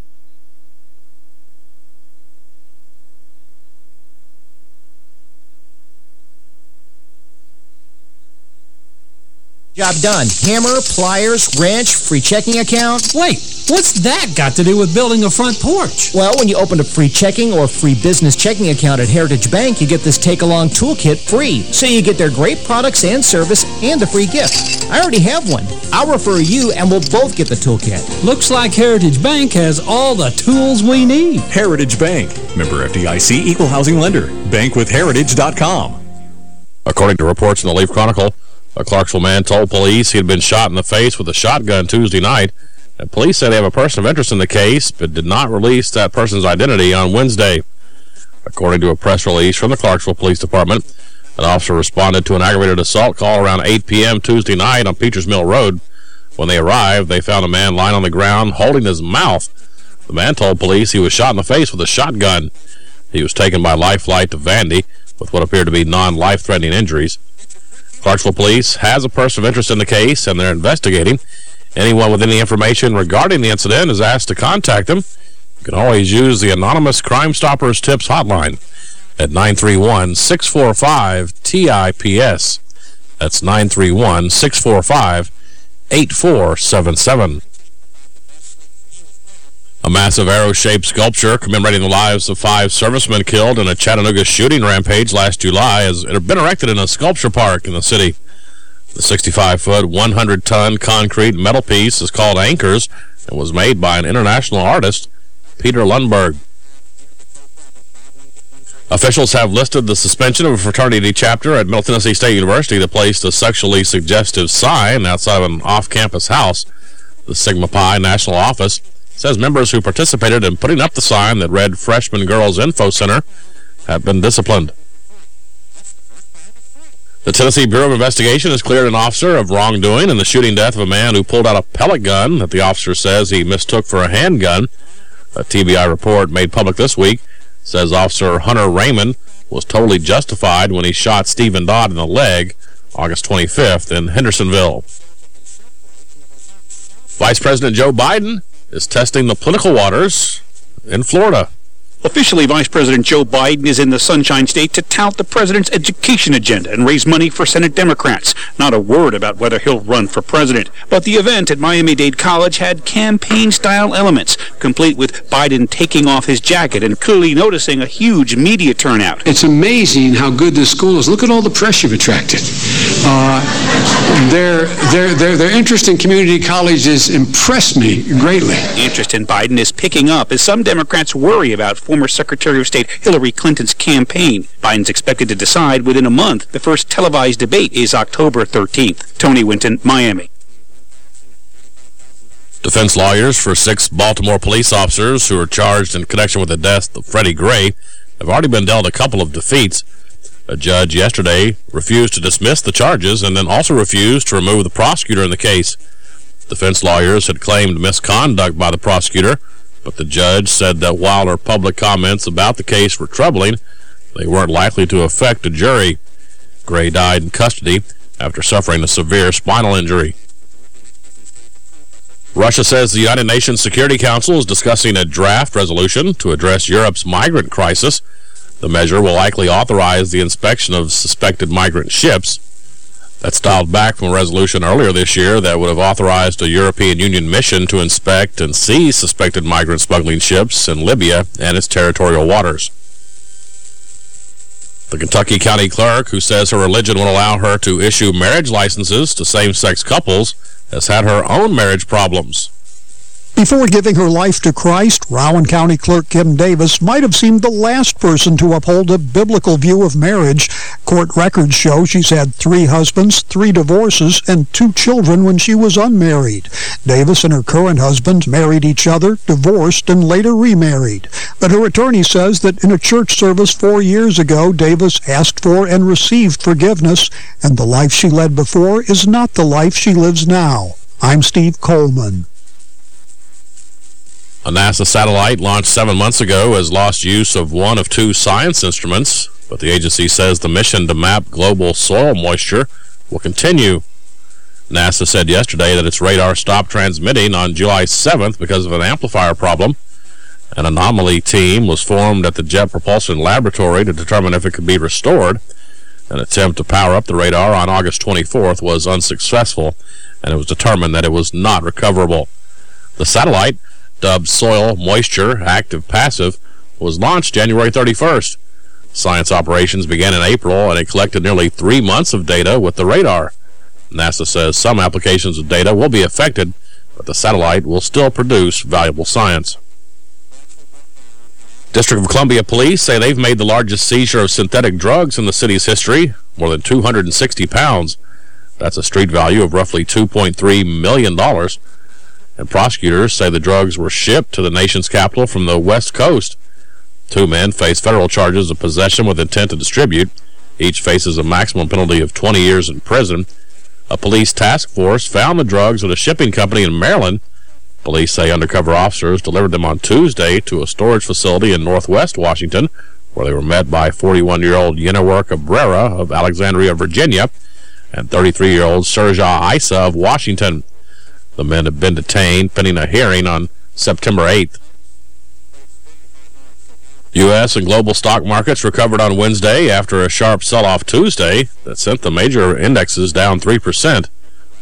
Job done. Hammer, pliers, wrench, free checking account. Wait, what's that got to do with building a front porch? Well, when you open a free checking or free business checking account at Heritage Bank, you get this take-along toolkit free. So you get their great products and service and a free gift. I already have one. I'll refer you and we'll both get the toolkit. Looks like Heritage Bank has all the tools we need. Heritage Bank. Member FDIC Equal Housing Lender. Bankwithheritage.com. According to reports in the Leaf Chronicle, a Clarksville man told police he had been shot in the face with a shotgun Tuesday night. And police said they have a person of interest in the case, but did not release that person's identity on Wednesday. According to a press release from the Clarksville Police Department, an officer responded to an aggravated assault call around 8 p.m. Tuesday night on Peters Mill Road. When they arrived, they found a man lying on the ground holding his mouth. The man told police he was shot in the face with a shotgun. He was taken by life flight to Vandy with what appeared to be non-life-threatening injuries. Clarksville Police has a person of interest in the case, and they're investigating. Anyone with any information regarding the incident is asked to contact them. You can always use the Anonymous Crime Stoppers Tips hotline at 931-645-TIPS. That's 931-645-8477. A massive arrow-shaped sculpture commemorating the lives of five servicemen killed in a Chattanooga shooting rampage last July has been erected in a sculpture park in the city. The 65-foot, 100-ton concrete metal piece is called Anchors and was made by an international artist, Peter Lundberg. Officials have listed the suspension of a fraternity chapter at Middle Tennessee State University that placed a sexually suggestive sign outside of an off-campus house. The Sigma Pi national office says members who participated in putting up the sign that read Freshman Girls Info Center have been disciplined. The Tennessee Bureau of Investigation has cleared an officer of wrongdoing in the shooting death of a man who pulled out a pellet gun that the officer says he mistook for a handgun. A TBI report made public this week says Officer Hunter Raymond was totally justified when he shot Stephen Dodd in the leg August 25th in Hendersonville. Vice President Joe Biden is testing the political waters in Florida. Officially, Vice President Joe Biden is in the Sunshine State to tout the president's education agenda and raise money for Senate Democrats. Not a word about whether he'll run for president. But the event at Miami-Dade College had campaign-style elements, complete with Biden taking off his jacket and clearly noticing a huge media turnout. It's amazing how good this school is. Look at all the press you've attracted. Uh, their, their, their, their interest in community colleges impressed me greatly. Interest in Biden is picking up as some Democrats worry about former Secretary of State Hillary Clinton's campaign. Biden's expected to decide within a month. The first televised debate is October 13th. Tony Winton, Miami. Defense lawyers for six Baltimore police officers who were charged in connection with the death of Freddie Gray have already been dealt a couple of defeats. A judge yesterday refused to dismiss the charges and then also refused to remove the prosecutor in the case. Defense lawyers had claimed misconduct by the prosecutor, but the judge said that while her public comments about the case were troubling, they weren't likely to affect a jury. Gray died in custody after suffering a severe spinal injury. Russia says the United Nations Security Council is discussing a draft resolution to address Europe's migrant crisis. The measure will likely authorize the inspection of suspected migrant ships. That's dialed back from a resolution earlier this year that would have authorized a European Union mission to inspect and seize suspected migrant smuggling ships in Libya and its territorial waters. The Kentucky County Clerk, who says her religion will allow her to issue marriage licenses to same-sex couples, has had her own marriage problems. Before giving her life to Christ, Rowan County Clerk Kim Davis might have seemed the last person to uphold a biblical view of marriage. Court records show she's had three husbands, three divorces, and two children when she was unmarried. Davis and her current husband married each other, divorced, and later remarried. But her attorney says that in a church service four years ago, Davis asked for and received forgiveness, and the life she led before is not the life she lives now. I'm Steve Coleman. A NASA satellite launched seven months ago has lost use of one of two science instruments, but the agency says the mission to map global soil moisture will continue. NASA said yesterday that its radar stopped transmitting on July 7th because of an amplifier problem. An anomaly team was formed at the Jet Propulsion Laboratory to determine if it could be restored. An attempt to power up the radar on August 24th was unsuccessful, and it was determined that it was not recoverable. The satellite dubbed Soil Moisture Active Passive, was launched January 31st. Science operations began in April, and it collected nearly three months of data with the radar. NASA says some applications of data will be affected, but the satellite will still produce valuable science. District of Columbia police say they've made the largest seizure of synthetic drugs in the city's history, more than 260 pounds. That's a street value of roughly $2.3 million and prosecutors say the drugs were shipped to the nation's capital from the West Coast. Two men face federal charges of possession with intent to distribute. Each faces a maximum penalty of 20 years in prison. A police task force found the drugs at a shipping company in Maryland. Police say undercover officers delivered them on Tuesday to a storage facility in northwest Washington, where they were met by 41-year-old Yennewer Cabrera of Alexandria, Virginia, and 33-year-old Serja Isa of Washington. The men have been detained pending a hearing on September 8th. U.S. and global stock markets recovered on Wednesday after a sharp sell-off Tuesday that sent the major indexes down 3%.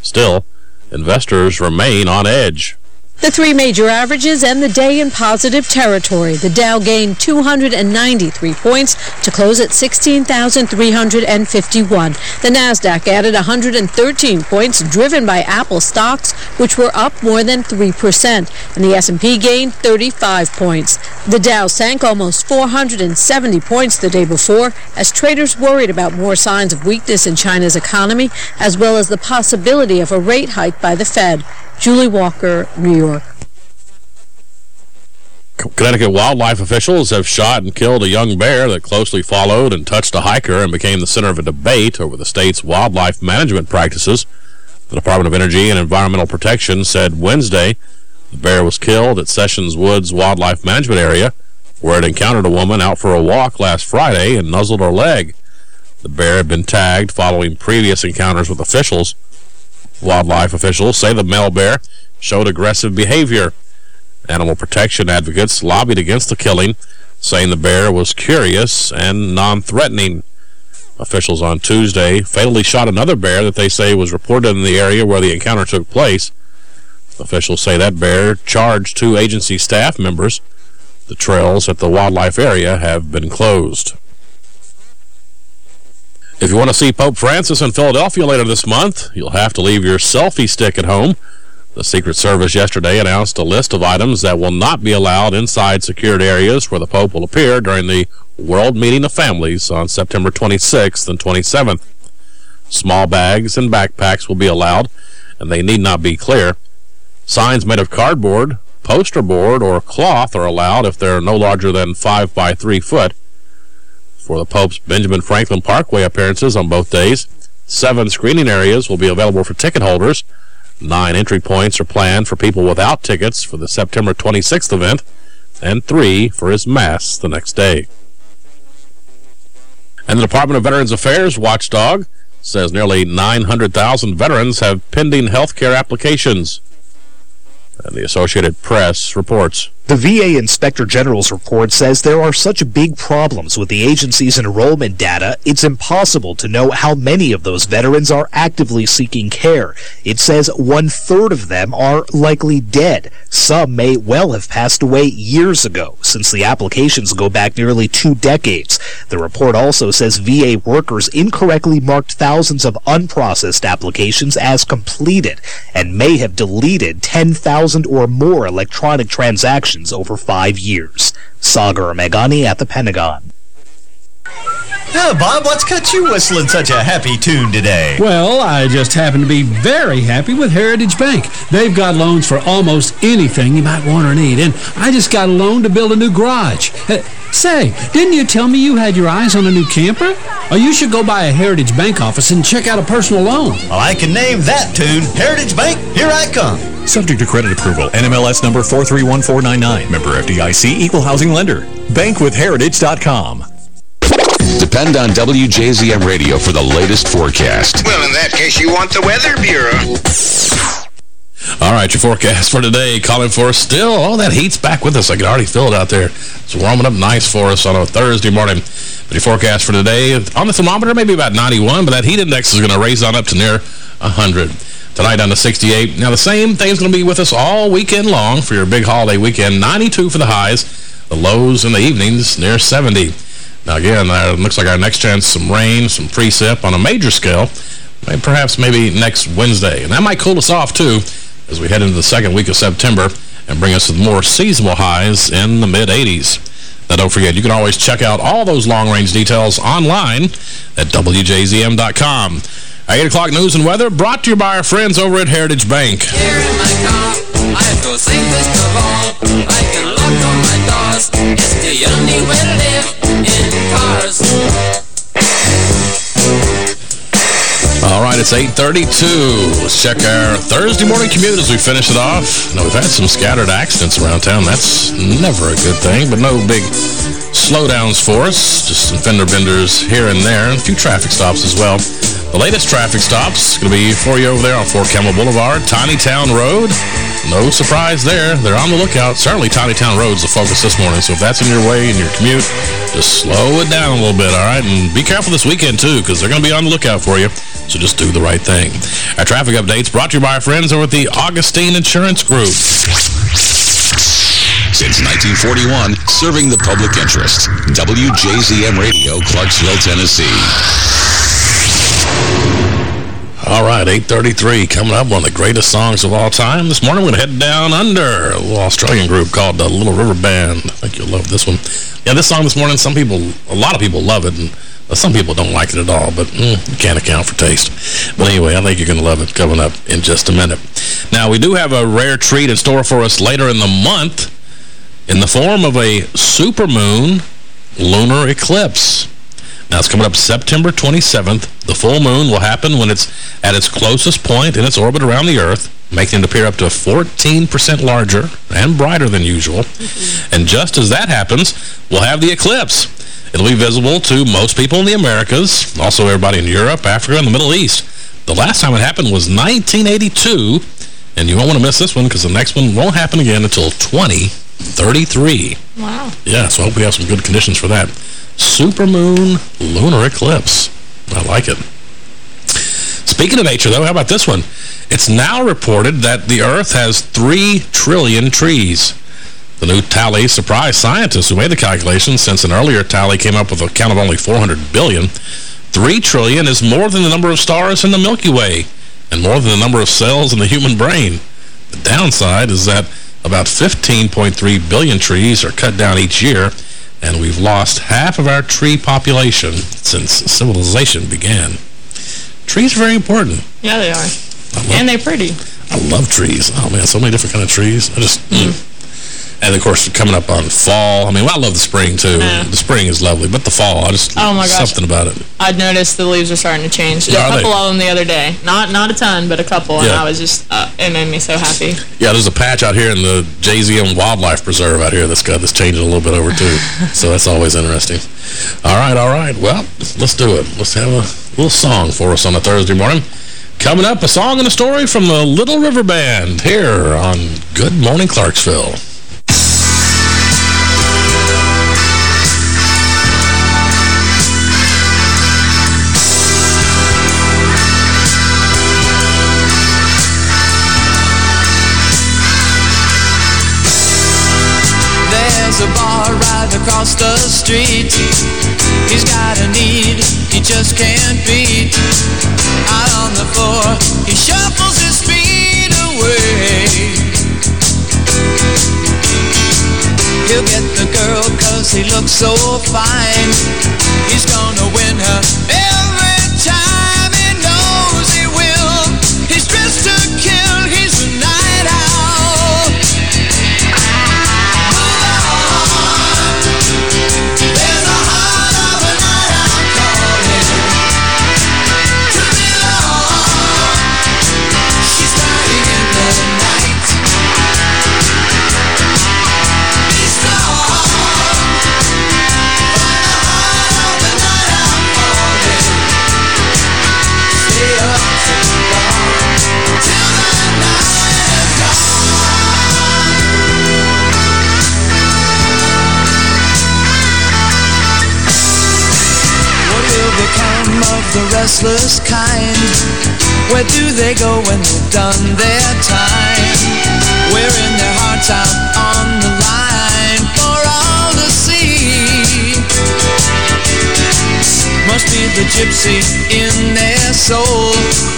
Still, investors remain on edge. The three major averages end the day in positive territory. The Dow gained 293 points to close at 16,351. The Nasdaq added 113 points, driven by Apple stocks, which were up more than 3%, and the S&P gained 35 points. The Dow sank almost 470 points the day before as traders worried about more signs of weakness in China's economy, as well as the possibility of a rate hike by the Fed. Julie Walker, New York. Connecticut wildlife officials have shot and killed a young bear that closely followed and touched a hiker and became the center of a debate over the state's wildlife management practices. The Department of Energy and Environmental Protection said Wednesday the bear was killed at Sessions Woods Wildlife Management Area, where it encountered a woman out for a walk last Friday and nuzzled her leg. The bear had been tagged following previous encounters with officials. Wildlife officials say the male bear showed aggressive behavior. Animal protection advocates lobbied against the killing, saying the bear was curious and non-threatening. Officials on Tuesday fatally shot another bear that they say was reported in the area where the encounter took place. Officials say that bear charged two agency staff members. The trails at the wildlife area have been closed. If you want to see Pope Francis in Philadelphia later this month, you'll have to leave your selfie stick at home. The Secret Service yesterday announced a list of items that will not be allowed inside secured areas where the Pope will appear during the World Meeting of Families on September 26th and 27th. Small bags and backpacks will be allowed, and they need not be clear. Signs made of cardboard, poster board, or cloth are allowed if they're no larger than 5 by 3 foot. For the Pope's Benjamin Franklin Parkway appearances on both days, seven screening areas will be available for ticket holders. Nine entry points are planned for people without tickets for the September 26th event, and three for his Mass the next day. And the Department of Veterans Affairs watchdog says nearly 900,000 veterans have pending health care applications. And the Associated Press reports. The VA Inspector General's report says there are such big problems with the agency's enrollment data, it's impossible to know how many of those veterans are actively seeking care. It says one-third of them are likely dead. Some may well have passed away years ago, since the applications go back nearly two decades. The report also says VA workers incorrectly marked thousands of unprocessed applications as completed and may have deleted 10,000 or more electronic transactions over five years. Sagar Meghani at the Pentagon. Oh, Bob, what's got you whistling such a happy tune today? Well, I just happen to be very happy with Heritage Bank. They've got loans for almost anything you might want or need, and I just got a loan to build a new garage. Uh, say, didn't you tell me you had your eyes on a new camper? Oh, you should go by a Heritage Bank office and check out a personal loan. Well, I can name that tune. Heritage Bank, here I come. Subject to credit approval. NMLS number 431499. Member FDIC. Equal housing lender. Bankwithheritage.com. Depend on WJZM Radio for the latest forecast. Well, in that case, you want the Weather Bureau. All right, your forecast for today, calling for still, oh, that heat's back with us. I can already feel it out there. It's warming up nice for us on a Thursday morning. But your forecast for today, on the thermometer, maybe about 91, but that heat index is going to raise on up to near 100. Tonight down to 68. Now, the same thing's going to be with us all weekend long for your big holiday weekend. 92 for the highs, the lows in the evenings near 70. Now, again, uh, looks like our next chance some rain, some precip on a major scale, perhaps maybe next Wednesday. And that might cool us off, too, as we head into the second week of September and bring us to more seasonal highs in the mid-80s. Now, don't forget, you can always check out all those long-range details online at WJZM.com. Our 8 o'clock news and weather brought to you by our friends over at Heritage Bank. I feel safest of all. My. It's the only way to live. All right, it's 8.32. Let's check our Thursday morning commute as we finish it off. Now, we've had some scattered accidents around town. That's never a good thing, but no big slowdowns for us. Just some fender benders here and there, and a few traffic stops as well. The latest traffic stops going to be for you over there on Fort Campbell Boulevard, Tiny Town Road. No surprise there. They're on the lookout. Certainly Tiny Town Road's the focus this morning, so if that's in your way in your commute, just slow it down a little bit, all right? And be careful this weekend, too, because they're going to be on the lookout for you, so just do the right thing. Our traffic updates brought to you by our friends over at the Augustine Insurance Group. Since 1941, serving the public interest. WJZM Radio, Clarksville, Tennessee. All right, 833 coming up, one of the greatest songs of all time. This morning we're going to head down under a little Australian group called the Little River Band. I think you'll love this one. Yeah, this song this morning, some people, a lot of people love it, and some people don't like it at all, but mm, you can't account for taste. But anyway, I think you're going to love it coming up in just a minute. Now, we do have a rare treat in store for us later in the month in the form of a supermoon lunar eclipse. Now, it's coming up September 27th. The full moon will happen when it's at its closest point in its orbit around the Earth, making it appear up to 14% larger and brighter than usual. And just as that happens, we'll have the eclipse. It'll be visible to most people in the Americas, also everybody in Europe, Africa, and the Middle East. The last time it happened was 1982, and you won't want to miss this one because the next one won't happen again until 2033. Wow. Yeah, so I hope we have some good conditions for that. Supermoon lunar eclipse. I like it. Speaking of nature, though, how about this one? It's now reported that the Earth has 3 trillion trees. The new tally surprised scientists who made the calculation since an earlier tally came up with a count of only 400 billion. 3 trillion is more than the number of stars in the Milky Way and more than the number of cells in the human brain. The downside is that about 15.3 billion trees are cut down each year, and we've lost half of our tree population since civilization began. Trees are very important. Yeah, they are. And they're pretty. I love trees. Oh, man, so many different kind of trees. I just... Mm. And, of course, coming up on fall. I mean, well, I love the spring, too. Yeah. The spring is lovely, but the fall, I just... Oh, my gosh. Something about it. I'd noticed the leaves are starting to change. Yeah, a couple they? of them the other day. Not not a ton, but a couple. And I was just... Uh, it made me so happy. Yeah, there's a patch out here in the JZM Wildlife Preserve out here that's got this changing a little bit over, too. so that's always interesting. All right, all right. Well, let's do it. Let's have a little song for us on a Thursday morning. Coming up, a song and a story from the Little River Band here on Good Morning Clarksville. There's a bar right across the street. He's got a need he just can't beat. Out on the floor, he shuffles his feet away. He'll get the girl cause he looks so fine. He's gonna win her restless kind? Where do they go when they've done their time? Wearing their hearts out on the line for all to see. Must be the gypsy in their soul.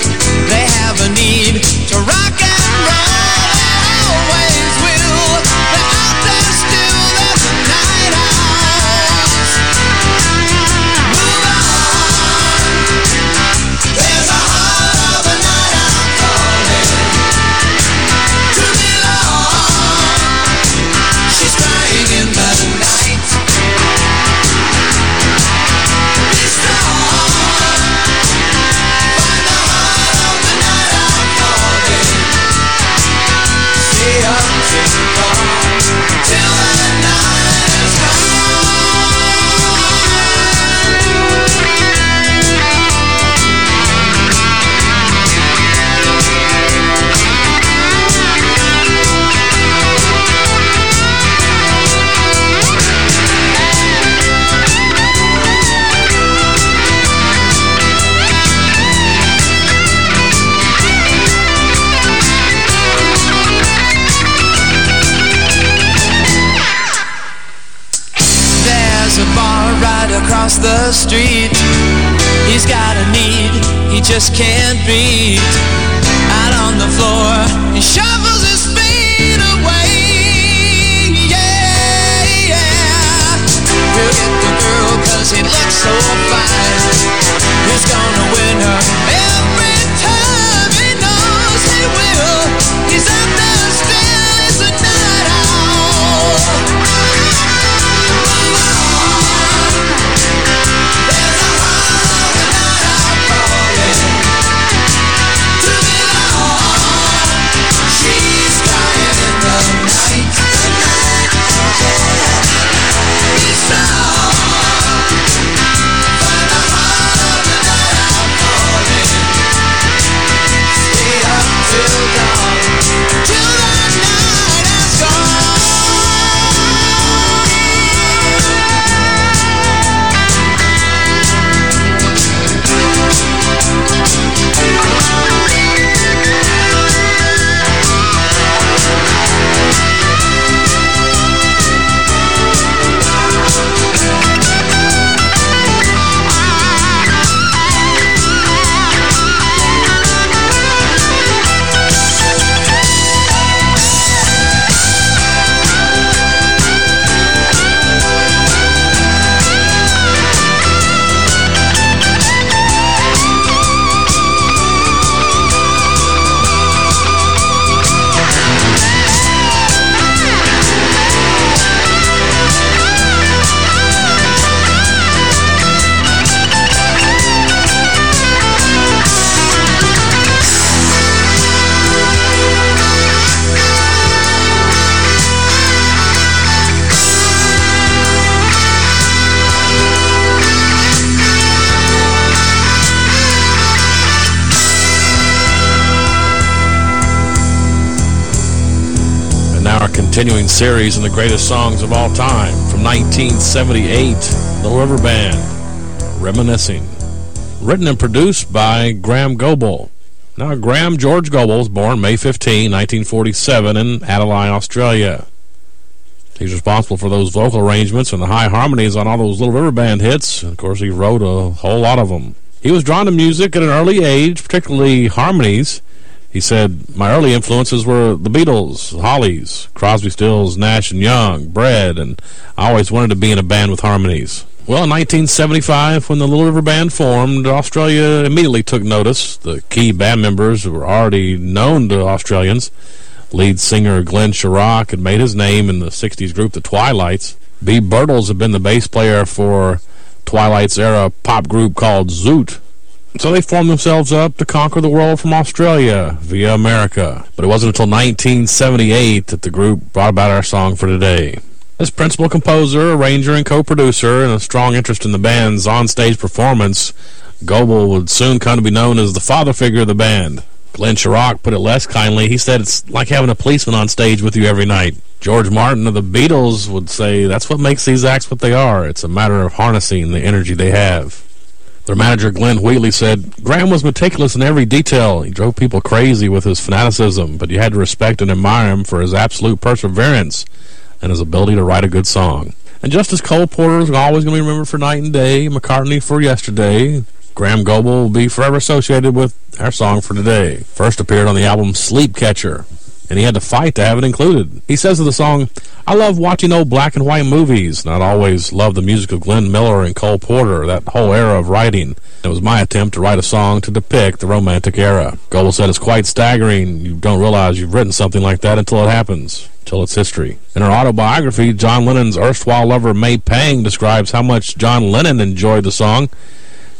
Across the street. He's got a need he just can't beat. Out on the floor, he shuffles his feet away. Yeah, yeah. He'll get the girl cause he looks so fine. Continuing series in the greatest songs of all time from 1978, The River Band, Reminiscing. Written and produced by Graeham Goble. Now, Graeham George Goble was born May 15, 1947 in Adelaide, Australia. He's responsible for those vocal arrangements and the high harmonies on all those Little River Band hits. And of course, he wrote a whole lot of them. He was drawn to music at an early age, particularly harmonies. He said, my early influences were the Beatles, Hollies, Crosby, Stills, Nash and Young, Bread, and I always wanted to be in a band with harmonies. Well, in 1975, when the Little River Band formed, Australia immediately took notice. The key band members were already known to Australians. Lead singer Glenn Shorrock had made his name in the 60s group The Twilights. Beeb Birtles had been the bass player for Twilight's era pop group called Zoot. So they formed themselves up to conquer the world from Australia via America. But it wasn't until 1978 that the group brought about our song for today. As principal composer, arranger, and co-producer, and a strong interest in the band's on-stage performance, Goble would soon come to be known as the father figure of the band. Glenn Shorrock put it less kindly. He said it's like having a policeman on stage with you every night. George Martin of the Beatles would say that's what makes these acts what they are. It's a matter of harnessing the energy they have. Their manager, Glenn Wheatley, said, Graeham was meticulous in every detail. He drove people crazy with his fanaticism, but you had to respect and admire him for his absolute perseverance and his ability to write a good song. And just as Cole Porter is always going to be remembered for night and day, McCartney for yesterday, Graeham Goble will be forever associated with our song for today. First appeared on the album Sleeper Catcher, and he had to fight to have it included. He says of the song, I love watching old black and white movies, not always loved the music of Glenn Miller and Cole Porter, that whole era of writing. It was my attempt to write a song to depict the romantic era. Goble said it's quite staggering. You don't realize you've written something like that until it happens, until it's history. In her autobiography, John Lennon's erstwhile lover May Pang describes how much John Lennon enjoyed the song.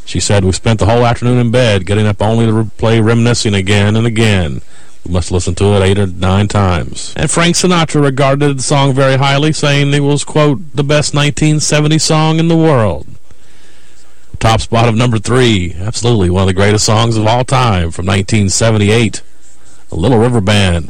She said, we spent the whole afternoon in bed, getting up only to play Reminiscing again and again. Must listen to it eight or nine times. And Frank Sinatra regarded the song very highly, saying it was, quote, the best 1970 song in the world. Top spot of number three, absolutely one of the greatest songs of all time from 1978, The Little River Band.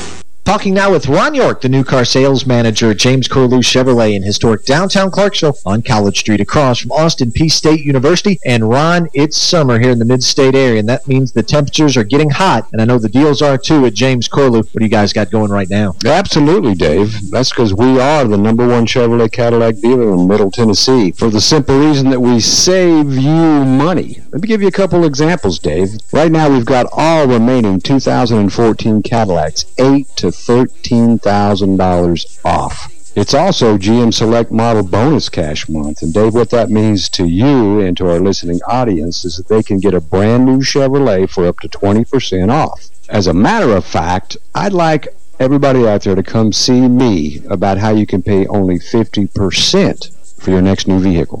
Talking now with Ron York, the new car sales manager at James Corlew Chevrolet in historic downtown Clarksville on College Street across from Austin Peay State University. And Ron, it's summer here in the mid-state area, and that means the temperatures are getting hot. And I know the deals are too at James Corlew. What do you guys got going right now? Absolutely, Dave. That's because we are the number one Chevrolet Cadillac dealer in Middle Tennessee for the simple reason that we save you money. Let me give you a couple examples, Dave. Right now, we've got all remaining 2014 Cadillacs, 8 to $13,000 off. It's also GM Select Model Bonus Cash Month. And Dave, what that means to you and to our listening audience is that they can get a brand new Chevrolet for up to 20% off. As a matter of fact, I'd like everybody out there to come see me about how you can pay only 50% for your next new vehicle.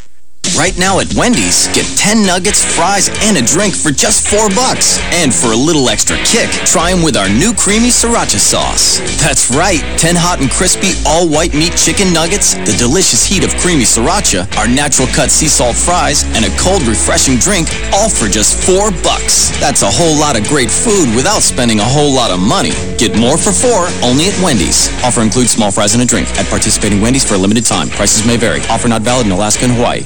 Right now at Wendy's, get 10 nuggets, fries, and a drink for just 4 bucks. And for a little extra kick, try them with our new creamy sriracha sauce. That's right, 10 hot and crispy all-white meat chicken nuggets, the delicious heat of creamy sriracha, our natural cut sea salt fries, and a cold refreshing drink, all for just 4 bucks. That's a whole lot of great food without spending a whole lot of money. Get more for 4 only at Wendy's. Offer includes small fries and a drink at participating Wendy's for a limited time. Prices may vary. Offer not valid in Alaska and Hawaii.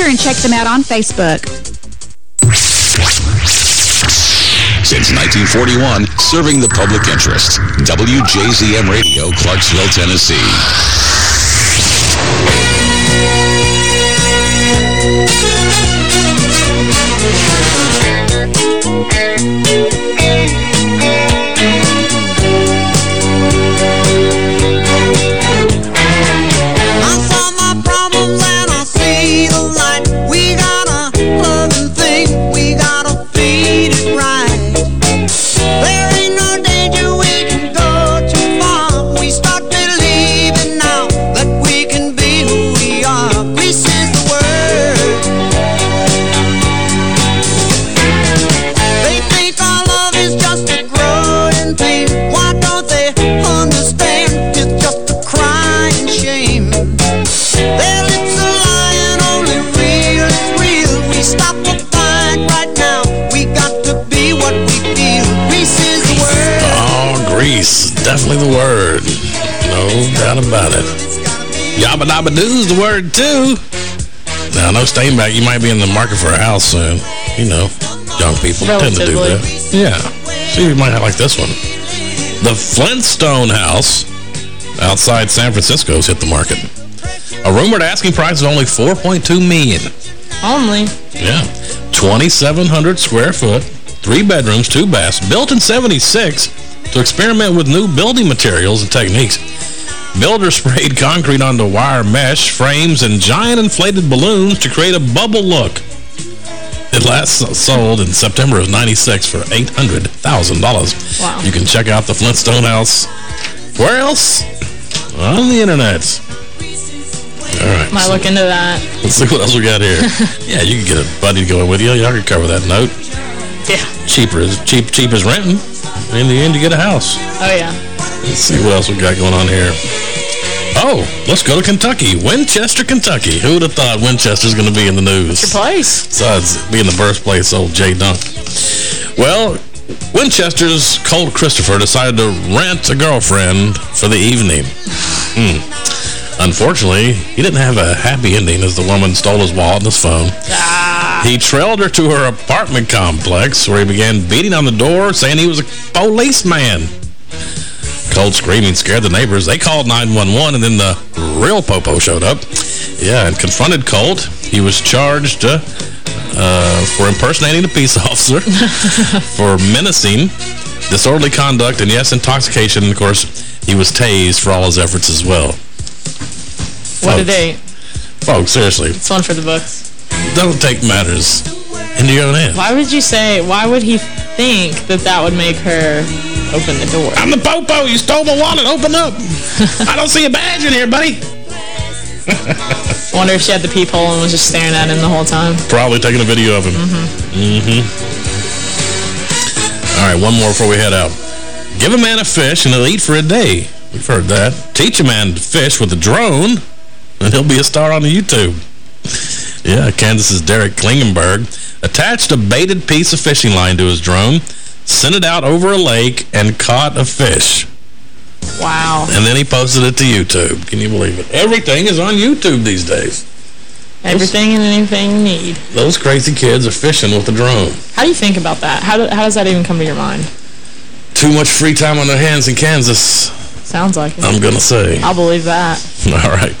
and check them out on Facebook. Since 1941, serving the public interest. WJZM Radio, Clarksville, Tennessee. Definitely the word. No doubt about it. Yabba Dabba Doo's the word, too. Now, no Stainback, you might be in the market for a house soon. You know, young people tend to do that. Yeah. See, you might like this one. The Flintstone House outside San Francisco's hit the market. A rumored asking price is only 4.2 million. Only. Yeah. 2,700 square foot, three bedrooms, two baths, built in 76 to experiment with new building materials and techniques. Builders sprayed concrete onto wire mesh, frames, and giant inflated balloons to create a bubble look. It last sold in September of 96 for $800,000. Wow. You can check out the Flintstone House. Where else? On the internet. All right. Might look into that. Let's see what else we got here. yeah, you can get a buddy to go in with you. Y'all can cover that note. Yeah. Cheaper is cheap. Cheap as renting. In the end, you get a house. Oh, yeah. Let's see what else we got going on here. Oh, let's go to Kentucky. Winchester, Kentucky. Who would have thought Winchester's going to be in the news? Your place. Besides being the birthplace of old Jay Dunk. Well, Winchester's Colt Christopher decided to rent a girlfriend for the evening. Hmm. Unfortunately, he didn't have a happy ending as the woman stole his wallet and his phone. He trailed her to her apartment complex where he began beating on the door saying he was a policeman. Colt screaming scared the neighbors. They called 911 and then the real Popo showed up. Yeah, and confronted Colt. He was charged uh, uh, for impersonating a peace officer, for menacing, disorderly conduct, and yes, intoxication. And of course, he was tased for all his efforts as well. What did they... Folks, seriously, It's one for the books. don't take matters into your own hands. Why would you say... Why would he think that that would make her open the door? I'm the Popo. You stole my wallet. Open up. I don't see a badge in here, buddy. wonder if she had the peephole and was just staring at him the whole time. Probably taking a video of him. Mm-hmm. All right, one more before we head out. Give a man a fish and he'll eat for a day. We've heard that. Teach a man to fish with a drone and he'll be a star on the YouTube. Yeah, Kansas's Derek Klingenberg attached a baited piece of fishing line to his drone, sent it out over a lake, and caught a fish. Wow. And then he posted it to YouTube. Can you believe it? Everything is on YouTube these days. Everything and anything you need. Those crazy kids are fishing with a drone. How do you think about that? How, do, how does that even come to your mind? Too much free time on their hands in Kansas, Sounds like it. I'm going to say. I'll believe that. All right.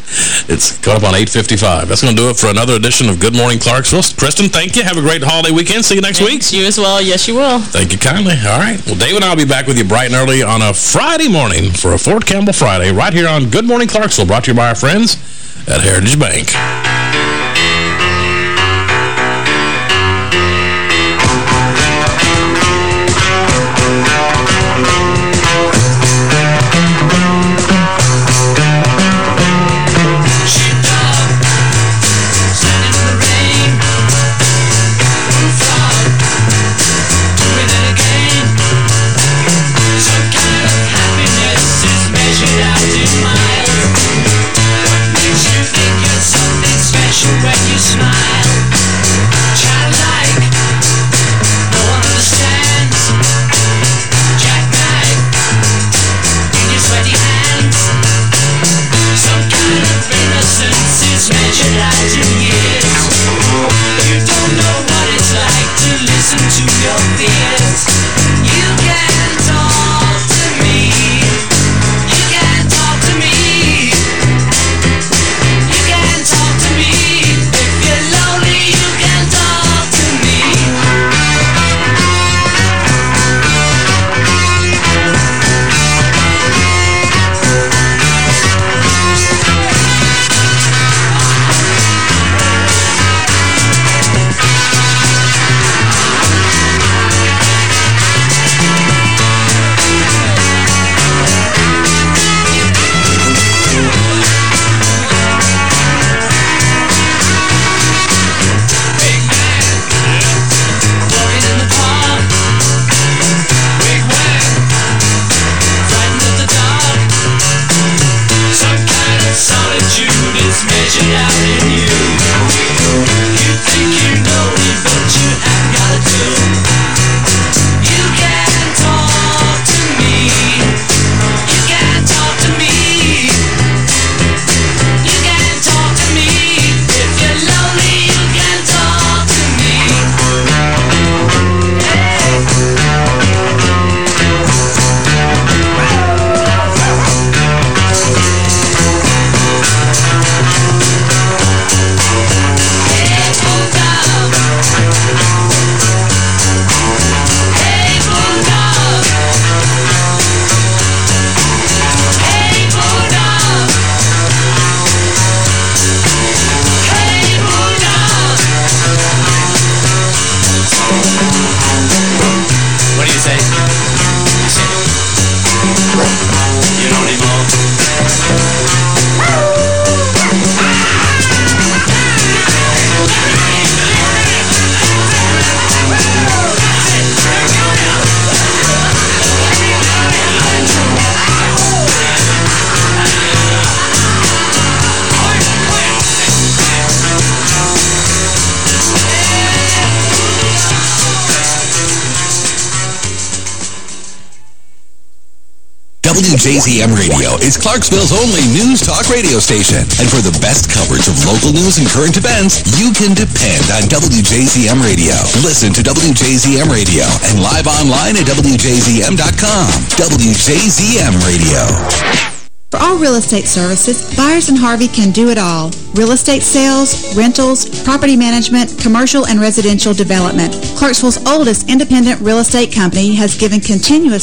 It's caught up on 8.55. That's going to do it for another edition of Good Morning Clarksville. Kristen, thank you. Have a great holiday weekend. See you next week. You as well. Yes, you will. Thank you kindly. All right. Well, Dave and I will be back with you bright and early on a Friday morning for a Fort Campbell Friday right here on Good Morning Clarksville, brought to you by our friends at Heritage Bank. WJZM Radio is Clarksville's only news talk radio station. And for the best coverage of local news and current events, you can depend on WJZM Radio. Listen to WJZM Radio and live online at WJZM.com. WJZM Radio. For all real estate services, Byers and Harvey can do it all. Real estate sales, rentals, property management, commercial and residential development. Clarksville's oldest independent real estate company has given continuous